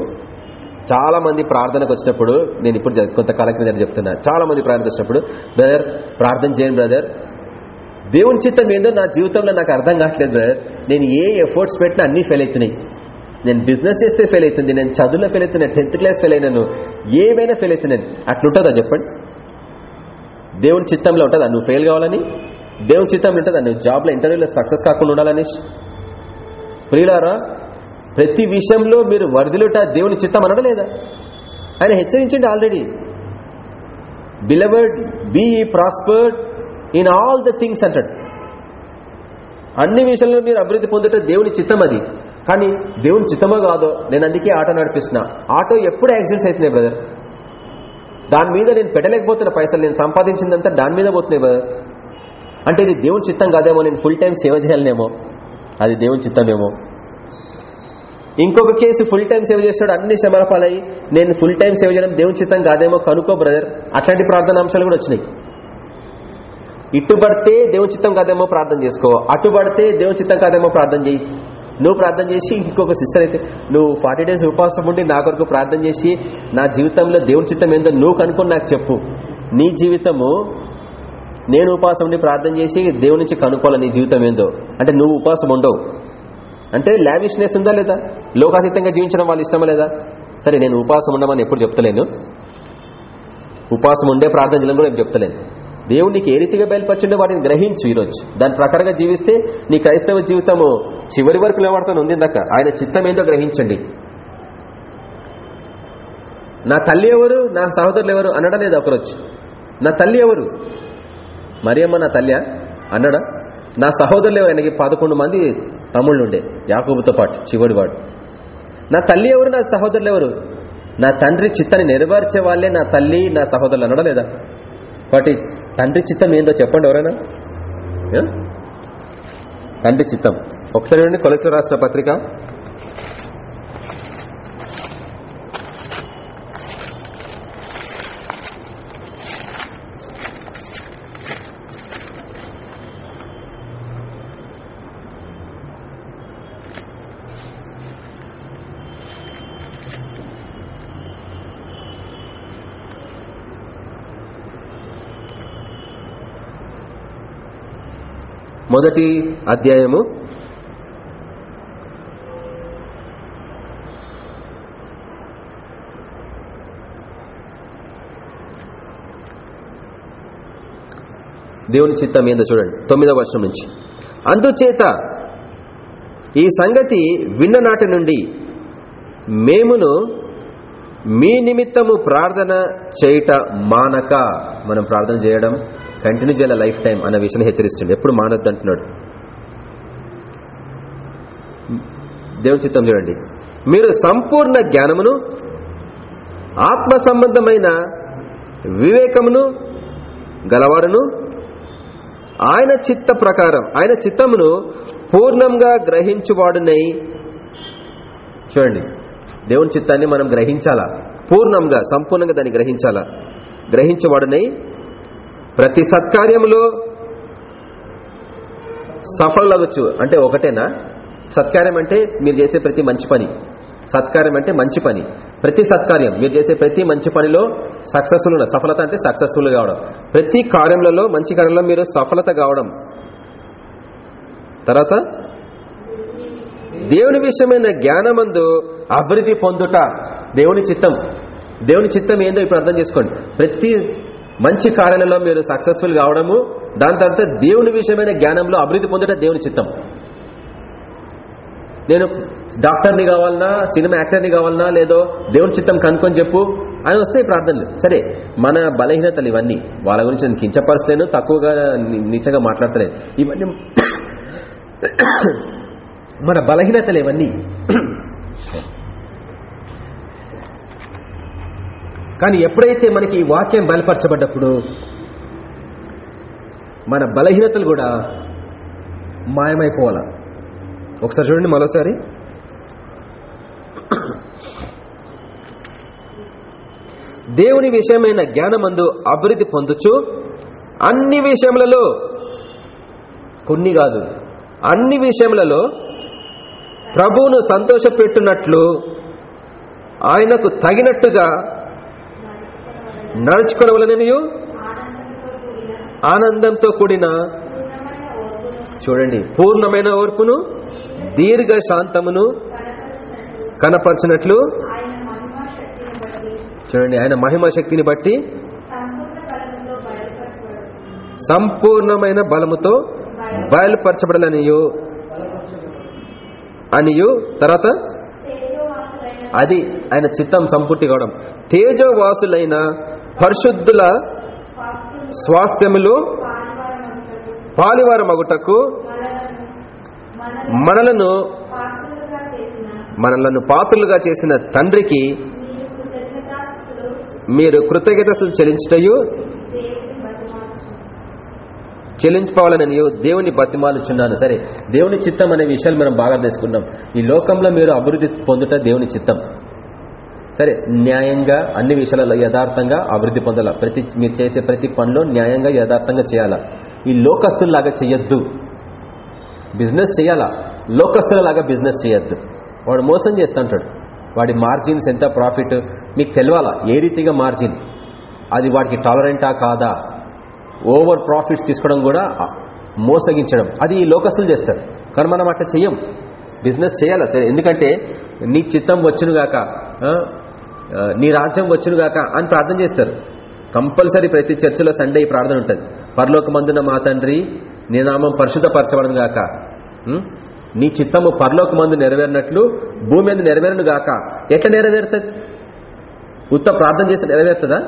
చాలా మంది ప్రార్థనకు వచ్చినప్పుడు నేను ఇప్పుడు కొంతకాలం క్రింద చెప్తున్నా. చాలా మంది ప్రార్థనకు వచ్చినప్పుడు బ్రదర్ ప్రార్థన చేయండి బ్రదర్. దేవుని చిత్తం ఏందో నా జీవితంలో నాకు అర్థం కావట్లేదు బ్రదర్. నేను ఏ ఎఫర్ట్స్ పెట్టినా అన్నీ ఫెయిల్ అవుతున్నాయి. నేను బిజినెస్ చేస్తే ఫెయిల్ అవుతుంది నేను చదువులో ఫెయిల్ అవుతున్నాను టెన్త్ క్లాస్ ఫెయిల్ అయినాను ఏమైనా ఫెయిల్ అవుతున్నాను అట్లుంటుందా చెప్పండి? దేవుని చిత్తంలో ఉంటుందా? నువ్వు ఫెయిల్ కావాలని? దేవుని చిత్తంలో ఉంటుందా? నువ్వు జాబ్లో ఇంటర్వ్యూలో సక్సెస్ కాకుండా ఉండాలని? ప్రియులారా ప్రతి విషయంలో మీరు వరదలుట దేవుని చిత్తం అనడలేదా ఆయన హెచ్చరించండి already beloved be prospered in all the things అంటాడు. అన్ని విషయంలో మీరు అభివృద్ధి పొందుట దేవుని చిత్తం అది. కానీ దేవుని చిత్తమో కాదో నేను అందుకే ఆటో నడిపిస్తున్నా. ఆటో ఎప్పుడు యాక్సిడెంట్స్ అవుతున్నాయి బ్రదర్ దాని మీద నేను పెట్టలేకపోతున్న పైసలు నేను సంపాదించిందంతా దాని మీద పోతున్నాయి బ్రదర్ అంటే ఇది దేవుని చిత్తం కాదేమో నేను ఫుల్ టైం సేవ చేయాలనేమో. అది దేవుని చిత్తమేమో. ఇంకొక కేసు ఫుల్ టైం సేవ చేస్తాడు అన్ని శ్రమలపాలయ్యి నేను ఫుల్ టైం సేవ చేయడం దేవుని చిత్తం కాదేమో కనుక్కో బ్రదర్ అట్లాంటి ప్రార్థన అంశాలు కూడా వచ్చినాయి. ఇటుబడితే దేవుని చిత్తం కాదేమో ప్రార్థన చేసుకో. అటుబడితే దేవుని చిత్తం కాదేమో ప్రార్థన చేయి. నువ్వు ప్రార్థన చేసి ఇంకొక సిస్టర్ అయితే నువ్వు ఫార్టీ డేస్ ఉపవాసం ఉండి నా కొరకు ప్రార్థన చేసి నా జీవితంలో దేవుని చిత్తం ఏందో నువ్వు కనుక్కొని నాకు చెప్పు. నీ జీవితము నేను ఉపవాసం ఉండి ప్రార్థన చేసి దేవుని నుంచి కనుక్కోవాలి నీ జీవితం ఏందో? అంటే నువ్వు ఉపవాసం ఉండవు. అంటే లావిష్నెస్ ఉందా లేదా? లోకాతీతంగా జీవించడం వాళ్ళు ఇష్టమా లేదా? సరే నేను ఉపవాసం ఉండమని ఎప్పుడు చెప్తలేను. ఉపవాసం ఉండే ప్రార్థన చేయడం కూడా నేను చెప్తలేను. దేవుడు నీకు ఏ రీతిగా బయలుపరచుండే వాటిని గ్రహించు ఈరోజు. దాని ప్రకారంగా జీవిస్తే నీ క్రైస్తవ జీవితము చివరి వరకు నిలబడతాను ఉంది ఇందాక ఆయన చిత్తం ఏందో గ్రహించండి. నా తల్లి ఎవరు? నా సహోదరులు ఎవరు? అనడా లేదు ఒకరోజు? నా తల్లి ఎవరు? మరియమ్మ నా తల్లి అన్నడా? నా సహోదరులు ఆయనకి పదకొండు మంది తమ్ముళ్ళు ఉండే. యాకూబుతో పాటు చివరి వాడు. నా తల్లి ఎవరు? నా సహోదరులు ఎవరు? నా తండ్రి చిత్తాన్ని నెరవేర్చే వాళ్ళే నా తల్లి నా సహోదరులు అనడా లేదా? వాటి తండ్రి చిత్తం ఏందో చెప్పండి ఎవరైనా? తండ్రి చిత్తం. ఒకసారి చూడండి రాసిన పత్రిక. మొదటి అధ్యాయము. దేవుని చిత్తం ఏందో చూడండి. తొమ్మిదవ వర్షం నుంచి. అందుచేత ఈ సంగతి విన్న నాటి నుండి మేమును మీ నిమిత్తము ప్రార్థన చేయుట మానక. మనం ప్రార్థన చేయడం కంటిన్యూ చేయాలి లైఫ్ టైం అన్న విషయాన్ని హెచ్చరిస్తుంది. ఎప్పుడు మానొద్దు అంటున్నాడు. దేవుని చిత్తం చూడండి. మీరు సంపూర్ణ జ్ఞానమును ఆత్మ సంబంధమైన వివేకమును గలవారును ఆయన చిత్త ప్రకారం ఆయన చిత్తమును పూర్ణంగా గ్రహించువాడునై. చూడండి. దేవుని చిత్తాన్ని మనం గ్రహించాలా? పూర్ణంగా సంపూర్ణంగా దాన్ని గ్రహించాలా? గ్రహించబడినై ప్రతి సత్కార్యంలో సఫలవచ్చు అంటే ఒకటేనా? సత్కార్యం అంటే మీరు చేసే ప్రతి మంచి పని. సత్కార్యం అంటే మంచి పని. ప్రతి సత్కార్యం మీరు చేసే ప్రతి మంచి పనిలో సక్సెస్ఫుల్ సఫలత అంటే సక్సెస్ఫుల్ కావడం. ప్రతి కార్యములలో మంచి కార్యంలో మీరు సఫలత కావడం. తర్వాత? దేవుని విషయమైన జ్ఞానమందు అభివృద్ధి పొందుట దేవుని చిత్తం. దేవుని చిత్తం ఏందో ఇప్పుడు అర్థం చేసుకోండి. ప్రతి మంచి కార్యాలలో మీరు సక్సెస్ఫుల్ కావడము దాని తర్వాత దేవుని విషయమైన జ్ఞానంలో అభివృద్ధి పొందట దేవుని చిత్తం. నేను డాక్టర్ని కావాలన్నా సినిమా యాక్టర్ని కావాలన్నా లేదో దేవుని చిత్తం కనుక్కొని చెప్పు అని వస్తాయి ప్రార్థనలు సరే మన బలహీనతలు ఇవన్నీ వాళ్ళ గురించి నేను కించపరచలేను తక్కువగా ని- నీచగా మాట్లాడతలేను ఇవన్నీ మన బలహీనతలు ఇవన్నీ. కానీ ఎప్పుడైతే మనకి ఈ వాక్యం బయలుపరచబడ్డప్పుడు మన బలహీనతలు కూడా మాయమైపోవాల? ఒకసారి చూడండి మరోసారి. దేవుని విషయమైన జ్ఞానమందు అభివృద్ధి పొందుచు అన్ని విషయములలో కొన్ని కాదు అన్ని విషయములలో ప్రభువును సంతోషపెట్టునట్లు ఆయనకు తగినట్టుగా నడుచుకోవలననియు ఆనందంతో కూడిన చూడండి. పూర్ణమైన ఓర్పును దీర్ఘ శాంతమును కనపరచినట్లు చూడండి ఆయన మహిమ శక్తిని బట్టి సంపూర్ణమైన బలముతో బయలుపరచబడాలనియు. అనియు తర్వాత అది ఆయన చిత్తం సంపూర్తి కావడం. తేజోవాసులైన పరిశుద్ధుల స్వాస్థ్యములు పాలివారమగుటకు మనలను మనలను పాత్రలుగా చేసిన తండ్రికి మీరు కృతజ్ఞతలు చెల్లించటయు చెల్లించుకోవాలని దేవుని బతిమాలుచున్నాను. సరే దేవుని చిత్తం అనే విషయాలు మనం బాగా తెలుసుకున్నాం. ఈ లోకంలో మీరు అభివృద్ధి పొందుట దేవుని చిత్తం. సరే న్యాయంగా అన్ని విషయాలలో యథార్థంగా అభివృద్ధి పొందాల? ప్రతి మీరు చేసే ప్రతి పనిలో న్యాయంగా యథార్థంగా చేయాలా? ఈ లోకస్తుల్లాగా చెయ్యొద్దు. బిజినెస్ చేయాలా లోకస్తులలాగా బిజినెస్ చేయొద్దు వాడు మోసం చేస్తుంటాడు. వాడి మార్జిన్స్ ఎంత? ప్రాఫిట్? మీకు తెలవాలా? ఏ రీతిగా మార్జిన్? అది వాడికి టాలరెంటా కాదా? ఓవర్ ప్రాఫిట్స్ తీసుకోవడం కూడా మోసగించడం. అది ఈ లోకస్తులు చేస్తారు. కానీ మనం అట్లా చెయ్యం. బిజినెస్ చేయాలా సరే ఎందుకంటే నీ చిత్తం వచ్చునుగాక ఆ, నీ రాజ్యం వచ్చునుగాక అని ప్రార్థన చేస్తారు. కంపల్సరీ ప్రతి చర్చిలో సండే ఈ ప్రార్థన ఉంటుంది. పరలోక మందున మా తండ్రి నీ నామం పరిశుద్ధపరచబడను గాక నీ చిత్తము పరలోక మందు నెరవేరినట్లు భూమి మీద నెరవేరును గాక ఎట్లా నెరవేరుతుంది? ఉత్త ప్రార్థన చేస్తే నెరవేరుతుందా?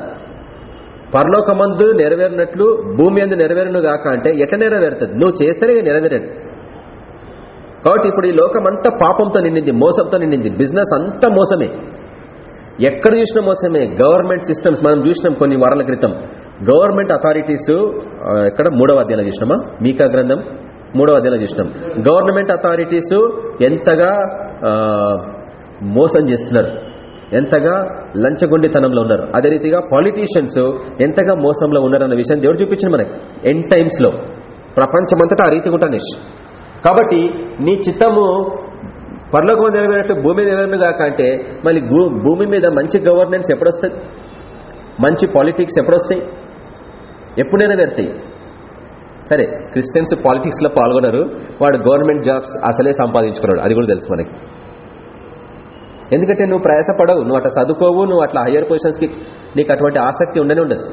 పరలోక మందు నెరవేరినట్లు భూమి మీద నెరవేరును గాక అంటే ఎట్లా నెరవేరుతుంది? నువ్వు చేస్తేనే ఇక కాబట్టి ఇప్పుడు ఈ లోకం అంతా పాపంతో నిండింది మోసంతో నిండింది. బిజినెస్ అంతా మోసమే. ఎక్కడ చూసినా మోసమే. గవర్నమెంట్ సిస్టమ్స్ మనం చూసినాం కొన్ని వారాల క్రితం. గవర్నమెంట్ అథారిటీస్ ఎక్కడ? మూడవ అధ్యాయంలో చూసినామా? మీకా గ్రంథం? మూడవ అధ్యాయంలో చూసినాం. గవర్నమెంట్ అథారిటీస్ ఎంతగా మోసం చేస్తున్నారు. ఎంతగా లంచగొండితనంలో ఉన్నారు. అదే రీతిగా పాలిటీషియన్స్ ఎంతగా మోసంలో ఉన్నారన్న విషయం దేవుడు చూపించింది మనకి. ఎన్ టైమ్స్లో. ప్రపంచమంతటా ఆ రీతి ఉంటాను కాబట్టి నీ చిత్తము పరలోకం నెరవేరినట్టు భూమి నెరవేరును కాక అంటే మళ్ళీ భూమి మీద మంచి గవర్నెన్స్ ఎప్పుడొస్తుంది మంచి పాలిటిక్స్ ఎప్పుడొస్తాయి? ఎప్పుడు నెరవేరుతాయి సరే క్రిస్టియన్స్ పాలిటిక్స్లో పాల్గొన్నారు. వాడు గవర్నమెంట్ జాబ్స్ అసలే సంపాదించుకున్నాడు. అది కూడా తెలుసు మనకి. ఎందుకంటే నువ్వు ప్రయాసపడవు. నువ్వు అట్లా చదువుకోవు. నువ్వు అట్లా హయ్యర్ పొజిషన్స్కి నీకు అటువంటి ఆసక్తి ఉండనే ఉండదు.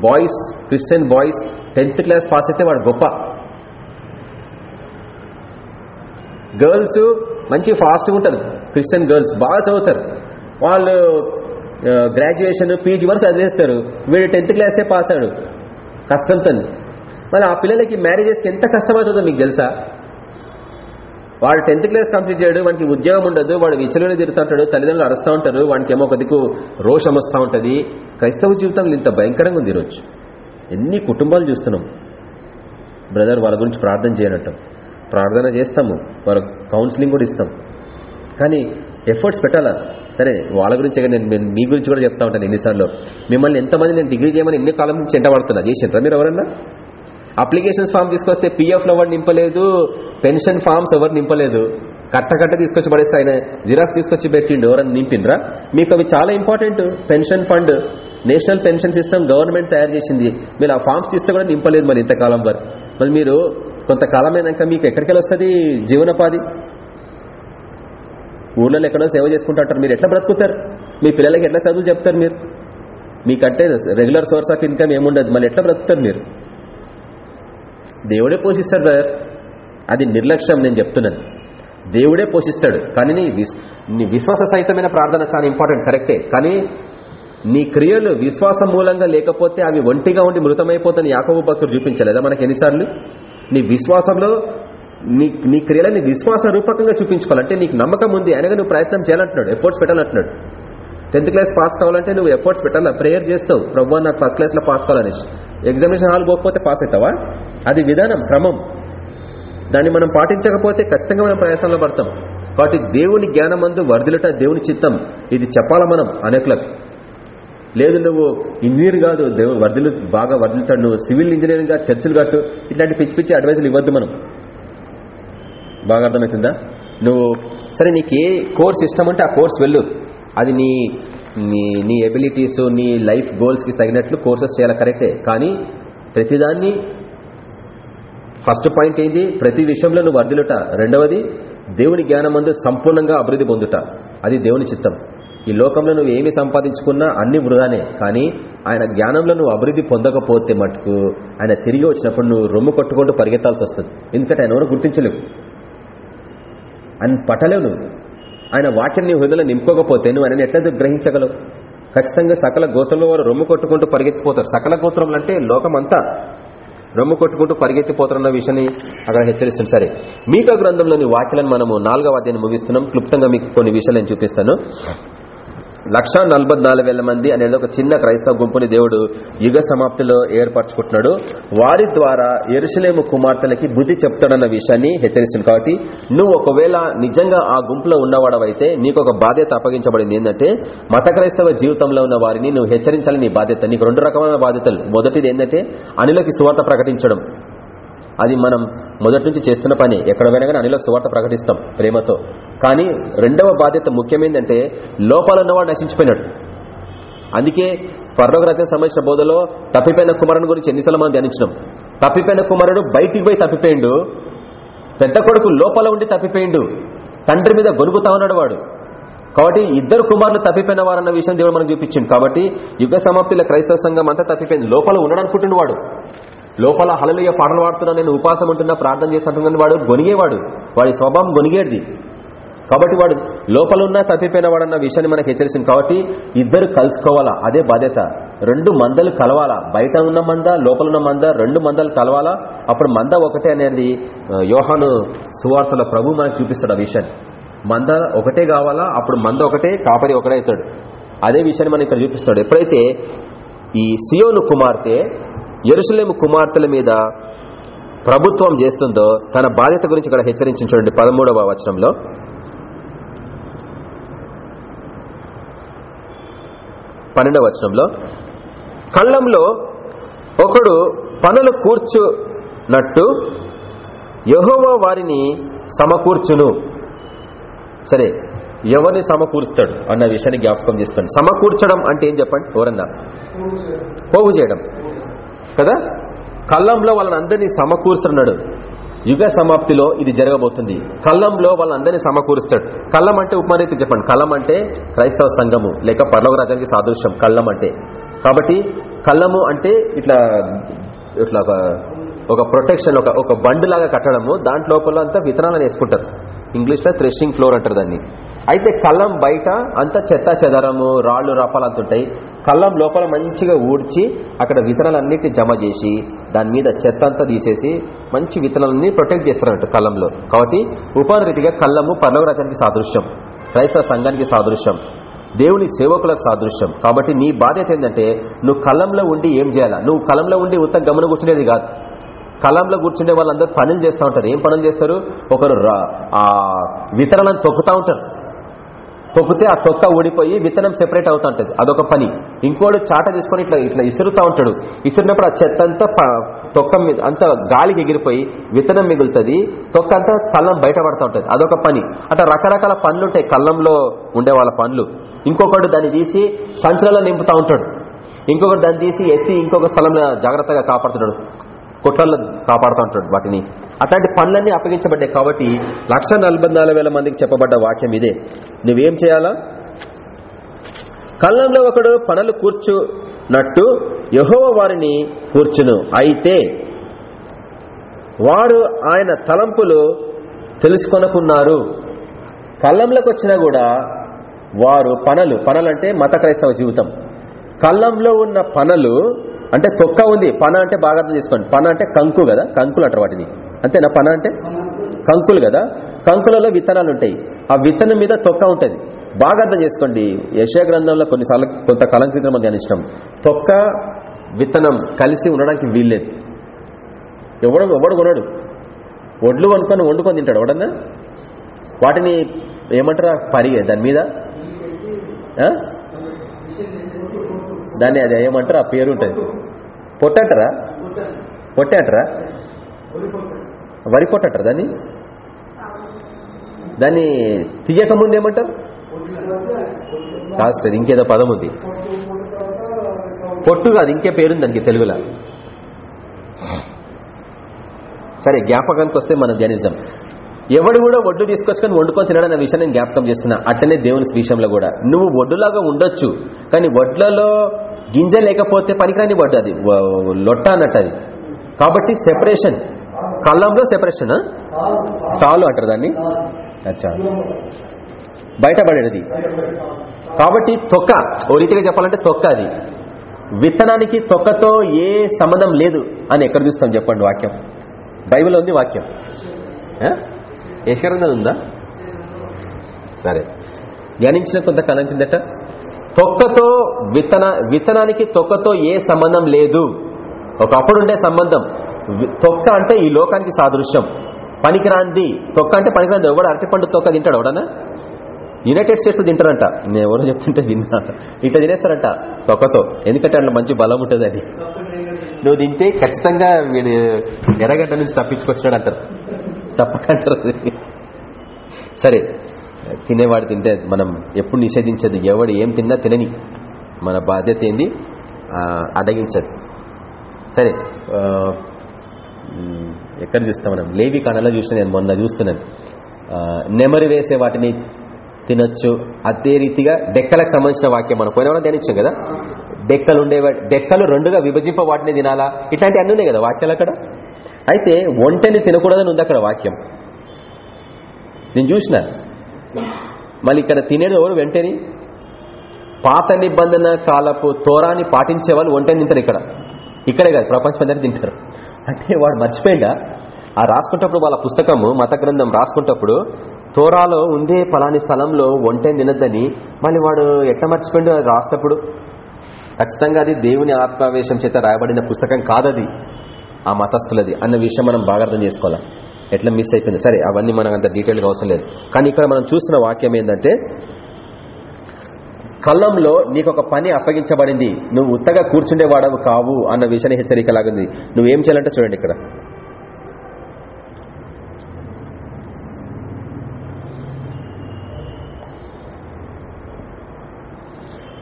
Boys Christian boys tenth class pass అయితే వాడు గొప్ప. గర్ల్స్ మంచి ఫాస్ట్గా ఉంటారు. క్రిస్టియన్ గర్ల్స్ బాగా చదువుతారు. వాళ్ళు గ్రాడ్యుయేషన్ పీజీ వరకు చదివేస్తారు. వీడు టెన్త్ క్లాసే పాస్ అయ్యాడు. కష్టంతో మరి ఆ పిల్లలకి మ్యారేజెస్కి ఎంత కష్టమవుతుందో మీకు తెలుసా? వాడు టెన్త్ క్లాస్ కంప్లీట్ చేయడు వానికి ఉద్యోగం ఉండదు వాడు విచలనే తిరుగుతుంటాడు తల్లిదండ్రులు అరుస్తూ ఉంటారు వానికి ఏమో ఒక దిక్కు రోషం వస్తూ ఉంటుంది. క్రైస్తవ జీవితంలో ఇంత భయంకరంగా ఉంది ఈరోజు. ఎన్ని కుటుంబాలు చూస్తున్నాం. బ్రదర్ వాళ్ళ గురించి ప్రార్థన చేయనట్టు ప్రార్థన చేస్తాము. వారు కౌన్సిలింగ్ కూడా ఇస్తాం. కానీ ఎఫర్ట్స్ పెట్టాలా? సరే వాళ్ళ గురించి నేను నేను మీ గురించి కూడా చెప్తా ఉంటాను ఎన్నిసార్లు. మిమ్మల్ని ఎంతమంది నేను డిగ్రీ చేయమని ఎన్ని కాలం నుంచి ఎంట పడుతున్నా? మీరు ఎవరన్నా? అప్లికేషన్స్ ఫామ్ తీసుకొస్తే పీఎఫ్ ఎవరు నింపలేదు? పెన్షన్ ఫామ్స్ ఎవరు నింపలేదు? కట్ట కట్ట తీసుకొచ్చి పడేస్తే ఆయన జిరాక్స్ తీసుకొచ్చి పెట్టిండు ఎవరన్నా నింపిండ్రా? మీకు అవి చాలా important pension fund national pension system government తయారు చేసింది. మీరు ఆ ఫామ్స్ తీస్తే కూడా నింపలేదు మరి ఇంతకాలం వరకు మరి మీరు కొంతకాలమైనాక మీకు ఎక్కడికి వస్తుంది జీవనోపాధి? ఊళ్ళలో ఎక్కడో సేవ చేసుకుంటుంటారు. మీరు ఎట్లా బ్రతుకుతారు? మీ పిల్లలకి ఎట్లా చదువు చెప్తారు మీరు? మీకంటే రెగ్యులర్ సోర్స్ ఆఫ్ ఇన్కమ్ ఏముండదు. మళ్ళీ ఎట్లా బ్రతుకుతారు మీరు? దేవుడే పోషిస్తాడు బ్రదర్. అది నిర్లక్ష్యం నేను చెప్తున్నాను. దేవుడే పోషిస్తాడు. కానీ నీ విశ్వాస సహితమైన ప్రార్థన చాలా ఇంపార్టెంట్. కరెక్టే. కానీ నీ క్రియలు విశ్వాసం మూలంగా లేకపోతే అవి ఒంటిగా ఉండి మృతమైపోతాయని యాకబు భక్తులు చూపించలేదా మనకి ఎన్నిసార్లు? నీ విశ్వాసంలో నీ నీ క్రియలని విశ్వాస రూపకంగా చూపించుకోవాలంటే నీకు నమ్మకం ఉంది అనగా నువ్వు ప్రయత్నం చేయాలంటున్నాడు ఎఫర్ట్స్ పెట్టాలంటున్నాడు. టెన్త్ క్లాస్ పాస్ కావాలంటే నువ్వు ఎఫర్ట్స్ పెట్టాలా? ప్రేయర్ చేస్తావు. ప్రభు నాకు ఫస్ట్ క్లాస్లో పాస్ కావాలనేసి. ఎగ్జామినేషన్ హాల్ పోకపోతే పాస్ అవుతావా? అది విధానం క్రమం. దాన్ని మనం పాటించకపోతే ఖచ్చితంగా మనం ప్రయాసంలో పడతాం. కాబట్టి దేవుని జ్ఞానమందు వర్ధిలుట దేవుని చిత్తం. ఇది చెప్పాలా మనం? అనేకులకు. లేదు నువ్వు ఇంజనీర్ కాదు దేవుడు వర్ధిలు బాగా వర్ధులుతాడు నువ్వు సివిల్ ఇంజనీరింగ్గా చర్చలు కట్టు ఇట్లాంటి పిచ్చి పిచ్చి అడ్వైజులు ఇవ్వద్దు మనం. బాగా అర్థమవుతుందా? నువ్వు సరే నీకు ఏ కోర్స్ ఇష్టం అంటే ఆ కోర్స్ వెళ్ళు. అది నీ నీ నీ ఎబిలిటీస్ నీ లైఫ్ గోల్స్కి తగినట్లు కోర్సెస్ చేయాలి కరెక్టే. కానీ ప్రతిదాన్ని ఫస్ట్ పాయింట్ ఏంది? ప్రతి విషయంలో నువ్వు వర్ధిలుట రెండవది దేవుని జ్ఞానం సంపూర్ణంగా అభివృద్ధి పొందుట. అది దేవుని చిత్తం. ఈ లోకంలో నువ్వు ఏమి సంపాదించుకున్నా అన్ని వృధానే కానీ ఆయన జ్ఞానంలో నువ్వు అభివృద్ధి పొందకపోతే మటుకు ఆయన తిరిగి వచ్చినప్పుడు నువ్వు రొమ్ము కొట్టుకుంటూ పరిగెత్తాల్సి వస్తుంది. ఎందుకంటే ఆయన ఎవరు గుర్తించలేవు. ఆయన పట్టలేవు నువ్వు. ఆయన వాక్యం నీ హృదయలో నింపుకోకపోతే నువ్వు ఆయన ఎట్లా గ్రహించగలవు? ఖచ్చితంగా సకల గోత్రంలో వారు రొమ్ము కొట్టుకుంటూ పరిగెత్తిపోతారు. సకల గోత్రంలో అంటే లోకం అంతా రొమ్ము కొట్టుకుంటూ పరిగెత్తిపోతున్న విషయాన్ని అక్కడ హెచ్చరిస్తుంది. సరే మీకా గ్రంథంలోని వాక్యాలను మనము నాలుగవ అధ్యాయం ముగిస్తున్నాం. క్లుప్తంగా మీకు కొన్ని విషయాలు నేను చూపిస్తాను. లక్ష మంది అనేది ఒక చిన్న క్రైస్తవ గుంపుని దేవుడు యుగ సమాప్తిలో ఏర్పరచుకుంటున్నాడు. వారి ద్వారా ఎరుసలేము కుమార్తెలకి బుద్ధి చెప్తాడన్న విషయాన్ని హెచ్చరిస్తుంది. కాబట్టి నువ్వు ఒకవేళ నిజంగా ఆ గుంపులో ఉన్నవాడవైతే నీకు ఒక బాధ్యత అప్పగించబడింది. ఏంటంటే మత క్రైస్తవ జీవితంలో ఉన్న వారిని నువ్వు హెచ్చరించాలని నీ బాధ్యత. నీకు రెండు రకమైన బాధ్యతలు. మొదటిది ఏంటంటే అనిలకి సువార్త ప్రకటించడం. అది మనం మొదటి నుంచి చేస్తున్న పని. ఎక్కడ పోయినా కానీ అనిలకు సువార్త ప్రకటిస్తాం ప్రేమతో. కానీ రెండవ బాధ్యత ముఖ్యమైందంటే లోపల ఉన్నవాడు నశించిపోయినాడు. అందుకే పర్లోక రచన సంబంధించిన బోధలో తప్పిపోయిన కుమారుని గురించి ఎన్నిసార్లు మనం ధ్యానించినాం. తప్పిపోయిన కుమారుడు బయటికి పోయి తప్పిపోయిండు. పెద్ద కొడుకు లోపల ఉండి తప్పిపోయిండు. తండ్రి మీద గొనుగుతా ఉన్నాడు వాడు. కాబట్టి ఇద్దరు కుమారులు తప్పిపోయిన వారన్న విషయం దేవుడు మనకు చూపించింది కాబట్టి యుగ సమాప్తిలో క్రైస్తవ సంఘం అంతా తప్పిపోయింది. లోపల ఉండడనుకుంటున్న వాడు. లోపల హలలియ పాటలు పాడుతున్నా నేను ఉపాసం ఉంటున్నా ప్రార్థన చేస్తుంటున్నాను వాడు గొనిగేవాడు. వాడి స్వభావం గొనిగేది. కాబట్టి వాడు లోపల ఉన్నా తప్పిపోయిన వాడన్న విషయాన్ని మనకు హెచ్చరిస్తుంది. కాబట్టి ఇద్దరు కలుసుకోవాలా? అదే బాధ్యత. రెండు మందలు కలవాలా? బయట ఉన్న మంద లోపల ఉన్న మంద రెండు మందలు కలవాలా? అప్పుడు మంద ఒకటే అనేది యోహాను సువార్తల ప్రభు మనకు చూపిస్తాడు ఆ విషయాన్ని. మంద ఒకటే కావాలా? అప్పుడు మంద ఒకటే కాపరి ఒకటే అవుతాడు. అదే విషయాన్ని మనం ఇక్కడ చూపిస్తాడు. ఎప్పుడైతే ఈ సియోను కుమార్తె ఎరుసలేము కుమార్తెల మీద ప్రభుత్వం చేస్తుందో తన బాధ్యత గురించి ఇక్కడ హెచ్చరించి చూడండి పదమూడవ వచనంలో. పన్నెండవ వచనంలో. కళ్ళంలో ఒకడు పనులు కూర్చున్నట్టు యహోవ వారిని సమకూర్చును. సరే ఎవరిని సమకూరుస్తాడు అన్న విషయాన్ని జ్ఞాపకం చేసుకోండి. సమకూర్చడం అంటే ఏం చెప్పండి? ఎవరన్నా? పోగు చేయడం. కదా? కళ్ళంలో వాళ్ళని అందరినీ సమకూరుస్తున్నాడు. యుగ సమాప్తిలో ఇది జరగబోతుంది. కళ్ళంలో వాళ్ళందరినీ సమకూరుస్తాడు. కళ్ళం అంటే ఉపమానైతే చెప్పండి. కళ్ళం అంటే క్రైస్తవ సంఘము లేక పర్లోక రాజ్యానికి సాదృశ్యం. కళ్ళం అంటే. కాబట్టి కళ్ళము అంటే ఇట్లా ఇట్లా ఒక ఒక ప్రొటెక్షన్ ఒక ఒక బండ్ లాగా కట్టడము. దాంట్ లోపల అంతా విత్తనాలను వేసుకుంటారు. ఇంగ్లీష్లో థ్రెషింగ్ ఫ్లోర్ అంటారు దాన్ని. అయితే కళ్ళం బయట అంతా చెత్త చెదరము రాళ్ళు రపాలు అంత ఉంటాయి కళ్ళం లోపల మంచిగా ఊడ్చి అక్కడ విత్తనాలన్నిటిని జమ చేసి దాని మీద చెత్త అంతా తీసేసి మంచి విత్తనాలని ప్రొటెక్ట్ చేస్తారంట కళ్ళంలో. కాబట్టి ఉపాధిరీతిగా కళ్ళము పర్లవరాజానికి సాదృశ్యం క్రైస్తవ సంఘానికి సాదృశ్యం దేవుని సేవకులకు సాదృశ్యం. కాబట్టి నీ బాధ్యత ఏంటంటే నువ్వు కళ్ళంలో ఉండి ఏం చేయాలా? నువ్వు కళ్ళంలో ఉండి ఉత్త గమనం కూర్చునేది కాదు. కలంలో కూర్చుండే వాళ్ళందరూ పనులు చేస్తూ ఉంటారు. ఏం పనులు చేస్తారు? ఒకరు ఆ విత్తనాలను తొక్కుతూ ఉంటారు. తొక్కితే ఆ తొక్క ఊడిపోయి విత్తనం సెపరేట్ అవుతా ఉంటుంది అదొక పని. ఇంకోడు చాట తీసుకొని ఇట్లా ఇట్లా ఇసురుతా ఉంటాడు. ఇసిరినప్పుడు ఆ చెత్త అంతా తొక్క మీద అంత గాలికి ఎగిరిపోయి విత్తనం మిగులుతుంది. తొక్క అంతా కళ్ళం బయట ఉంటుంది. అదొక పని. అట్లా రకరకాల పనులు ఉంటాయి కళ్ళంలో ఉండే వాళ్ళ పనులు. ఇంకొకడు దాన్ని తీసి సంచులలో నింపుతా ఉంటాడు. ఇంకొకటి దాన్ని తీసి ఎత్తి ఇంకొక స్థలంలో జాగ్రత్తగా కాపాడుతున్నాడు. కుట్రల్లో కాపాడుతూ ఉంటాడు వాటిని. అట్లాంటి పనులన్నీ అప్పగించబడ్డాయి కాబట్టి లక్ష మందికి చెప్పబడ్డ వాక్యం ఇదే. నువ్వేం చేయాలా? కళ్ళంలో ఒకడు పనులు కూర్చున్నట్టు యహోవ వారిని కూర్చును. అయితే వారు ఆయన తలంపులు తెలుసుకొనకున్నారు. కళ్ళంలోకి వచ్చినా కూడా వారు పనులు పనులంటే మత క్రైస్తవ జీవితం. కళ్ళంలో ఉన్న పనులు అంటే తొక్క ఉంది. పన అంటే బాగా అర్థం చేసుకోండి. పన అంటే కంకు కదా కంకులు అంటారు వాటిని. అంతేనా? పన అంటే? కంకులు కదా. కంకులలో విత్తనాలు ఉంటాయి. ఆ విత్తనం మీద తొక్క ఉంటుంది. బాగా అర్థం చేసుకోండి. యశా గ్రంథంలో కొన్నిసార్లు కొంతకాలం క్రితం మనం ధ్యానించడం తొక్క విత్తనం కలిసి ఉండడానికి వీల్లేదు. ఎవడు ఎవడు కొనడు? ఒడ్లు కొనుక్కొని వండుకొని తింటాడు ఎవడన్నా? వాటిని ఏమంటారా? పరిగే దాని మీద? దాన్ని అది ఏమంటారు? ఆ పేరు ఉంటుంది. పొట్టంటారా? పొట్టంటారా? వరి పొట్టంటారా దాన్ని? దాన్ని తీయక ముందు ఏమంటారు కాస్టర్ ఇంకేదో పదం ఉంది. పొట్టు కాదు ఇంకే పేరుంది దానికి తెలుగులో. సరే జ్ఞాపకానికి వస్తే మనం ధ్యానిజం ఎవడు కూడా ఒడ్డు తీసుకొచ్చుకొని వండుకొని తినడన్న విషయాన్ని నేను జ్ఞాపకం చేస్తున్నా. అట్లనే దేవుని విషయంలో కూడా. నువ్వు ఒడ్డులాగా ఉండొచ్చు కానీ వడ్లలో గింజ లేకపోతే పనికిరాని వడ్డు అది. లొట్ట అన్నట్టు అది. కాబట్టి సెపరేషన్ కళ్ళంలో సెపరేషన్ తాలు అంటారు దాన్ని? అచ్చా. బయటపడేది. కాబట్టి తొక్క ఓ రీతిగా చెప్పాలంటే తొక్క అది. విత్తనానికి తొక్కతో ఏ సంబంధం లేదు అని ఎక్కడ చూస్తాం చెప్పండి వాక్యం? బైబిల్ ఉంది వాక్యం. యశ్వరంగా ఉందా? సరే. ధ్యానించిన కొంత కాలం కిందట తొక్కతో విత్తన విత్తనానికి తొక్కతో ఏ సంబంధం లేదు. ఒకప్పుడు ఉండే సంబంధం. తొక్క అంటే ఈ లోకానికి సాదృశ్యం. పనికిరాంది. తొక్క అంటే పనికిరాంది. ఎవడు అరటిపండు తొక్క తింటాడు ఎవడన్నా? యునైటెడ్ స్టేట్స్ తింటారంట నేను ఎవరో చెప్తుంటే విన్నా. ఇట్లా తినేస్తారంట తొక్కతో. ఎందుకంటే అట్లా మంచి బలం ఉంటుంది అది. నువ్వు తింటే ఖచ్చితంగా వీడు ఎర్రగడ్డ నుంచి తప్పించుకొచ్చినాడు అంటారు. తప్పకంటారు సరే తినేవాడు తింటే మనం ఎప్పుడు నిషేధించదు. ఎవడు ఏం తిన్నా తినని. మన బాధ్యత ఏంది? అడగించదు. సరే ఎక్కడ చూస్తాం మనం? లేవి కణలో చూసిన నేను మొన్న చూస్తున్నాను. నెమరు వేసే వాటిని తినొచ్చు. అదే రీతిగా డెక్కలకు సంబంధించిన వాక్యం మనం పోయిన వాళ్ళం ధ్యానించాం కదా? డెక్కలు ఉండే డెక్కలు రెండుగా విభజింప వాటిని తినాలా? ఇట్లాంటి అన్నీ ఉన్నాయి కదా వాక్యాలు అక్కడ? అయితే ఒంటని తినకూడదని ఉంది అక్కడ వాక్యం. నేను చూసిన. మళ్ళీ ఇక్కడ తినేది ఎవరు? వెంటనే. పాత నిబంధన కాలపు తోరాన్ని పాటించే వాళ్ళు ఒంటని తింటారు ఇక్కడ. ఇక్కడే కాదు ప్రపంచం అందరూ తింటారు. అంటే వాడు మర్చిపోయిందా? ఆ రాసుకుంటప్పుడు వాళ్ళ పుస్తకము మత గ్రంథం రాసుకుంటప్పుడు తోరాలో ఉందే పలాని స్థలంలో ఒంటే నినద్దని మళ్ళీ వాడు ఎట్లా మర్చిపోయిండు అది రాసేటప్పుడు ఖచ్చితంగా అది దేవుని ఆత్మావేశం చేత రాయబడిన పుస్తకం కాదది ఆ మతస్థులది అన్న విషయం మనం బాగా అర్థం చేసుకోవాలి? ఎట్లా మిస్ అయిపోయింది? సరే అవన్నీ మనకు అంత డీటెయిల్గా అవసరం లేదు. కానీ ఇక్కడ మనం చూస్తున్న వాక్యం ఏంటంటే కళ్ళంలో నీకు ఒక పని అప్పగించబడింది. నువ్వు ఉత్తగా కూర్చుండేవాడవు కావు అన్న విషయాన్ని హెచ్చరికలాగుంది. నువ్వేం చేయాలంటే చూడండి ఇక్కడ.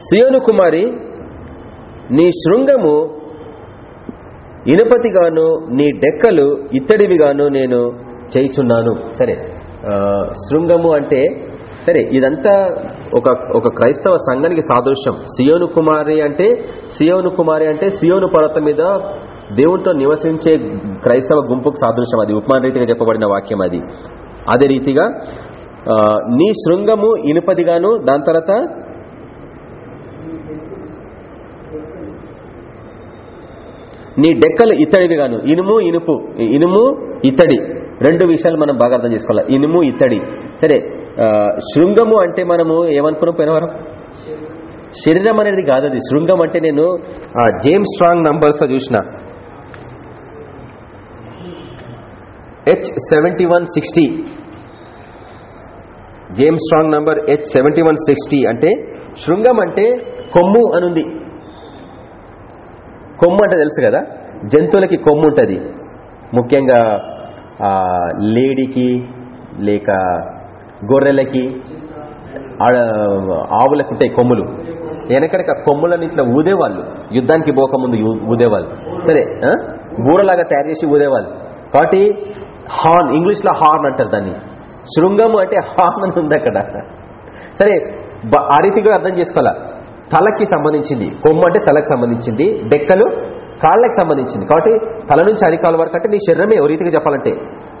సియోను కుమారి నీ శృంగము ఇనుపతిగాను నీ డెక్కలు ఇత్తడివిగాను నేను చేయుచున్నాను. సరే శృంగము అంటే సరే ఇదంతా ఒక ఒక క్రైస్తవ సంఘానికి సాదృశ్యం. సియోను కుమారి అంటే సియోను కుమారి అంటే సియోను పర్వతం మీద దేవునితో నివసించే క్రైస్తవ గుంపుకు సాదృశ్యం అది. ఉపమాన రీతిగా చెప్పబడిన వాక్యం అది. అదే రీతిగా నీ శృంగము ఇనుపదిగాను దాని తర్వాత? నీ డెక్కలు ఇత్తడివిగాను. ఇనుము ఇనుపు. ఇనుము ఇత్తడి. రెండు విషయాలు మనం బాగా అర్థం చేసుకోవాలి? ఇనుము ఇత్తడి. సరే శృంగము అంటే మనము ఏమనుకున్నాం పోయినవరం? శరీరం అనేది కాదు అది. శృంగం అంటే నేను ఆ, జేమ్స్ స్ట్రాంగ్ నంబర్స్ చూసిన. H seventy one sixty James Strong number H seventy one sixty అంటే శృంగం అంటే కొమ్ము అనుంది. కొమ్ము అంటే తెలుసు కదా? జంతువులకి కొమ్ము ఉంటుంది. ముఖ్యంగా లేడీకి లేక గొర్రెలకి ఆడ- ఆవులకు ఉంటాయి కొమ్ములు. వెనకడక కొమ్ములని ఇట్లా ఊదేవాళ్ళు. యుద్ధానికి పోకముందు ఊదేవాళ్ళు. సరే బూరలాగా తయారు చేసి ఊదేవాళ్ళు. కాబట్టి హార్న్ ఇంగ్లీష్లో హార్న్ అంటారు దాన్ని. శృంగము అంటే హార్న్ అని ఉంది అక్కడ. సరే ఆ రీతి కూడా అర్థం చేసుకోవాలా? తలకి సంబంధించింది. కొమ్ము అంటే తలకు సంబంధించింది. డెక్కలు కాళ్ళకి సంబంధించింది. కాబట్టి తల నుంచి అరికాల వరకు అంటే నీ శరీరమే ఓ రీతిగా చెప్పాలంటే.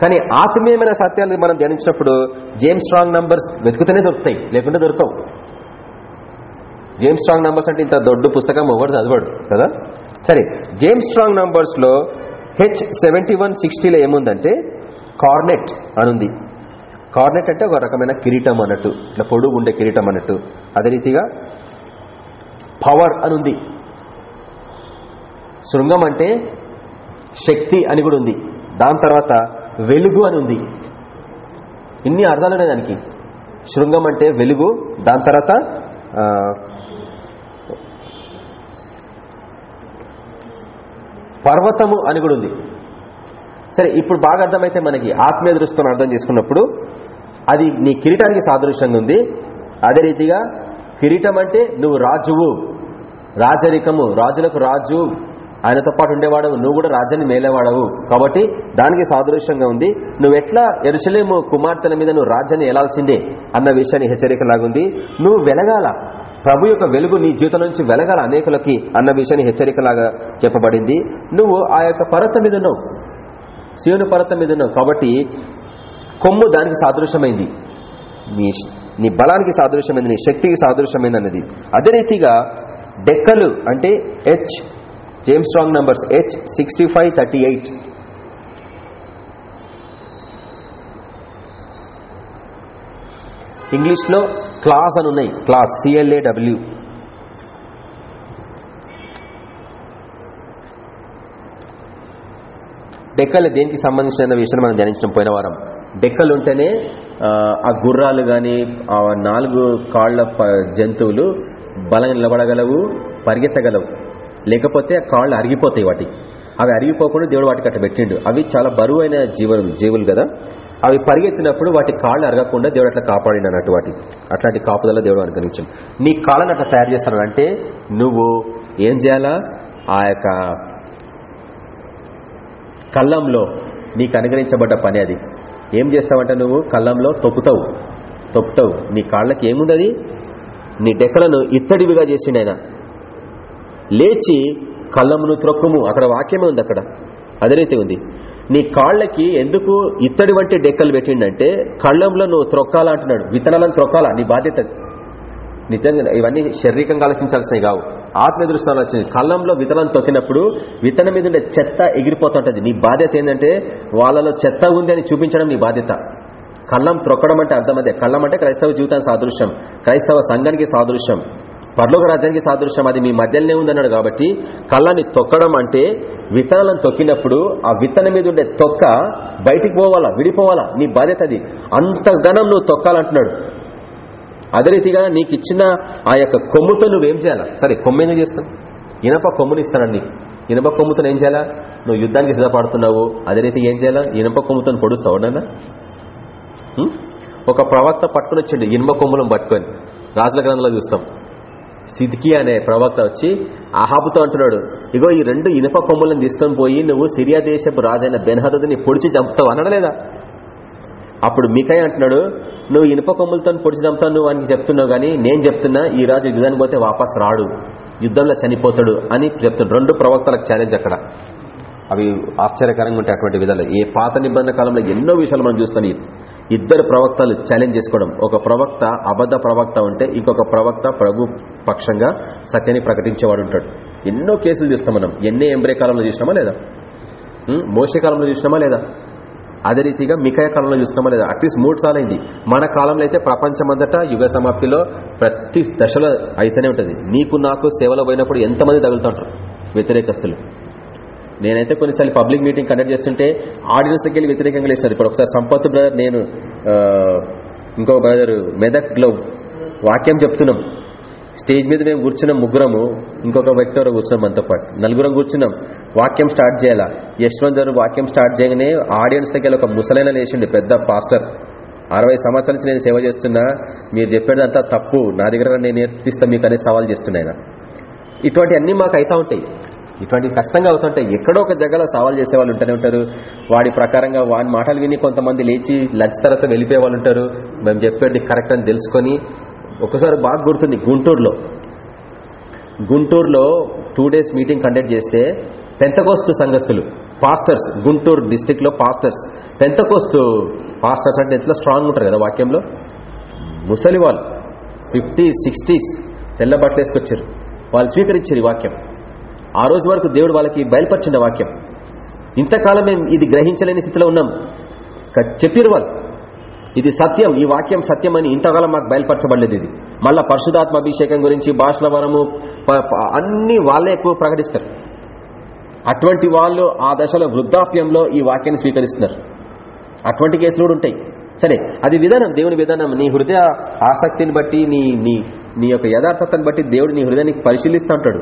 కానీ ఆత్మీయమైన సత్యాలు మనం ధ్యానించినప్పుడు జేమ్స్ స్ట్రాంగ్ నంబర్స్ వెతుకుతూనే దొరుకుతాయి లేకుంటే దొరకవు. జేమ్స్ స్ట్రాంగ్ నంబర్స్ అంటే ఇంత దొడ్డు పుస్తకం ఎవరు చదవడు కదా? సరే జేమ్స్ స్ట్రాంగ్ నంబర్స్లో హెచ్ సెవెంటీ వన్ సిక్స్టీలో ఏముందంటే కార్నెట్ అనుంది. కార్నెట్ అంటే ఒక రకమైన కిరీటం అన్నట్టు ఇట్లా పొడుగు ఉండే కిరీటం అన్నట్టు. అదే రీతిగా పవర్ అనుంది. శృంగం అంటే శక్తి అని కూడా ఉంది. దాని తర్వాత వెలుగు అని ఉంది. ఇన్ని అర్థాలు ఉన్నాయి దానికి. శృంగం అంటే వెలుగు దాని తర్వాత పర్వతము అని కూడా ఉంది. సరే ఇప్పుడు బాగా అర్థమైతే మనకి ఆత్మీయ దృష్టితో అర్థం చేసుకున్నప్పుడు అది నీ కిరీటానికి సాదృశ్యంగా ఉంది. అదే రీతిగా కిరీటం అంటే నువ్వు రాజువు రాజరికము రాజులకు రాజు. ఆయనతో పాటు ఉండేవాడవు నువ్వు కూడా రాజ్యాన్ని మేలేవాడవు. కాబట్టి దానికి సాదృశ్యంగా ఉంది నువ్వు ఎట్లా ఎరుసలేము కుమార్తెల మీద నువ్వు రాజ్యాన్ని ఏలాల్సిందే అన్న విషయాన్ని హెచ్చరికలాగుంది. నువ్వు వెలగాల ప్రభు యొక్క వెలుగు నీ జీవితం నుంచి వెలగాల అనేకులకి అన్న విషయాన్ని హెచ్చరికలాగా చెప్పబడింది. నువ్వు ఆ యొక్క పర్వతం మీద ఉన్నావు శివుని పర్వతం మీద ఉన్నావు. కాబట్టి కొమ్ము దానికి సాదృశ్యమైంది. నీ నీ బలానికి సాదృశ్యమైంది నీ శక్తికి సాదృశ్యమైంది అన్నది. అదే రీతిగా డెక్కలు అంటే H James Strong numbers H sixty five thirty eight ఇంగ్లీష్లో క్లాస్ అని ఉన్నాయి. క్లాస్ సిఎల్ఏ డబ్ల్యూ డెక్కలు దేనికి సంబంధించిన విషయాన్ని మనం ధ్యానించిన పోయిన వారం. డెక్కలు ఉంటేనే ఆ గుర్రాలు కానీ ఆ నాలుగు కాళ్ళ జంతువులు బలం నిలబడగలవు పరిగెత్తగలవు. లేకపోతే కాళ్ళు అరిగిపోతాయి వాటి. అవి అరిగిపోకుండా దేవుడు వాటికి అట్లా పెట్టిండు. అవి చాలా బరువైన జీవులు జీవులు కదా. అవి పరిగెత్తినప్పుడు వాటి కాళ్ళు అరగకుండా దేవుడు అట్లా కాపాడి అన్నట్టు వాటి. అట్లాంటి కాపుదల దేవుడు అనుగ్రహించాడు. నీ కాళ్ళని అట్లా తయారు చేస్తాడు అంటే నువ్వు ఏం చేయాలా? ఆ యొక్క కళ్ళంలో నీకు అనుగ్రహించబడ్డ పని అది. ఏం చేస్తావంటే నువ్వు కళ్ళంలో తొక్కుతావు. తొక్కుతావు. నీ కాళ్ళకి ఏముంది నీ డెక్కలను ఇత్తడివిగా చేసిండు ఆయన. లేచి కళ్ళమును త్రొక్కుము. అక్కడ వాక్యమే ఉంది అక్కడ. అదనైతే ఉంది. నీ కాళ్ళకి ఎందుకు ఇత్తడి వంటి డెక్కలు పెట్టిండంటే కళ్ళంలో నువ్వు త్రొక్కాలా అంటున్నాడు. విత్తనాలను త్రొక్కాలా? నీ బాధ్యత నిజంగా ఇవన్నీ శారీరకంగా ఆలోచించాల్సినవి కావు. ఆత్మ దృష్టిలో ఆలోచించి కళ్ళంలో విత్తనం తొక్కినప్పుడు విత్తనం మీద ఉండే చెత్త ఎగిరిపోతుంటది. నీ బాధ్యత ఏంటంటే వాళ్ళలో చెత్త ఉంది అని చూపించడం నీ బాధ్యత. కళ్ళం త్రొక్కడం అంటే అర్థం అదే. కళ్ళం అంటే క్రైస్తవ జీవితానికి సాదృశ్యం. క్రైస్తవ సంఘానికి సాదృశ్యం. పర్లోక రాజ్యానికి సాదృశ్యం. అది మీ మధ్యలోనే ఉందన్నాడు కాబట్టి కళ్ళని తొక్కడం అంటే విత్తనాలను తొక్కినప్పుడు ఆ విత్తనం మీద ఉండే తొక్క బయటికి పోవాలా విడిపోవాలా? నీ బాధ్యత అది. అంత ఘనం నువ్వు తొక్కాలంటున్నాడు. అదే రీతిగా నీకు ఇచ్చిన ఆ యొక్క కొమ్ముతో నువ్వేం చేయాలా? సరే కొమ్ము ఎందుకు చేస్తావు? ఇనప కొమ్ముని ఇస్తానండి నీకు. ఇనప కొమ్ముతో ఏం చేయాలా? నువ్వు యుద్ధానికి సిద్ధపడుతున్నావు. అదే రీతిగా ఏం చేయాలా? ఇనప కొమ్ముతో పొడుస్తావు నాన్న ఒక ప్రవక్త పట్టుకుని వచ్చిండు ఇనుప కొమ్ములను పట్టుకొని. రాజుల గ్రంథంలో చూస్తాం. సిద్కి అనే ప్రవక్త వచ్చి అహాబుతో అంటున్నాడు ఇగో ఈ రెండు ఇనుప కొమ్ములను తీసుకొని పోయి నువ్వు సిరియా దేశపు రాజైన బెన్హదని పొడిచి చంపుతావు అనడలేదా అప్పుడు మీకై అంటున్నాడు నువ్వు ఇనుప కొమ్ములతో పొడిచి చంపుతావు నువ్వు అని చెప్తున్నావు కానీ నేను చెప్తున్నా ఈ రాజు యుద్ధానికి పోతే వాపస్ రాడు యుద్ధంలో చనిపోతాడు అని చెప్తున్నాడు రెండు ప్రవక్తలకు ఛాలెంజ్ అక్కడ. అవి ఆశ్చర్యకరంగా ఉంటాయి అటువంటి విధాలు. ఏ పాత నిబంధన కాలంలో ఎన్నో విషయాలు మనం చూస్తాం ఇద్దరు ప్రవక్తలు ఛాలెంజ్ చేసుకోవడం. ఒక ప్రవక్త అబద్ధ ప్రవక్త ఉంటే ఇంకొక ప్రవక్త ప్రభు పక్షంగా సత్యాన్ని ప్రకటించేవాడు ఉంటాడు. ఎన్నో కేసులు చూస్తాం మనం. ఎన్నే ఎంబ్రే కాలంలో చూసినామా లేదా? ఉం? మోసే కాలంలో చూసినామా లేదా? అదే రీతిగా మికాయ కాలంలో చూసినామా లేదా? అట్లీస్ట్ మూడు సార్లు అయింది. మన కాలంలో అయితే ప్రపంచమంతటా యుగ సమాప్తిలో ప్రతి దశలో అయితేనే ఉంటుంది. నీకు నాకు సేవలో పోయినప్పుడు ఎంతమంది తగులుతుంటారు? వ్యతిరేకస్తులు. నేనైతే కొన్నిసార్లు పబ్లిక్ మీటింగ్ కండక్ట్ చేస్తుంటే ఆడియన్స్కి వెళ్ళి వ్యతిరేకంగా లేస్తారు. ఇప్పుడు ఒకసారి సంపత్ బ్రదర్ నేను ఆ, ఇంకో బ్రదర్ మెదక్లో వాక్యం చెప్తున్నాం. స్టేజ్ మీద మేము కూర్చున్నాం ముగ్గురము ఇంకొక వ్యక్తి ఎవరో కూర్చున్నాం మనతో పాటు. నలుగురం కూర్చున్నాం. వాక్యం స్టార్ట్ చేయాలా? యశ్వంత్ గారు వాక్యం స్టార్ట్ చేయగానే ఆడియన్స్ దగ్గర ఒక ముసలైన లేచిండు పెద్ద పాస్టర్. అరవై సంవత్సరాల నుంచి నేను సేవ చేస్తున్నా. మీరు చెప్పేదంతా తప్పు. నా దగ్గర నేను నేర్పిస్తా మీకు అనే సవాల్ చేస్తున్నాయన ఇటువంటివన్నీ మాకు అవుతా ఉంటాయి. ఇటువంటి కష్టంగా అవుతుంటాయి ఎక్కడో ఒక జగలో సవాల్ చేసే వాళ్ళు ఉంటూనే ఉంటారు. వాడి ప్రకారంగా వాడి మాటలు విని కొంతమంది లేచి లంచ్ తర్వాత వెళ్ళిపోయే వాళ్ళు ఉంటారు. మేము చెప్పేది కరెక్ట్ అని తెలుసుకొని ఒకసారి బాగా గుర్తుంది గుంటూరులో. గుంటూరులో టూ డేస్ మీటింగ్ కండక్ట్ చేస్తే పెంతకోస్తు సంఘస్థులు పాస్టర్స్ గుంటూరు డిస్టిక్లో పాస్టర్స్. పెంతకోస్తు పాస్టర్స్ అంటే ఎట్లా స్ట్రాంగ్ ఉంటారు కదా వాక్యంలో? ముసలి వాళ్ళు ఫిఫ్టీ సిక్స్టీస్ తెల్ల బట్టలు వేసుకొచ్చారు. వాళ్ళు స్వీకరించారు ఈ వాక్యం. ఆ రోజు వరకు దేవుడు వాళ్ళకి బయలుపరిచిన వాక్యం. ఇంతకాలం మేము ఇది గ్రహించలేని స్థితిలో ఉన్నాం. క- చెప్పిరు వాళ్ళు. ఇది సత్యం ఈ వాక్యం సత్యం అని ఇంతకాలం మాకు బయలుపరచబడలేదు ఇది. మళ్ళా పరశుధాత్మ అభిషేకం గురించి భాషల వరము ప- అన్ని వాళ్ళే ఎక్కువ ప్రకటిస్తారు. అటువంటి వాళ్ళు ఆ దశలో వృద్ధాప్యంలో ఈ వాక్యాన్ని స్వీకరిస్తున్నారు. అటువంటి కేసులు కూడా ఉంటాయి. సరే అది విధానం దేవుని విధానం. నీ హృదయ ఆసక్తిని బట్టి నీ నీ నీ యొక్క యథార్థతను బట్టి దేవుడు నీ హృదయానికి పరిశీలిస్తూ ఉంటాడు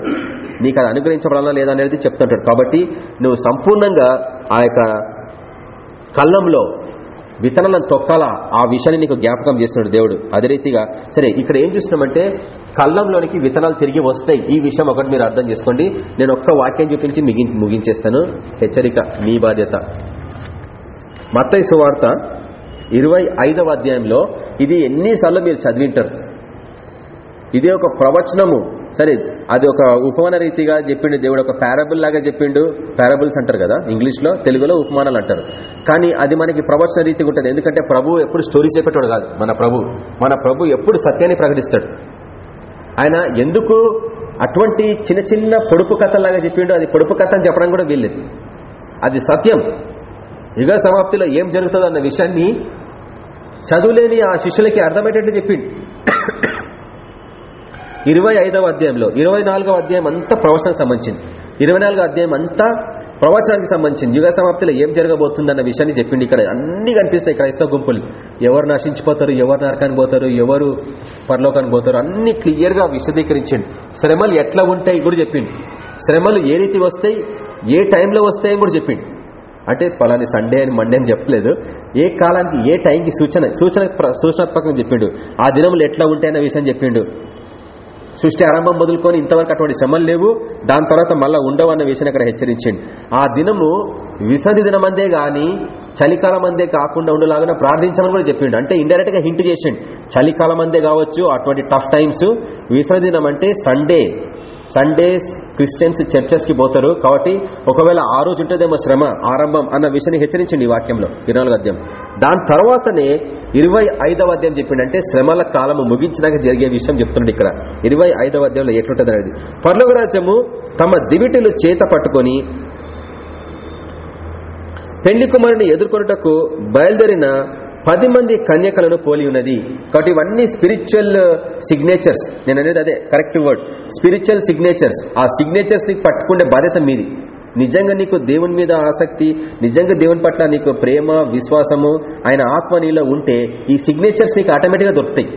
నీకు అది అనుగ్రహించబడాలా లేదా అనేది చెప్తుంటాడు. కాబట్టి నువ్వు సంపూర్ణంగా ఆ యొక్క కళ్ళంలో విత్తనాలను తొక్కాలా ఆ విషయాన్ని నీకు జ్ఞాపకం చేస్తున్నాడు దేవుడు. అదే రీతిగా సరే ఇక్కడ ఏం చూస్తున్నామంటే కళ్ళంలోనికి విత్తనాలు తిరిగి వస్తాయి. ఈ విషయం ఒకటి మీరు అర్థం చేసుకోండి. నేను ఒక్క వాక్యం చూపించి మిగి ముగించేస్తాను. హెచ్చరిక నీ బాధ్యత. మత్తయి సువార్త ఇరవై ఐదవ అధ్యాయంలో ఇది ఎన్నిసార్లు మీరు చదివింటారు? ఇది ఒక ప్రవచనము. సరే అది ఒక ఉపమాన రీతిగా చెప్పిండు దేవుడు ఒక పారబుల్ లాగా చెప్పిండు. పారబుల్స్ అంటారు కదా ఇంగ్లీష్లో తెలుగులో ఉపమానాలు అంటారు. కానీ అది మనకి ప్రవచన రీతిగా ఉంటుంది. ఎందుకంటే ప్రభు ఎప్పుడు స్టోరీ చెప్పేటోడు కాదు మన ప్రభు. మన ప్రభు ఎప్పుడు సత్యాన్ని ప్రకటిస్తాడు. ఆయన ఎందుకు అటువంటి చిన్న చిన్న పొడుపు కథలాగా చెప్పిండు అది పొడుపు కథ అని చెప్పడం కూడా వీల్లేదు. అది సత్యం. యుగ సమాప్తిలో ఏం జరుగుతుందో అన్న విషయాన్ని చదువులేని ఆ శిష్యులకి అర్థమయ్యేటట్టు చెప్పిండు. ఇరవై ఐదవ అధ్యాయంలో ఇరవై నాలుగవ అధ్యాయం అంతా ప్రవచనకు సంబంధించింది. ఇరవై నాలుగో అధ్యాయం అంతా ప్రవచనానికి సంబంధించింది. యుగ సమాప్తిలో ఏం జరగబోతుందన్న విషయాన్ని చెప్పిండి ఇక్కడ. అన్ని కనిపిస్తాయి క్రైస్తవ గుంపులు. ఎవరు నశించిపోతారు ఎవరు నరకానికి పోతారు ఎవరు పరలోకానికి పోతారు అన్ని క్లియర్గా విశదీకరించండి. శ్రమలు ఎట్లా ఉంటాయి కూడా చెప్పిండు. శ్రమలు ఏ రీతి వస్తాయి ఏ టైంలో వస్తాయని కూడా చెప్పిండు. అంటే పలాని సండే అని మండే అని చెప్పలేదు. ఏ కాలానికి ఏ టైంకి సూచన సూచన సూచనాత్మకంగా చెప్పిండు. ఆ దినములు ఎట్లా ఉంటాయన్న విషయం చెప్పిండు. సృష్టి ఆరంభం మొదలుకొని ఇంతవరకు అటువంటి శ్రమలు లేవు. దాని తర్వాత మళ్ళీ ఉండవు అన్న విషయాన్ని అక్కడ హెచ్చరించండి. ఆ దినము విసంధి దినం అందే కానీ చలికాలం అందే కాకుండా ఉండేలాగా ప్రార్థించమని కూడా చెప్పిండు. అంటే ఇండైరెక్ట్గా హింట్ చేసిండు. చలికాలం అందే కావచ్చు అటువంటి టఫ్ టైమ్స్ విసర్ది దినం అంటే సండే సండేస్ క్రిస్టియన్స్ చర్చెస్కి పోతారు. కాబట్టి ఒకవేళ ఆ రోజు ఉంటుందేమో శ్రమ ఆరంభం అన్న విషయాన్ని హెచ్చరించండి ఈ వాక్యంలో ఇరవై అధ్యాయం. దాని తర్వాతనే ఇరవై ఐదవ అధ్యాయం చెప్పిండంటే శ్రమల కాలము ముగించినాక జరిగే విషయం చెప్తున్నాడు ఇక్కడ. ఇరవై ఐదవ అధ్యాయంలో ఎట్లుంటుంది అనేది. పర్లోక రాజ్యము తమ దివిటిలు చేత పట్టుకొని పెళ్ళి కుమారుని ఎదుర్కొనుటకు బయలుదేరిన పది మంది కన్యకలను పోలి ఉన్నది. కాబట్టి ఇవన్నీ స్పిరిచువల్ సిగ్నేచర్స్ uh, నేను అనేది అదే కరెక్ట్ వర్డ్ స్పిరిచువల్ సిగ్నేచర్స్ ఆ సిగ్నేచర్స్ నీకు పట్టుకునే బాధ్యత మీది. నిజంగా నీకు దేవుని మీద ఆసక్తి నిజంగా దేవుని పట్ల నీకు ప్రేమ విశ్వాసము ఆయన ఆత్మ నీలో ఉంటే ఈ సిగ్నేచర్స్ నీకు ఆటోమేటిక్గా దొరుకుతాయి.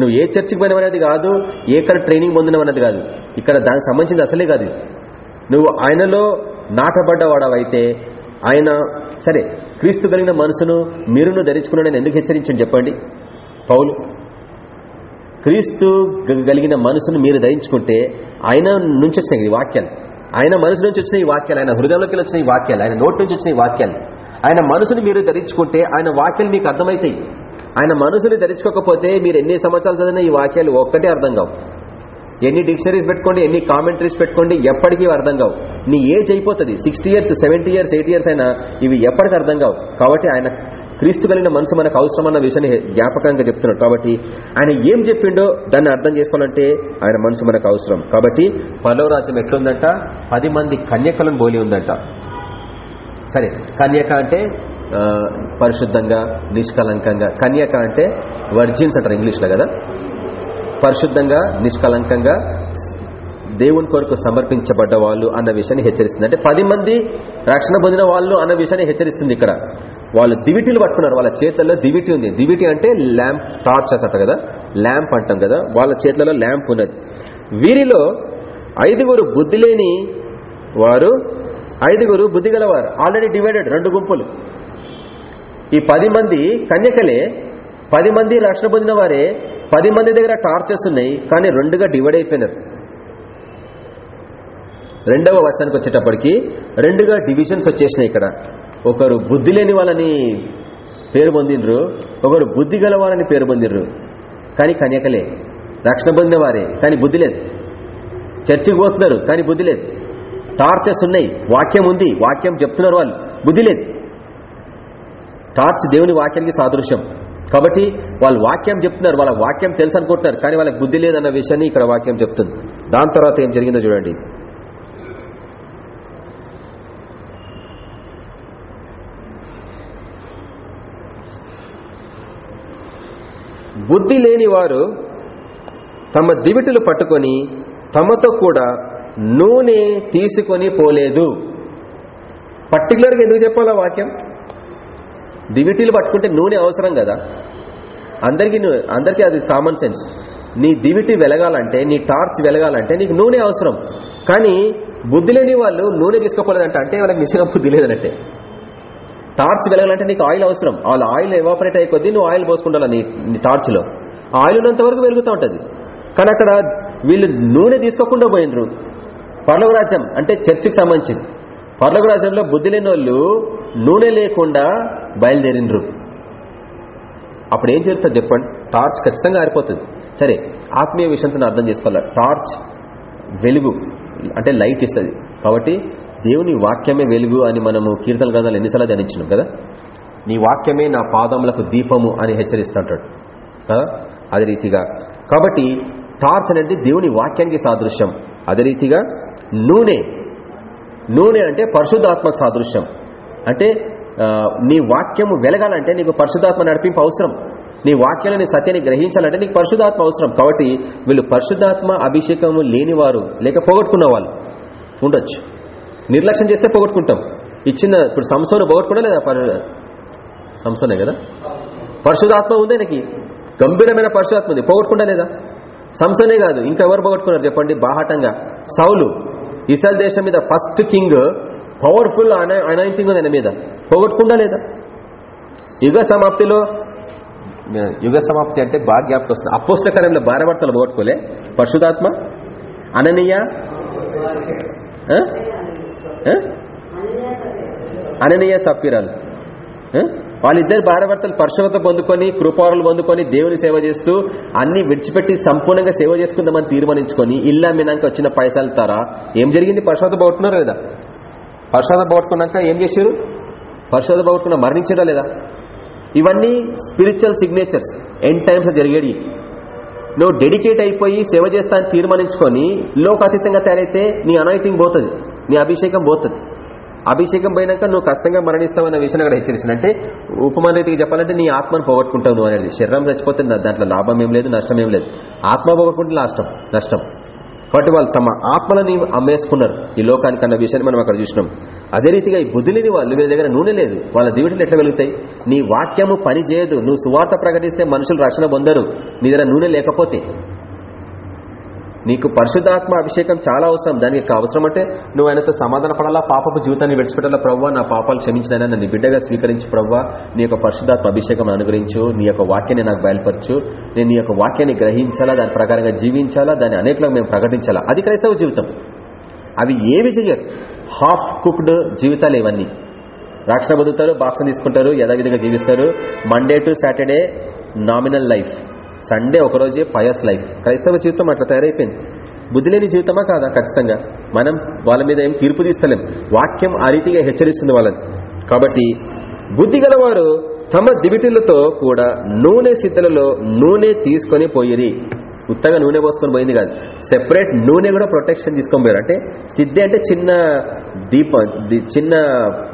నువ్వు ఏ చర్చికి పోయినవనేది కాదు ఏక్కడ ట్రైనింగ్ పొందినవన్నది కాదు. ఇక్కడ దానికి సంబంధించింది అసలే కాదు నువ్వు ఆయనలో నాటబడ్డవాడవైతే ఆయన సరే క్రీస్తు కలిగిన మనసును మీరును ధరించుకున్నాడని ఎందుకు హెచ్చరించండి చెప్పండి? పౌలు క్రీస్తు కలిగిన మనసును మీరు ధరించుకుంటే ఆయన నుంచి వచ్చిన ఈ వాక్యాలు ఆయన మనసు నుంచి వచ్చిన ఈ వాక్యాలు ఆయన హృదయంలోకి వచ్చిన ఈ వాక్యాలు ఆయన నోటి నుంచి వచ్చిన ఈ వాక్యాలు ఆయన మనసుని మీరు ధరించుకుంటే ఆయన వాక్యాలు మీకు అర్థమవుతాయి. ఆయన మనసుని ధరించుకోకపోతే మీరు ఎన్ని సంవత్సరాలు చదివినా ఈ వాక్యాలు ఒక్కటే అర్థం కావు. ఎన్ని డిక్షనరీస్ పెట్టుకోండి ఎన్ని కామెంటరీస్ పెట్టుకోండి ఎప్పటికీ అర్థం కావు. నీ ఏజ్ అయిపోతుంది sixty years seventy years eighty years అయినా ఇవి ఎప్పటికీ అర్థం కావు. కాబట్టి ఆయన క్రీస్తు కలిగిన మనసు మనకు అవసరమన్న విషయాన్ని జ్ఞాపకంగా చెప్తున్నాడు. కాబట్టి ఆయన ఏం చెప్పిండో దాన్ని అర్థం చేసుకోవాలంటే ఆయన మనసు మనకు అవసరం. కాబట్టి పర్లోరాజ్యం ఎట్లుందంట? పది మంది కన్యకలను బోలి ఉందంట. సరే కన్యక అంటే పరిశుద్ధంగా నిష్కలంకంగా. కన్యక అంటే వర్జిన్స్ అంటారు ఇంగ్లీష్లో కదా? పరిశుద్ధంగా నిష్కలంకంగా దేవుని కొరకు సమర్పించబడ్డ వాళ్ళు అన్న విషయాన్ని హెచ్చరిస్తుంది. అంటే పది మంది రక్షణ పొందిన వాళ్ళు అన్న విషయాన్ని హెచ్చరిస్తుంది ఇక్కడ. వాళ్ళు దివిటీలు పట్టుకున్నారు. వాళ్ళ చేతుల్లో దివిటి ఉంది. దివిటి అంటే ల్యాంప్ టార్చర్స్ అంట కదా. ల్యాంప్ అంటాం కదా. వాళ్ళ చేతులలో ల్యాంప్ ఉన్నది. వీరిలో ఐదుగురు బుద్ధి లేని వారు ఐదుగురు బుద్ధి గలవారు. ఆల్రెడీ డివైడెడ్ రెండు గుంపులు. ఈ పది మంది కన్యకలే పది మంది రక్షణ పొందిన వారే పది మంది దగ్గర టార్చర్స్ ఉన్నాయి కానీ రెండుగా డివైడ్ అయిపోయినారు. రెండవ వర్షానికి వచ్చేటప్పటికి రెండుగా డివిజన్స్ వచ్చేసినాయి ఇక్కడ. ఒకరు బుద్ధి లేని వాళ్ళని పేరు పొందిండ్రు ఒకరు బుద్ధి గల వాళ్ళని పేరు పొందిండ్రు. కానీ కన్యకలే రక్షణ పొందిన వారే కానీ బుద్ధి లేదు. చర్చికి పోతున్నారు కానీ బుద్ధి లేదు. టార్చర్స్ ఉన్నాయి వాక్యం ఉంది వాక్యం చెప్తున్నారు వాళ్ళు బుద్ధి లేదు. టార్చ్ దేవుని వాక్యానికి సాదృశ్యం. కాబట్టి వాళ్ళు వాక్యం చెప్తున్నారు వాళ్ళ వాక్యం తెలుసు అనుకుంటున్నారు కానీ వాళ్ళకి బుద్ధి లేదన్న విషయాన్ని ఇక్కడ వాక్యం చెప్తుంది. దాని తర్వాత ఏం జరిగిందో చూడండి. బుద్ధి లేని వారు తమ దివిటులు పట్టుకొని తమతో కూడా నూనె తీసుకొని పోలేదు. పర్టికులర్గా ఎందుకు చెప్పాలా వాక్యం? దివిటీలు పట్టుకుంటే నూనె అవసరం కదా? అందరికీ అందరికీ అది కామన్ సెన్స్ నీ దివిటి వెలగాలంటే నీ టార్చ్ వెలగాలంటే నీకు నూనె అవసరం. కానీ బుద్ధి లేని వాళ్ళు నూనె తీసుకోకూడదంటే అంటే వాళ్ళకి నిజంగా బుద్ధి లేదనంటే టార్చ్ వెలగాలంటే నీకు ఆయిల్ అవసరం. వాళ్ళ ఆయిల్ ఎవాపరేట్ అయిపోద్ది కొద్దీ నువ్వు ఆయిల్ పోసుకుంటావు నీ నీ టార్చ్లో. ఆయిల్ ఉన్నంత వరకు వెలుగుతూ ఉంటుంది. కానీ అక్కడ వీళ్ళు నూనె తీసుకోకుండా పోయినరు. పర్లగరాజ్యం అంటే చర్చికి సంబంధించింది. పర్లగరాజ్యంలో బుద్ధి లేని వాళ్ళు నూనె లేకుండా బయలుదేరిండ్రు అప్పుడు ఏం జరుగుతుంది చెప్పండి? టార్చ్ ఖచ్చితంగా ఆరిపోతుంది. సరే ఆత్మీయ విషయంతో అర్థం చేసుకోవాలి? టార్చ్ వెలుగు అంటే లైట్ ఇస్తుంది. కాబట్టి దేవుని వాక్యమే వెలుగు అని మనము కీర్తన గ్రంథాలు ఎన్నిసార్లు ధ్యానించినాం కదా? నీ వాక్యమే నా పాదములకు దీపము అని హెచ్చరిస్తుంటాడు. కదా? అదే రీతిగా. కాబట్టి టార్చ్ అనేది దేవుని వాక్యానికి సాదృశ్యం. అదే రీతిగా నూనె నూనె అంటే పరిశుద్ధాత్మక సాదృశ్యం. అంటే నీ వాక్యము వెలగాలంటే నీకు పరిశుద్ధాత్మ నడిపింపు అవసరం. నీ వాక్యాలని సత్యాన్ని గ్రహించాలంటే నీకు పరిశుద్ధాత్మ అవసరం. కాబట్టి వీళ్ళు పరిశుద్ధాత్మ అభిషేకము లేనివారు లేక పోగొట్టుకున్న వాళ్ళు ఉండొచ్చు. నిర్లక్ష్యం చేస్తే పోగొట్టుకుంటాం. ఇచ్చిన ఇప్పుడు సంసోను పోగొట్టుకున్నా లేదా సంసోనే కదా? పరిశుధాత్మ ఉంది ఆయనకి. గంభీరమైన పరిశుధాత్మ ఉంది. పోగొట్టుకుంటా లేదా? సంస్థనే కాదు. ఇంకా ఎవరు పోగొట్టుకున్నారు చెప్పండి? బాహాటంగా. సౌలు. ఇస్రాయల్ దేశం మీద ఫస్ట్ కింగ్ పవర్ఫుల్ అనాయింటింగ్ ఉంది ఆయన మీద. పోగొట్టుకుందా లేదా? యుగ సమాప్తిలో యుగ సమాప్తి అంటే బాగా జ్ఞాపకం వస్తుంది. అపోస్ల కార్యంలో భార్యభర్తలు పోగొట్టుకోలే? పరిశుధాత్మ అననీయ? అననీయ సప్పిరాలు వాళ్ళిద్దరు భార్యభర్తలు పరిశుభ్రత పొందుకొని కృపారులు పొందుకొని దేవుని సేవ చేస్తూ అన్ని విడిచిపెట్టి సంపూర్ణంగా సేవ చేసుకుందామని తీర్మానించుకొని ఇల్లా మీనాక వచ్చిన పైసలు తారా. ఏం జరిగింది? పరిశుభ్రత పోగొట్టున్నారు లేదా? పరిశుభ్రత పోగొట్టుకున్నాక ఏం చేశారు? పరిశుభ్రత పోగొట్టుకున్న మరణించడా లేదా? ఇవన్నీ స్పిరిచువల్ సిగ్నేచర్స్ ఎండ్ టైమ్స్ జరిగేది నువ్వు డెడికేట్ అయిపోయి సేవ చేస్తా అని తీర్మానించుకొని లోకాతీతంగా తయారైతే నీ అనాయిటింగ్ పోతుంది నీ అభిషేకం పోతుంది. అభిషేకం పోయినాక నువ్వు కష్టంగా మరణిస్తావన్న విషయాన్ని అక్కడ హెచ్చరిస్తుంది అంటే ఉపమాన రీతికి చెప్పాలంటే నీ ఆత్మను పోగొట్టుకుంటావు నువ్వు అనేది. శరీరం చచ్చిపోతుంది దాంట్లో లాభం ఏం లేదు నష్టం ఏం లేదు. ఆత్మ పోగొట్టుకుంటే నష్టం నష్టం. కాబట్టి వాళ్ళు తమ ఆత్మలని అమ్మేసుకున్నారు. ఈ లోకానికి అన్న విషయాన్ని మనం అక్కడ చూసినాం. అదే రీతిగా ఈ బుద్ధి లేని వాళ్ళు వీళ్ళ దగ్గర నూనె లేదు. వాళ్ళ దివిటలు ఎట్లా వెలుగుతాయి? నీ వాక్యము పని చేయదు నువ్వు సువార్త ప్రకటిస్తే మనుషులు రక్షణ పొందరు. నీ దగ్గర నూనె లేకపోతే. నీకు పరిశుద్ధాత్మ అభిషేకం చాలా అవసరం. దానికి అవసరం అంటే నువ్వు ఆయనతో సమాధాన పడాలా? పాపపు జీవితాన్ని విడిచిపెట్టాలా? ప్రవ్వా నా పాపాలు క్షమించినైనా నన్ను బిడ్డగా స్వీకరించి ప్రవ్వా నీ యొక్క పరిశుద్ధాత్మ అభిషేకం అనుగ్రహించు. నీ యొక్క వాక్యాన్ని నాకు బయలుపరచు. నేను నీ యొక్క వాక్యాన్ని గ్రహించాలా? దాని ప్రకారంగా జీవించాలా? దాన్ని అనేకలకు మేము ప్రకటించాలా? అది క్రైస్తవ జీవితం. అవి ఏవి చెయ్యరు. హాఫ్ కుక్డ్ జీవితాలు ఇవన్నీ. రక్షణ పొందుతారు బాక్సం తీసుకుంటారు యథావిధిగా జీవిస్తారు. Monday to Saturday nominal life. Sunday ఒకరోజే pious life క్రైస్తవ జీవితం అట్లా తయారైపోయింది. బుద్ధి లేని జీవితమా కాదా? ఖచ్చితంగా. మనం వాళ్ళ మీద ఏం తీర్పు తీస్తలేం. వాక్యం ఆ రీతిగా హెచ్చరిస్తుంది వాళ్ళని. కాబట్టి బుద్ధి గలవారు తమ దివిటిలతో కూడా నూనె సిద్ధలలో నూనె తీసుకొని పోయిరి. ఉత్తగా నూనె పోసుకొని పోయింది కాదు. సెపరేట్ నూనె కూడా ప్రొటెక్షన్ తీసుకొని పోయారు. అంటే సిద్ధి అంటే చిన్న దీపం చిన్న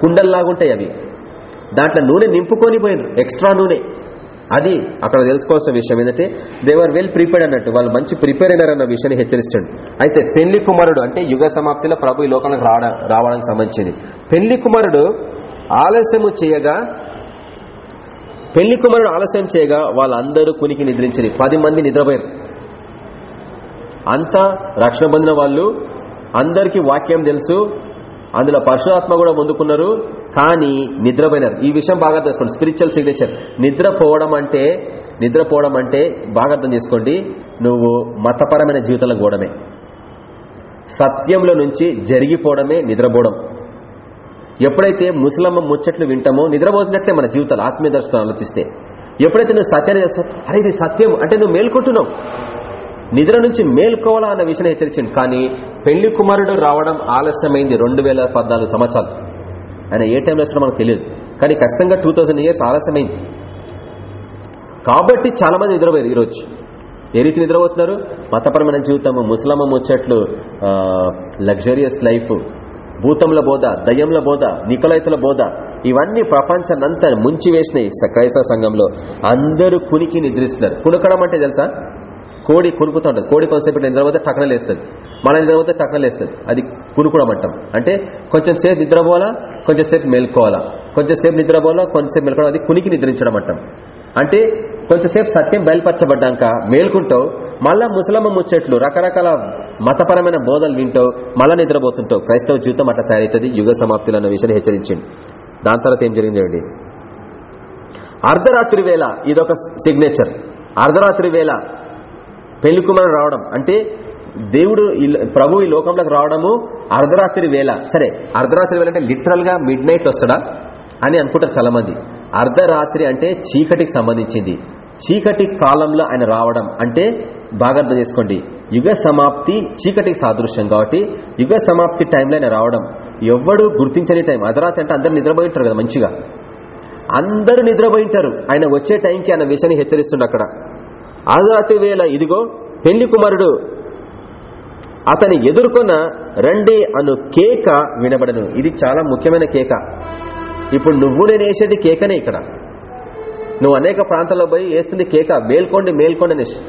కుండల్లాగుంటాయి అవి. దాంట్లో నూనె నింపుకొని పోయినారు ఎక్స్ట్రా నూనె. అది అక్కడ తెలుసుకోవాల్సిన విషయం ఏంటంటే దేవర్ వెల్ ప్రిపేర్డ్ అన్నట్టు వాళ్ళు మంచి ప్రిపేర్ అయినారన్న విషయాన్ని హెచ్చరిస్తుంది అయితే పెళ్ళి కుమారుడు అంటే యుగ సమాప్తిలో ప్రభు ఈ లోకానికి రావడం రావడానికి సంబంధించింది. పెళ్ళి కుమారుడు ఆలస్యము చేయగా పెళ్ళి కుమారుడు ఆలస్యం చేయగా వాళ్ళందరూ కునికి నిద్రించింది పది మంది నిద్రపోయారు అంతా రక్షణ పొందిన వాళ్ళు అందరికీ వాక్యం తెలుసు అందులో పరశురాత్మ కూడా ముందుకున్నారు. కానీ నిద్రపోయినారు. ఈ విషయం బాగా అర్థం చేసుకోండి. స్పిరిచువల్ సిగ్నేచర్ నిద్రపోవడం అంటే నిద్రపోవడం అంటే బాగా అర్థం చేసుకోండి. నువ్వు మతపరమైన జీవితంలో పోవడమే. సత్యంలో నుంచి జరిగిపోవడమే నిద్రపోవడం. ఎప్పుడైతే ముసలమ్మ ముచ్చట్లు వింటామో నిద్రపోతున్నట్లే మన జీవితాలు. ఆత్మీయ దర్శనం ఆలోచిస్తే. ఎప్పుడైతే నువ్వు సత్యాన్ని తెలుస్తావు అరే ఇది సత్యం. అంటే నువ్వు మేల్కొంటున్నావు. నిద్ర నుంచి మేల్కోవాలా అన్న విషయం హెచ్చరించింది. కానీ పెళ్ళి కుమారుడు రావడం ఆలస్యమైంది రెండు వేల పద్నాలుగు సంవత్సరాలు. ఆయన ఏ టైంలో వచ్చినా మనకు తెలియదు. కానీ ఖచ్చితంగా టూ థౌసండ్ ఇయర్స్ ఆలస్యమైంది. కాబట్టి చాలా మంది నిద్రపోయారు ఈరోజు. ఏ రీతి నిద్రపోతున్నారు? మతపరమైన జీవితము ముసలమ్మ ముచ్చట్లు లగ్జరియస్ లైఫ్ భూతంల బోధ దయ్యంల బోధ నికలైతుల బోధ ఇవన్నీ ప్రపంచాన్నంతా ముంచి వేసినాయి స- క్రైస్తవ సంఘంలో అందరూ కునికి నిద్రిస్తున్నారు. కునుకడం అంటే తెలుసా? కోడి కునుకుతూ ఉంటుంది. కోడి కొంతసేపు నిద్రపోతే టక్కన లేస్తుంది. మన నిద్రపోతే టక్కన లేస్తుంది. అది కునుకుడం అంటాం అంటే కొంచెం సేపు నిద్రపోవాలా కొంచెం సేపు మేల్కోవాలా? కొంచెం సేపు నిద్రపోవాలా కొంచెంసేపు మేల్కోవడం అది కునికి నిద్రించడం అంటాం అంటే కొంచెంసేపు సత్యం బయలుపరచబడ్డాక మేల్కుంటావు మళ్ళా ముసలమ్మ ముచ్చట్లు రకరకాల మతపరమైన బోధలు వింటావు మళ్ళా నిద్రపోతుంటావు. క్రైస్తవ జీవితం అట్లా తయారవుతుంది యుగ సమాప్తులు అన్న విషయాన్ని హెచ్చరించండి. దాని తర్వాత ఏం జరిగింది చూడండి అర్ధరాత్రి వేళ ఇదొక సిగ్నేచర్ అర్ధరాత్రి వేళ పెళ్ళికుమారు రావడం. అంటే దేవుడు ఈ ప్రభు ఈ లోకంలోకి రావడము అర్ధరాత్రి వేళ. సరే అర్ధరాత్రి వేళ అంటే లిటరల్గా మిడ్ నైట్ వస్తాడా అని అనుకుంటారు చాలా మంది అర్ధరాత్రి అంటే చీకటికి సంబంధించింది. చీకటి కాలంలో ఆయన రావడం అంటే బాగా అర్థం చేసుకోండి. యుగ సమాప్తి చీకటికి సాదృశ్యం కాబట్టి యుగ సమాప్తి టైంలో ఆయన రావడం. ఎవ్వడు గుర్తించని టైం. అర్ధరాత్రి అంటే అందరు నిద్రపోయి ఉంటారు కదా మంచిగా. అందరూ నిద్రపోయింటారు. ఆయన వచ్చే టైంకి ఆయన విషయాన్ని హెచ్చరిస్తుండ అక్కడ. అర్ధరాత్రి వేళ ఇదిగో పెళ్ళి కుమారుడు. అతని ఎదుర్కొన్న రండి అను కేక వినబడను. ఇది చాలా ముఖ్యమైన కేక. ఇప్పుడు నువ్వు నేను వేసేది కేకనే ఇక్కడ. నువ్వు అనేక ప్రాంతాల్లో పోయి వేస్తుంది కేక. మేల్కోండి మేల్కోండి అనేసి.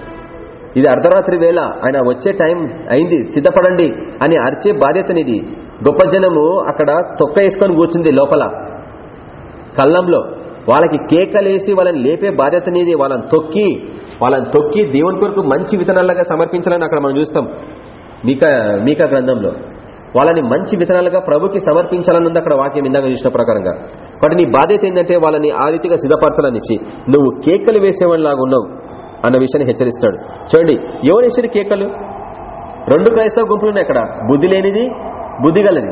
ఇది అర్ధరాత్రి వేళ. ఆయన వచ్చే టైం అయింది. సిద్ధపడండి అని అరిచే బాధ్యతనిది. గొప్ప జనము అక్కడ తొక్క వేసుకొని కూర్చుంది లోపల. కళ్ళంలో. వాళ్ళకి కేకలేసి వాళ్ళని లేపే బాధ్యత నీది. వాళ్ళని తొక్కి వాళ్ళని తొక్కి దేవుని కొరకు మంచి విత్తనాలుగా సమర్పించాలని అక్కడ మనం చూస్తాం. మీక మీక గ్రంథంలో. వాళ్ళని మంచి విత్తనాలుగా ప్రభుకి సమర్పించాలని ఉంది అక్కడ వాక్యం ఇందాక చూసిన ప్రకారంగా. కాబట్టి నీ బాధ్యత ఏంటంటే వాళ్ళని ఆ రీతిగా సిద్ధపరచాలని ఇచ్చి నువ్వు కేకలు వేసేవాళ్ళలాగా ఉన్నావు అన్న విషయాన్ని హెచ్చరిస్తాడు. చూడండి ఎవరు వేసారు కేకలు? రెండు క్రైస్తవ గుంపులు ఉన్నాయి అక్కడ. బుద్ధి లేనిది బుద్ధి గలది.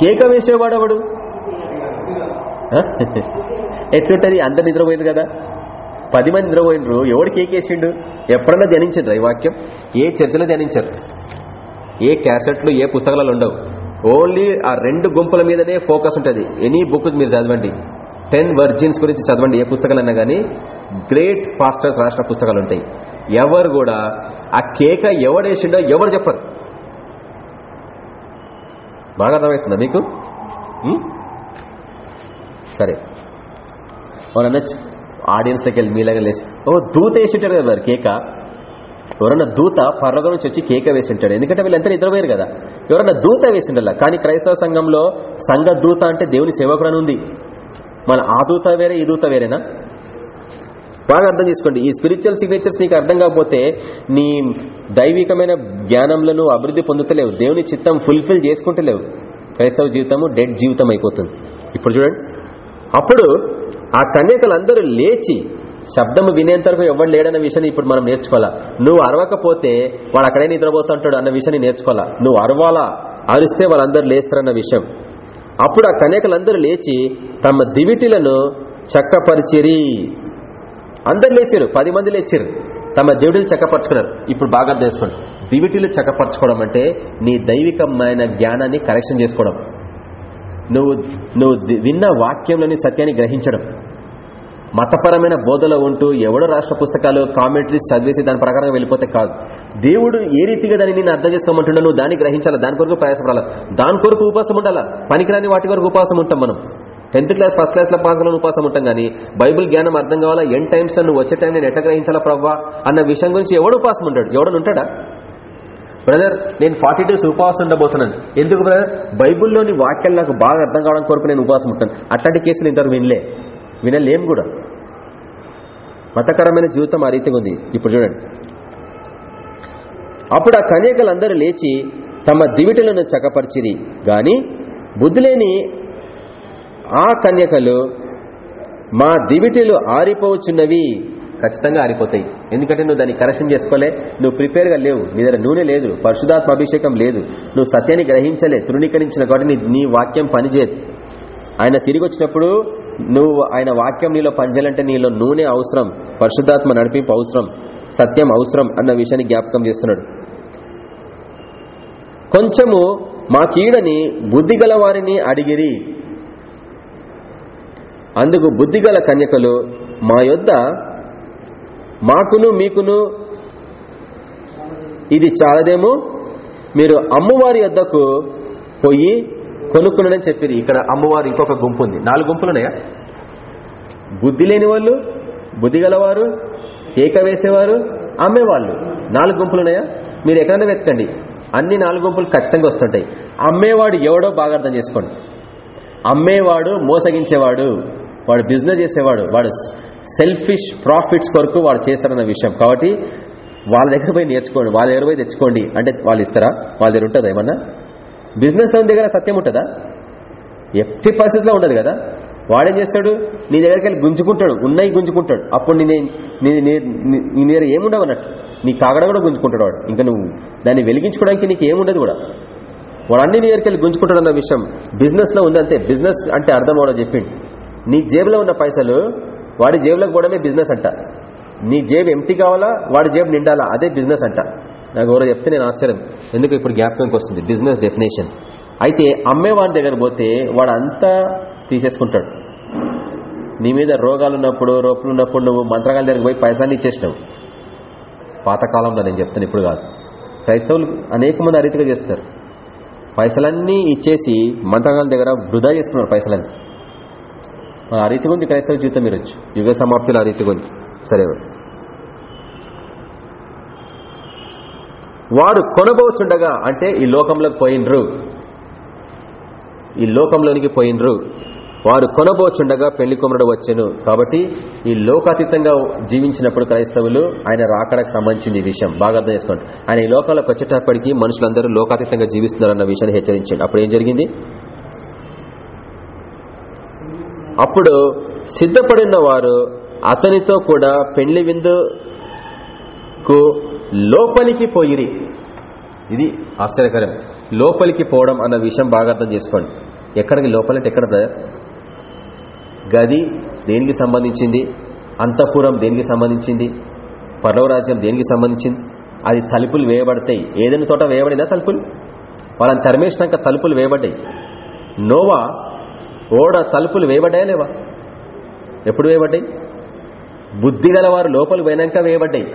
కేక వేసేవాడు ఎవడు ఆ? ఎట్లుంటది? అందరు నిద్రపోయింది కదా. పది మంది నిద్రపోయినరు. ఎవడు కేకేసిండు ఎప్పుడన్నా ధ్యానించరు ఈ వాక్యం ఏ చర్చలో ధ్యానించరు. ఏ క్యాసెట్లు ఏ పుస్తకాలలో ఉండవు. ఓన్లీ ఆ రెండు గుంపుల మీదనే ఫోకస్ ఉంటుంది. ఎనీ బుక్ మీరు చదవండి. టెన్ వర్జిన్స్ గురించి చదవండి ఏ పుస్తకాలన్నా కానీ గ్రేట్ పాస్టర్స్ రాసిన పుస్తకాలు ఉంటాయి. ఎవరు కూడా ఆ కేక ఎవడేసిండో ఎవరు చెప్పరు. బాగా అర్థమవుతుందా మీకు? సరే. ఎవరు అనొచ్చు ఆడియన్స్లోకి వెళ్ళి మీలాగా లేచి ఓ దూత వేసింటారు కదా వారు కేక ఎవరన్నా దూత పర్రగ నుంచి వచ్చి కేక వేసింటాడు ఎందుకంటే వీళ్ళంతా నిద్రపోయారు కదా. ఎవరన్నా దూత వేసిండాల కానీ క్రైస్తవ సంఘంలో సంఘ దూత అంటే దేవుని సేవకుడు అని ఉంది. మన ఆ దూత వేరే ఈ దూత వేరేనా? బాగా అర్థం చేసుకోండి. ఈ స్పిరిచువల్ సిగ్నేచర్స్ నీకు అర్థం కాకపోతే నీ దైవికమైన జ్ఞానంలో నువ్వు అభివృద్ధి పొందుతలేవు. దేవుని చిత్తం ఫుల్ఫిల్ చేసుకుంటలేవు. క్రైస్తవ జీవితము డెడ్ జీవితం అయిపోతుంది. ఇప్పుడు చూడండి. అప్పుడు ఆ కన్యకలందరూ లేచి శబ్దము వినేంత వరకు ఎవరు లేడన్న విషయాన్ని ఇప్పుడు మనం నేర్చుకోవాలా? నువ్వు అరవకపోతే వాడు అక్కడే నిద్రపోతుంటాడు అన్న విషయాన్ని నేర్చుకోవాలా? నువ్వు అరవాలా? అరిస్తే వాళ్ళందరూ లేస్తారన్న విషయం. అప్పుడు ఆ కన్యకలందరూ లేచి తమ దివిటిలను చక్కపరిచిరి. అందరు లేచారు పది మంది లేచారు. తమ దేవుడిని చక్కపరచుకున్నారు. ఇప్పుడు బాగా అర్థం చేసుకోండి. దివిటీలు చక్కపరచుకోవడం అంటే నీ దైవికమైన జ్ఞానాన్ని కరెక్షన్ చేసుకోవడం. నువ్వు నువ్వు విన్న వాక్యంలోని సత్యాన్ని గ్రహించడం. మతపరమైన బోధలో ఉంటూ ఎవడో రాష్ట్ర పుస్తకాలు కామెంటరీస్ చదివేసి దాని ప్రకారం వెళ్ళిపోతే కాదు. దేవుడు ఏ రీతిగా దాన్ని నేను అర్థం చేసుకోమంటున్నా నువ్వు దాన్ని గ్రహించాలా? దాని కొరకు ప్రయాసపడాలా? దాని కొరకు ఉపాసం ఉండాలా? పనికిరాని వాటి వరకు ఉపాసం ఉంటాం మనం. టెన్త్ క్లాస్ ఫస్ట్ క్లాస్లో పాస్ ఉపాసం ఉంటాం కానీ బైబుల్ జ్ఞానం అర్థం కావాలా? ఎన్ టైమ్స్లో నువ్వు వచ్చే టైం నేను ఎట్లా గ్రహించాలా ప్రవ్వా అన్న విషయం గురించి ఎవడు ఉపాసం ఉంటాడు? ఎవడనుంటాడా బ్రదర్ నేను ఫార్టీ డేస్ ఉపవాసం ఉండబోతున్నాను. ఎందుకు బ్రదర్ బైబుల్లోని వాక్యాలు నాకు బాగా అర్థం కావడం కొరకు నేను ఉపవాసం ఉంటాను. అట్లాంటి కేసులు ఇంతవరకు వినలే. వినలేం కూడా. మతకరమైన జీవితం ఆ రీతిగా ఉంది. ఇప్పుడు చూడండి. అప్పుడు ఆ కన్యకలందరూ లేచి తమ దివిటలను చక్కపరిచిరి. గాని బుద్ధిలేని ఆ కన్యకలు మా దివిటీలు ఆరిపోవచ్చున్నవి ఖచ్చితంగా ఆరిపోతాయి. ఎందుకంటే నువ్వు దాన్ని కరెక్షన్ చేసుకోలే నువ్వు ప్రిపేర్గా లేవు. నీ దగ్గర నూనె లేదు పరిశుధాత్మ అభిషేకం లేదు. నువ్వు సత్యాన్ని గ్రహించలే తృణీకరించిన కాబట్టి నీ వాక్యం పనిచేయదు. ఆయన తిరిగి వచ్చినప్పుడు నువ్వు ఆయన వాక్యం నీలో పనిచేయాలంటే నీలో నూనె అవసరం పరిశుద్ధాత్మ నడిపింపు అవసరం సత్యం అవసరం అన్న విషయాన్ని జ్ఞాపకం చేస్తున్నాడు. కొంచెము మా కీడని బుద్ధిగల వారిని అడిగిరి. అందుకు బుద్ధిగల కన్యకలు మా యొద్ద మాకును మీకును. ఇది చాలదేమో? మీరు అమ్మవారి వద్దకు పోయి కొనుక్కునని చెప్పింది ఇక్కడ అమ్మవారు ఇంకొక గుంపు ఉంది. నాలుగు గుంపులు ఉన్నాయా? బుద్ధి లేని వాళ్ళు బుద్ధి గలవారు కేక వేసేవారు అమ్మేవాళ్ళు. నాలుగు గుంపులు ఉన్నాయా? మీరు ఎక్కడైనా వెతకండి. అన్ని నాలుగు గుంపులు ఖచ్చితంగా వస్తుంటాయి. అమ్మేవాడు ఎవడో బాగా అర్థం చేసుకోండి. అమ్మేవాడు మోసగించేవాడు. వాడు బిజినెస్ చేసేవాడు. వాడు సెల్ఫిష్ ప్రాఫిట్స్ కొరకు వాడు చేస్తారన్న విషయం. కాబట్టి వాళ్ళ దగ్గర పోయి నేర్చుకోండి వాళ్ళ దగ్గర పోయి తెచ్చుకోండి. అంటే వాళ్ళు ఇస్తారా? వాళ్ళ దగ్గర ఉంటుందా ఏమన్నా? బిజినెస్ దగ్గర సత్యం ఉంటుందా? ఎట్టి పరిస్థితిలో ఉండదు కదా. వాడేం చేస్తాడు? నీ దగ్గరికి వెళ్ళి గుంజుకుంటాడు. ఉన్నాయి గుంజుకుంటాడు. అప్పుడు నేను నీ దగ్గర ఏముండవు అన్నట్టు. నీ కాగడ కూడా గుంజుకుంటాడు వాడు. ఇంకా నువ్వు దాన్ని వెలిగించుకోవడానికి నీకు ఏముండదు కూడా. వాడు అన్ని నీ దగ్గరికి వెళ్ళి గుంజుకుంటాడు అన్న విషయం. బిజినెస్లో ఉంది అంతే. బిజినెస్ అంటే అర్థం అవడం చెప్పిండు. నీ జేబులో ఉన్న పైసలు వాడి జేబులకు పోవడమే బిజినెస్ అంట. నీ జేబు ఎంటీ కావాలా? వాడి జేబు నిండాలా? అదే బిజినెస్ అంట. నాకు ఎవరో చెప్తే నేను ఆశ్చర్యం. ఎందుకు ఇప్పుడు జ్ఞాపకంకి వస్తుంది? Business definition. అయితే అమ్మేవాడి దగ్గర పోతే వాడు అంతా తీసేసుకుంటాడు. నీ మీద రోగాలు ఉన్నప్పుడు రోపులు ఉన్నప్పుడు నువ్వు మంత్రగాల దగ్గరికి పోయి పైసాన్ని ఇచ్చేసినావు. పాతకాలంలో నేను చెప్తాను ఇప్పుడు కాదు. క్రైస్తవులు అనేక మంది అరీతిగా చేస్తారు పైసలన్నీ ఇచ్చేసి మంత్రగాల దగ్గర వృధా చేసుకున్నారు పైసలన్నీ. ఆ రీతిగా ఉంది క్రైస్తవ జీవితం మీరు వచ్చి యుగ సమాప్తిలో ఆ రీతిగా ఉంది. సరే వారు కొనబోచుండగా అంటే ఈ లోకంలోకి పోయినరు. ఈ లోకంలోనికి పోయినరు. వారు కొనబోచుండగా పెళ్ళి కుమరుడు వచ్చాను. కాబట్టి ఈ లోకాతీతంగా జీవించినప్పుడు క్రైస్తవులు ఆయన రాకడకు సంబంధించింది ఈ విషయం. బాగా అర్థం చేసుకోండి. ఆయన ఈ లోకాలకు వచ్చేటప్పటికి మనుషులందరూ లోకాతీతంగా జీవిస్తున్నారన్న విషయాన్ని హెచ్చరించండి. అప్పుడు ఏం జరిగింది? అప్పుడు సిద్ధపడిన వారు అతనితో కూడా పెళ్ళి విందుకు లోపలికి పోయిరి. ఇది ఆశ్చర్యకరం. లోపలికి పోవడం అన్న విషయం బాగా అర్థం చేసుకోండి. ఎక్కడికి లోపలంటే ఎక్కడ బ్రదర్? గది దేనికి సంబంధించింది? అంతఃపురం దేనికి సంబంధించింది? పర్వరాజ్యం దేనికి సంబంధించింది? అది తలుపులు వేయబడతాయి. ఏదైనా తోట వేయబడినా తలుపులు? వాళ్ళని తరిమేసినాక తలుపులు వేయబడ్డాయి. నోవా ఓడ తలుపులు వేయబడ్డాయా లేవా? ఎప్పుడు వేయబడ్డాయి? బుద్ధి గలవారు లోపలికి పోయినాక వేయబడ్డాయి.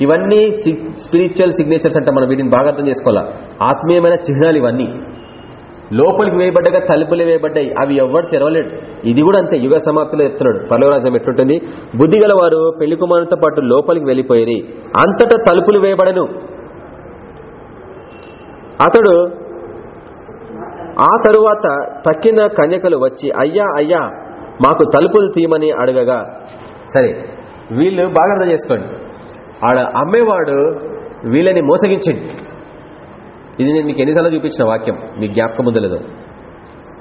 ఇవన్నీ స్పిరిచువల్ సిగ్నేచర్స్ అంటే మనం వీటిని బాగా అర్థం చేసుకోవాలా. ఆత్మీయమైన చిహ్నాలు ఇవన్నీ. లోపలికి వేయబడ్డగా తలుపులు వేయబడ్డాయి. అవి ఎవరు తెరవలేడు. ఇది కూడా అంతే యుగ సమాప్తిలో చెప్తున్నాడు. పర్లవరాజం ఎట్లుంటుంది? బుద్ధి గలవారు పెళ్ళి కుమారుతో పాటు లోపలికి వెళ్ళిపోయి అంతటా తలుపులు వేయబడను. అతడు ఆ తరువాత తక్కిన కన్యకలు వచ్చి అయ్యా అయ్యా మాకు తలుపులు తీయమని అడగగా. సరే వీళ్ళు బాగా అర్థం చేసుకోండి. ఆడ అమ్మేవాడు వీళ్ళని మోసగించండి. ఇది నేను మీకు ఎన్నిసార్లు చూపించిన వాక్యం మీ జ్ఞాపకం ముందు లేదు.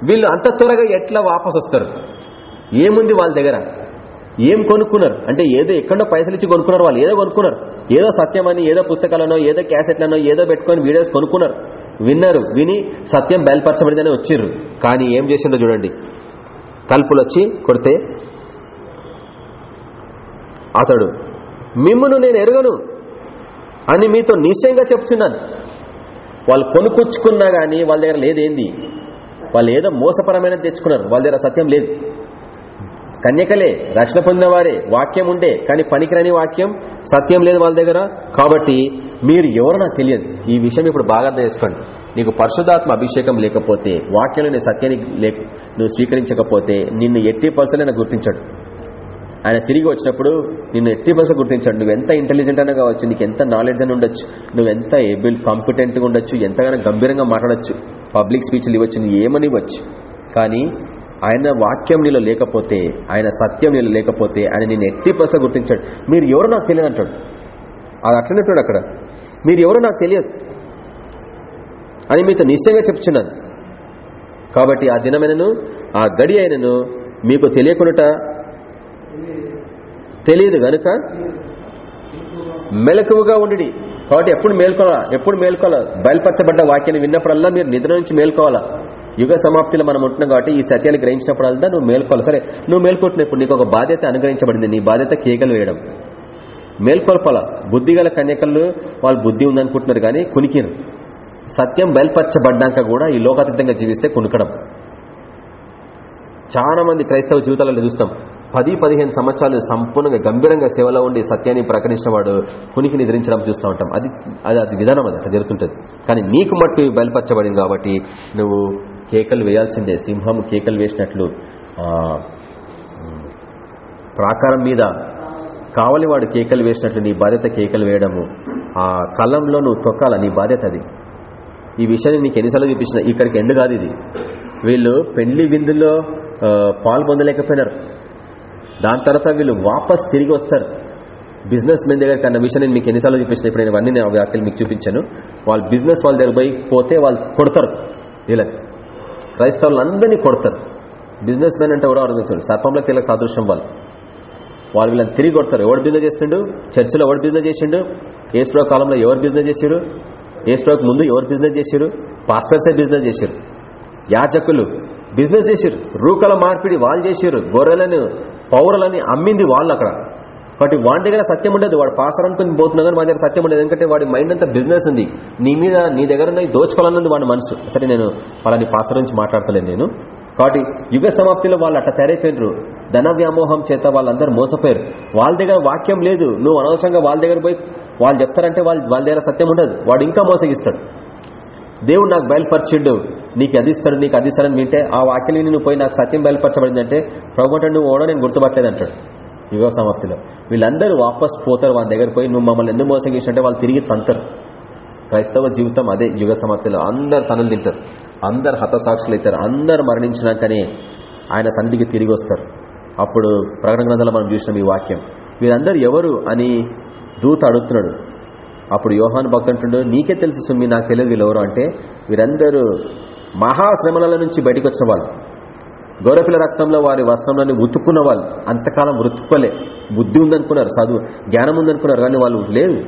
వీళ్ళు అంత త్వరగా ఎట్లా వాపస్ వస్తారు? ఏముంది వాళ్ళ దగ్గర? ఏం కొనుక్కున్నారు? అంటే ఏదో ఎక్కడో పైసలు ఇచ్చి కొనుక్కున్నారు వాళ్ళు ఏదో కొనుక్కున్నారు. ఏదో సత్యమని ఏదో పుస్తకాలనో ఏదో క్యాసెట్లనో ఏదో పెట్టుకొని వీడియోస్ కొనుక్కున్నారు. విన్నారు విని సత్యం బయలుపరచబడిందని వచ్చిర్రు. కానీ ఏం చేసిండో చూడండి. తలుపులు వచ్చి కొడితే అతడు మిమ్మును నేను ఎరగను అని మీతో నిశ్చయంగా చెప్తున్నాను వాళ్ళు కొనుక్కొచ్చుకున్నా కానీ వాళ్ళ దగ్గర లేదేంది? వాళ్ళు ఏదో మోసపరమైన తెచ్చుకున్నారు. వాళ్ళ దగ్గర సత్యం లేదు. కన్యకలే రక్షణ పొందిన వారే వాక్యం ఉండే కానీ పనికిరాని వాక్యం సత్యం లేదు వాళ్ళ దగ్గర? కాబట్టి మీరు ఎవరో నాకు తెలియదు. ఈ విషయం ఇప్పుడు బాగా అర్థం చేసుకోండి. నీకు పరిశుధాత్మ అభిషేకం లేకపోతే వాక్యంలో నీ సత్యాన్ని నువ్వు స్వీకరించకపోతే నిన్ను ఎట్టి పర్సన్ గుర్తించాడు. ఆయన తిరిగి వచ్చినప్పుడు నిన్ను ఎట్టి పర్సన్ గుర్తించాడు. నువ్వు ఎంత ఇంటెలిజెంట్ అయినా కావచ్చు నీకు ఎంత నాలెడ్జ్ అని ఉండొచ్చు. నువ్వు ఎంత ఏబుల్ కాంపిటెంట్గా ఉండొచ్చు. ఎంతగానో గంభీరంగా మాట్లాడచ్చు. పబ్లిక్ స్పీచ్లు ఇవ్వచ్చు నువ్వు ఏమని ఇవ్వచ్చు. కానీ ఆయన వాక్యం నీలో లేకపోతే ఆయన సత్యం నీలో లేకపోతే ఆయన నేను ఎట్టి బస్సు గుర్తించాడు. మీరు ఎవరో నాకు తెలియదు అంటాడు. అది అట్లనే అంటాడు అక్కడ. మీరు ఎవరో నాకు తెలియదు. అని మీతో నిశ్చయంగా చెప్తున్నాను కాబట్టి ఆ దినమైనను ఆ గడి అయినను మీకు తెలియకుండా తెలియదు గనుక మెలకువగా ఉండి కాబట్టి ఎప్పుడు మేల్కోవాలా ఎప్పుడు మేల్కోవాలా బయలుపరచబడ్డ వాక్యాన్ని విన్నప్పుడల్లా మీరు నిద్ర నుంచి మేల్కోవాలా? యుగ సమాప్తిలో మనం ఉంటున్నాం కాబట్టి ఈ సత్యాన్ని గ్రహించినప్పుడల్లా నువ్వు మేల్కోవాలి సరే నువ్వు మేల్కొట్టినప్పుడు నీకు ఒక బాధ్యత అనుగ్రహించబడింది. నీ బాధ్యత కేకలు వేయడం. మేల్కొల్పాల బుద్ధిగల కన్యకలు వాళ్ళు బుద్ధి ఉందనుకుంటున్నారు కానీ కునికిరు. సత్యం బయల్పరచబడ్డాక కూడా ఈ లోకాతీతంగా జీవిస్తే కునుకడం. చాలా మంది క్రైస్తవ జీవితాలలో చూస్తాం. పది పదిహేను సంవత్సరాలు సంపూర్ణంగా గంభీరంగా సేవలో ఉండి సత్యాన్ని ప్రకటించిన వాడు కునికి నిద్రించడం చూస్తూ ఉంటాం. అది అది అది విధానం అది అట్లా జరుగుతుంటుంది. కానీ నీకు మట్టు బయలుపరచబడింది కాబట్టి నువ్వు కేకలు వేయాల్సిందే. సింహం కేకలు వేసినట్లు ప్రాకారం మీద కావలి వాడు కేకలు వేసినట్లు నీ బాధ్యత కేకలు వేయడము. ఆ కళ్ళంలో నువ్వు తొక్కాల నీ బాధ్యత అది. ఈ విషయాన్ని నీకు ఎన్నిసార్లు చూపించిన ఇక్కడికి ఎండు కాదు ఇది. వీళ్ళు పెళ్ళి విందులో పాల్పొందలేకపోయినారు దాని తర్వాత వీళ్ళు వాపస్ తిరిగి వస్తారు. బిజినెస్ మెన్ దగ్గర కన్నా విషయం నేను మీకు ఎన్నిసార్లు చూపించిన ఇప్పుడు నేను అన్ని నేను వ్యాఖ్యలు మీకు చూపించాను. వాళ్ళు బిజినెస్ వాళ్ళ దగ్గర పోయి పోతే వాళ్ళు కొడతారు. వీళ్ళకి క్రైస్తవులు అందరినీ కొడతారు. బిజినెస్ మెన్ అంటే ఎవరో అర్థం సర్పంలో తెల్ల సాదృశ్యం వాళ్ళు. వాళ్ళు వీళ్ళని తిరిగి కొడతారు. ఎవరు బిజినెస్ చేస్తుండు? చర్చిలో ఎవరు బిజినెస్ చేసిండు? ఏ స్ట్రో కాలంలో ఎవరు బిజినెస్ చేశారు ఏ స్ట్రోక్ ముందు ఎవరు బిజినెస్ చేశారు పాస్టర్సే బిజినెస్ చేశారు యాచకులు బిజినెస్ చేశారు రూకల మార్పిడి వాళ్ళు చేశారు గొర్రెలను పౌరులని అమ్మింది వాళ్ళు అక్కడ. కాబట్టి వాడి దగ్గర సత్యం ఉండదు. వాడు పాసర్ అనుకుని పోతున్నా కానీ వాడి దగ్గర సత్యం ఉండదు. ఎందుకంటే వాడి మైండ్ అంతా బిజినెస్ ఉంది. నీ మీద నీ దగ్గర ఉన్న దోచుకోవాలన్నది వాడి మనసు. సరే నేను వాళ్ళని పాసర్ నుంచి మాట్లాడతలేను నేను. కాబట్టి యుగ సమాప్తిలో వాళ్ళు అట్ట తయారైపోయినరు. ధన వ్యామోహం చేత వాళ్ళందరూ మోసపోయారు. వాళ్ళ దగ్గర వాక్యం లేదు. నువ్వు అనవసరంగా వాళ్ళ దగ్గర పోయి వాళ్ళు చెప్తారంటే వాళ్ళు వాళ్ళ దగ్గర సత్యం ఉండదు. వాడు ఇంకా మోసగిస్తాడు. దేవుడు నాకు బయలుపరిచిండు. నీకు అది ఇస్తాడు నీకు అది ఇస్తాడని వింటే ఆ వాక్యం నువ్వు పోయి నాకు సత్యం బయలుపరచబడిందంటే ప్రభుత్వ నువ్వు ఓడో నేను గుర్తుపట్టలేదు అంటాడు యుగ సమాప్తిలో వీళ్ళందరూ వాపస్ పోతారు వాళ్ళ దగ్గర పోయి నువ్వు మమ్మల్ని ఎందుకు మోసం చేసినట్టే వాళ్ళు తిరిగి తంతరు. క్రైస్తవ జీవితం అదే యుగ సమాప్తిలో అందరు తనలు తింటారు. అందరు హతసాక్షులు అవుతారు. అందరు మరణించినాకనే ఆయన సంధికి తిరిగి వస్తారు. అప్పుడు ప్రకటన గ్రంథంలో మనం చూసినాం ఈ వాక్యం. వీరందరూ ఎవరు అని దూత అడుగుతున్నాడు. అప్పుడు యోహాన్ భక్తుంటుండో నీకే తెలుసు సుమ్మి నాకు తెలియదు వీళ్ళు ఎవరు. అంటే వీరందరూ మహాశ్రమల నుంచి బయటకు వచ్చిన వాళ్ళు. గౌరపిల్ల రక్తంలో వారి వస్త్రంలోని ఉతుక్కున్న వాళ్ళు అంతకాలం ఉతుక్కోలే. బుద్ధి ఉందనుకున్నారు చదువు జ్ఞానం ఉందనుకున్నారు కానీ వాళ్ళు లేదు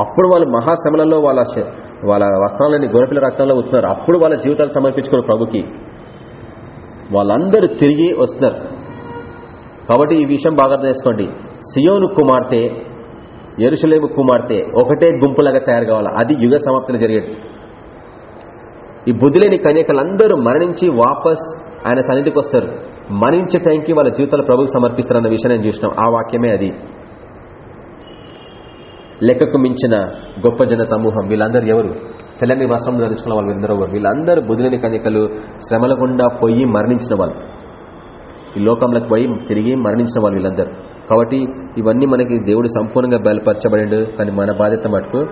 అప్పుడు వాళ్ళు మహాశ్రమలలో వాళ్ళ శ- వాళ్ళ వస్త్రాలని గొర్రెపిల్ల రక్తంలో ఉతున్నారు. అప్పుడు వాళ్ళ జీవితాలు సమర్పించుకున్నారు ప్రభుకి. వాళ్ళందరూ తిరిగి వస్తున్నారు. కాబట్టి ఈ విషయం బాగా అర్థం చేసుకోండి. సియోను కుమార్తె ఎరుసలేము కుమార్తె ఒకటే గుంపులాగా తయారు కావాలి. అది యుగ సమాప్తిలో జరిగేది. ఈ బుద్ధిలేని కన్యకలందరూ మరణించి వాపస్ ఆయన సన్నిధికి వస్తారు. మరణించే టైంకి వాళ్ళ జీవితాలు ప్రభుకు సమర్పిస్తారన్న విషయం నేను చూసినాం. ఆ వాక్యమే అది. లెక్కకు మించిన గొప్ప జన సమూహం వీళ్ళందరూ ఎవరు? తెల్లని వస్త్రం ధరించుకున్న వాళ్ళు ఎందరో ఎవరు? వీళ్ళందరూ బుధులని కన్యకలు శ్రమల గుండా పోయి మరణించిన వాళ్ళు. ఈ లోకంలోకి పోయి తిరిగి మరణించిన వాళ్ళు వీళ్ళందరూ. కాబట్టి ఇవన్నీ మనకి దేవుడు సంపూర్ణంగా బయలుపరచబడి కానీ మన బాధ్యత మటుకు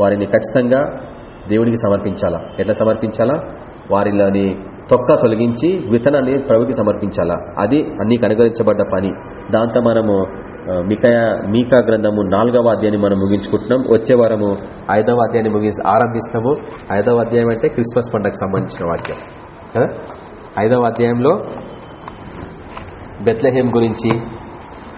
వారిని ఖచ్చితంగా దేవుడికి సమర్పించాలా? ఎట్లా సమర్పించాలా? వారిలోని తొక్క తొలగించి విత్తనాన్ని ప్రభుకి సమర్పించాలా? అది అన్నీ కనుగరించబడ్డ పని. దాంతో మనము మికయ మీకా గ్రంథము నాలుగవ అధ్యాయాన్ని మనం ముగించుకుంటున్నాం. వచ్చే వారము ఐదవ అధ్యాయాన్ని ముగించి ఆరంభిస్తాము. ఐదవ అధ్యాయం అంటే క్రిస్మస్ పండుగకు సంబంధించిన వాక్యం. కదా? ఐదవ అధ్యాయంలో బెత్లహేం గురించి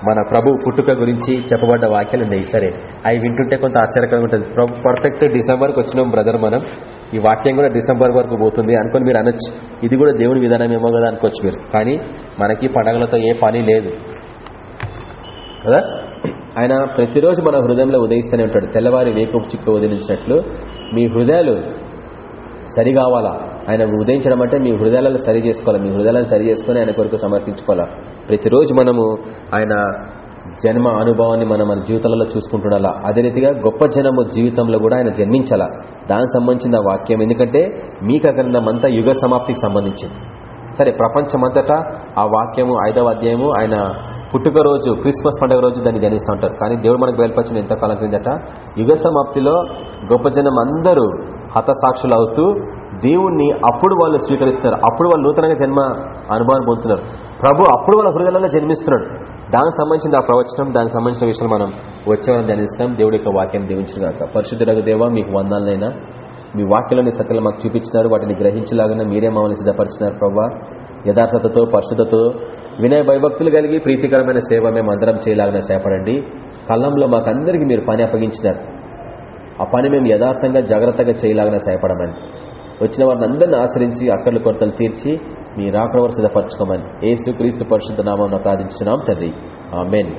మన ప్రభు పుట్టుక గురించి చెప్పబడ్డ వాక్యాలు ఉన్నాయి సరే అవి వింటుంటే కొంత ఆశ్చర్యకరంగా ఉంటుంది. ప్రభు పర్ఫెక్ట్ డిసెంబర్కి వచ్చినాం బ్రదర్ మనం. ఈ వాక్యం కూడా డిసెంబర్ వరకు పోతుంది అనుకుని మీరు అనొచ్చు. ఇది కూడా దేవుని విధానం ఏమో కదా అనుకోవచ్చు మీరు. కానీ మనకి పండగలతో ఏ పని లేదు. కదా? ఆయన ప్రతిరోజు మన హృదయంలో ఉదయిస్తూనే ఉంటాడు. తెల్లవారి వేకపు చిక్క ఉదయించినట్లు మీ హృదయాలు సరిగావాలా? ఆయన ఉదయించడం అంటే మీ హృదయాలను సరి చేసుకోవాలి. మీ హృదయాలను సరి చేసుకొని ఆయన కొరకు సమర్పించుకోవాలా? ప్రతిరోజు మనము ఆయన జన్మ అనుభవాన్ని మనం మన జీవితాలలో చూసుకుంటుండాలా? అదే రీతిగా గొప్ప జనము జీవితంలో కూడా ఆయన జన్మించాలా? దానికి సంబంధించిన వాక్యం ఎందుకంటే మీకు గ్రంథం అంతా యుగ సమాప్తికి సంబంధించింది. సరే ప్రపంచమంతటా ఆ వాక్యము ఐదవ అధ్యాయము ఆయన పుట్టుక రోజు క్రిస్మస్ పండుగ రోజు దాన్ని ధ్యానిస్తూ ఉంటారు. కానీ దేవుడు మనకు బయలుపరిచిన ఎంతకాలం క్రిందట యుగ సమాప్తిలో గొప్ప జనం అందరూ హతసాక్షులు అవుతూ దేవుణ్ణి అప్పుడు వాళ్ళు స్వీకరిస్తారు. అప్పుడు వాళ్ళు నూతనంగా జన్మ అనుభవాన్ని పొందుతున్నారు. ప్రభు అప్పుడు వాళ్ళ హృదయాలలో జన్మిస్తున్నాడు. దానికి సంబంధించిన ఆ ప్రవచనం దానికి సంబంధించిన విషయాలు మనం వచ్చేవారం ధ్యానిస్తాం. దేవుడి యొక్క వాక్యం దీవించిన కాక పరిశుద్ధుడగు దేవ మీకు వందాలనైనా మీ వాక్యంలోని సత్యలు మాకు చూపించినారు. వాటిని గ్రహించలాగానే మీరే మమ్మల్ని సిద్ధపరిచినారు ప్రవ్వా. యథార్థతతో పరిశుద్ధతో వినయ భయభక్తులు కలిగి ప్రీతికరమైన సేవ మేము అందరం చేయలాగిన సేపడండి. కళ్ళంలో మాకందరికీ మీరు పని అప్పగించినారు. ఆ పని మేము యథార్థంగా జాగ్రత్తగా చేయలాగా సేపడమని వచ్చిన వారిని అందరిని ఆశ్రయించి అక్కర్ల కొరతలు తీర్చి మీ రాకడ సిద్ధపరచుకోమని ఏసు క్రీస్తు పరిశుద్ధ నామం ప్రార్థించున్నాం తండ్రి. ఆమెన్.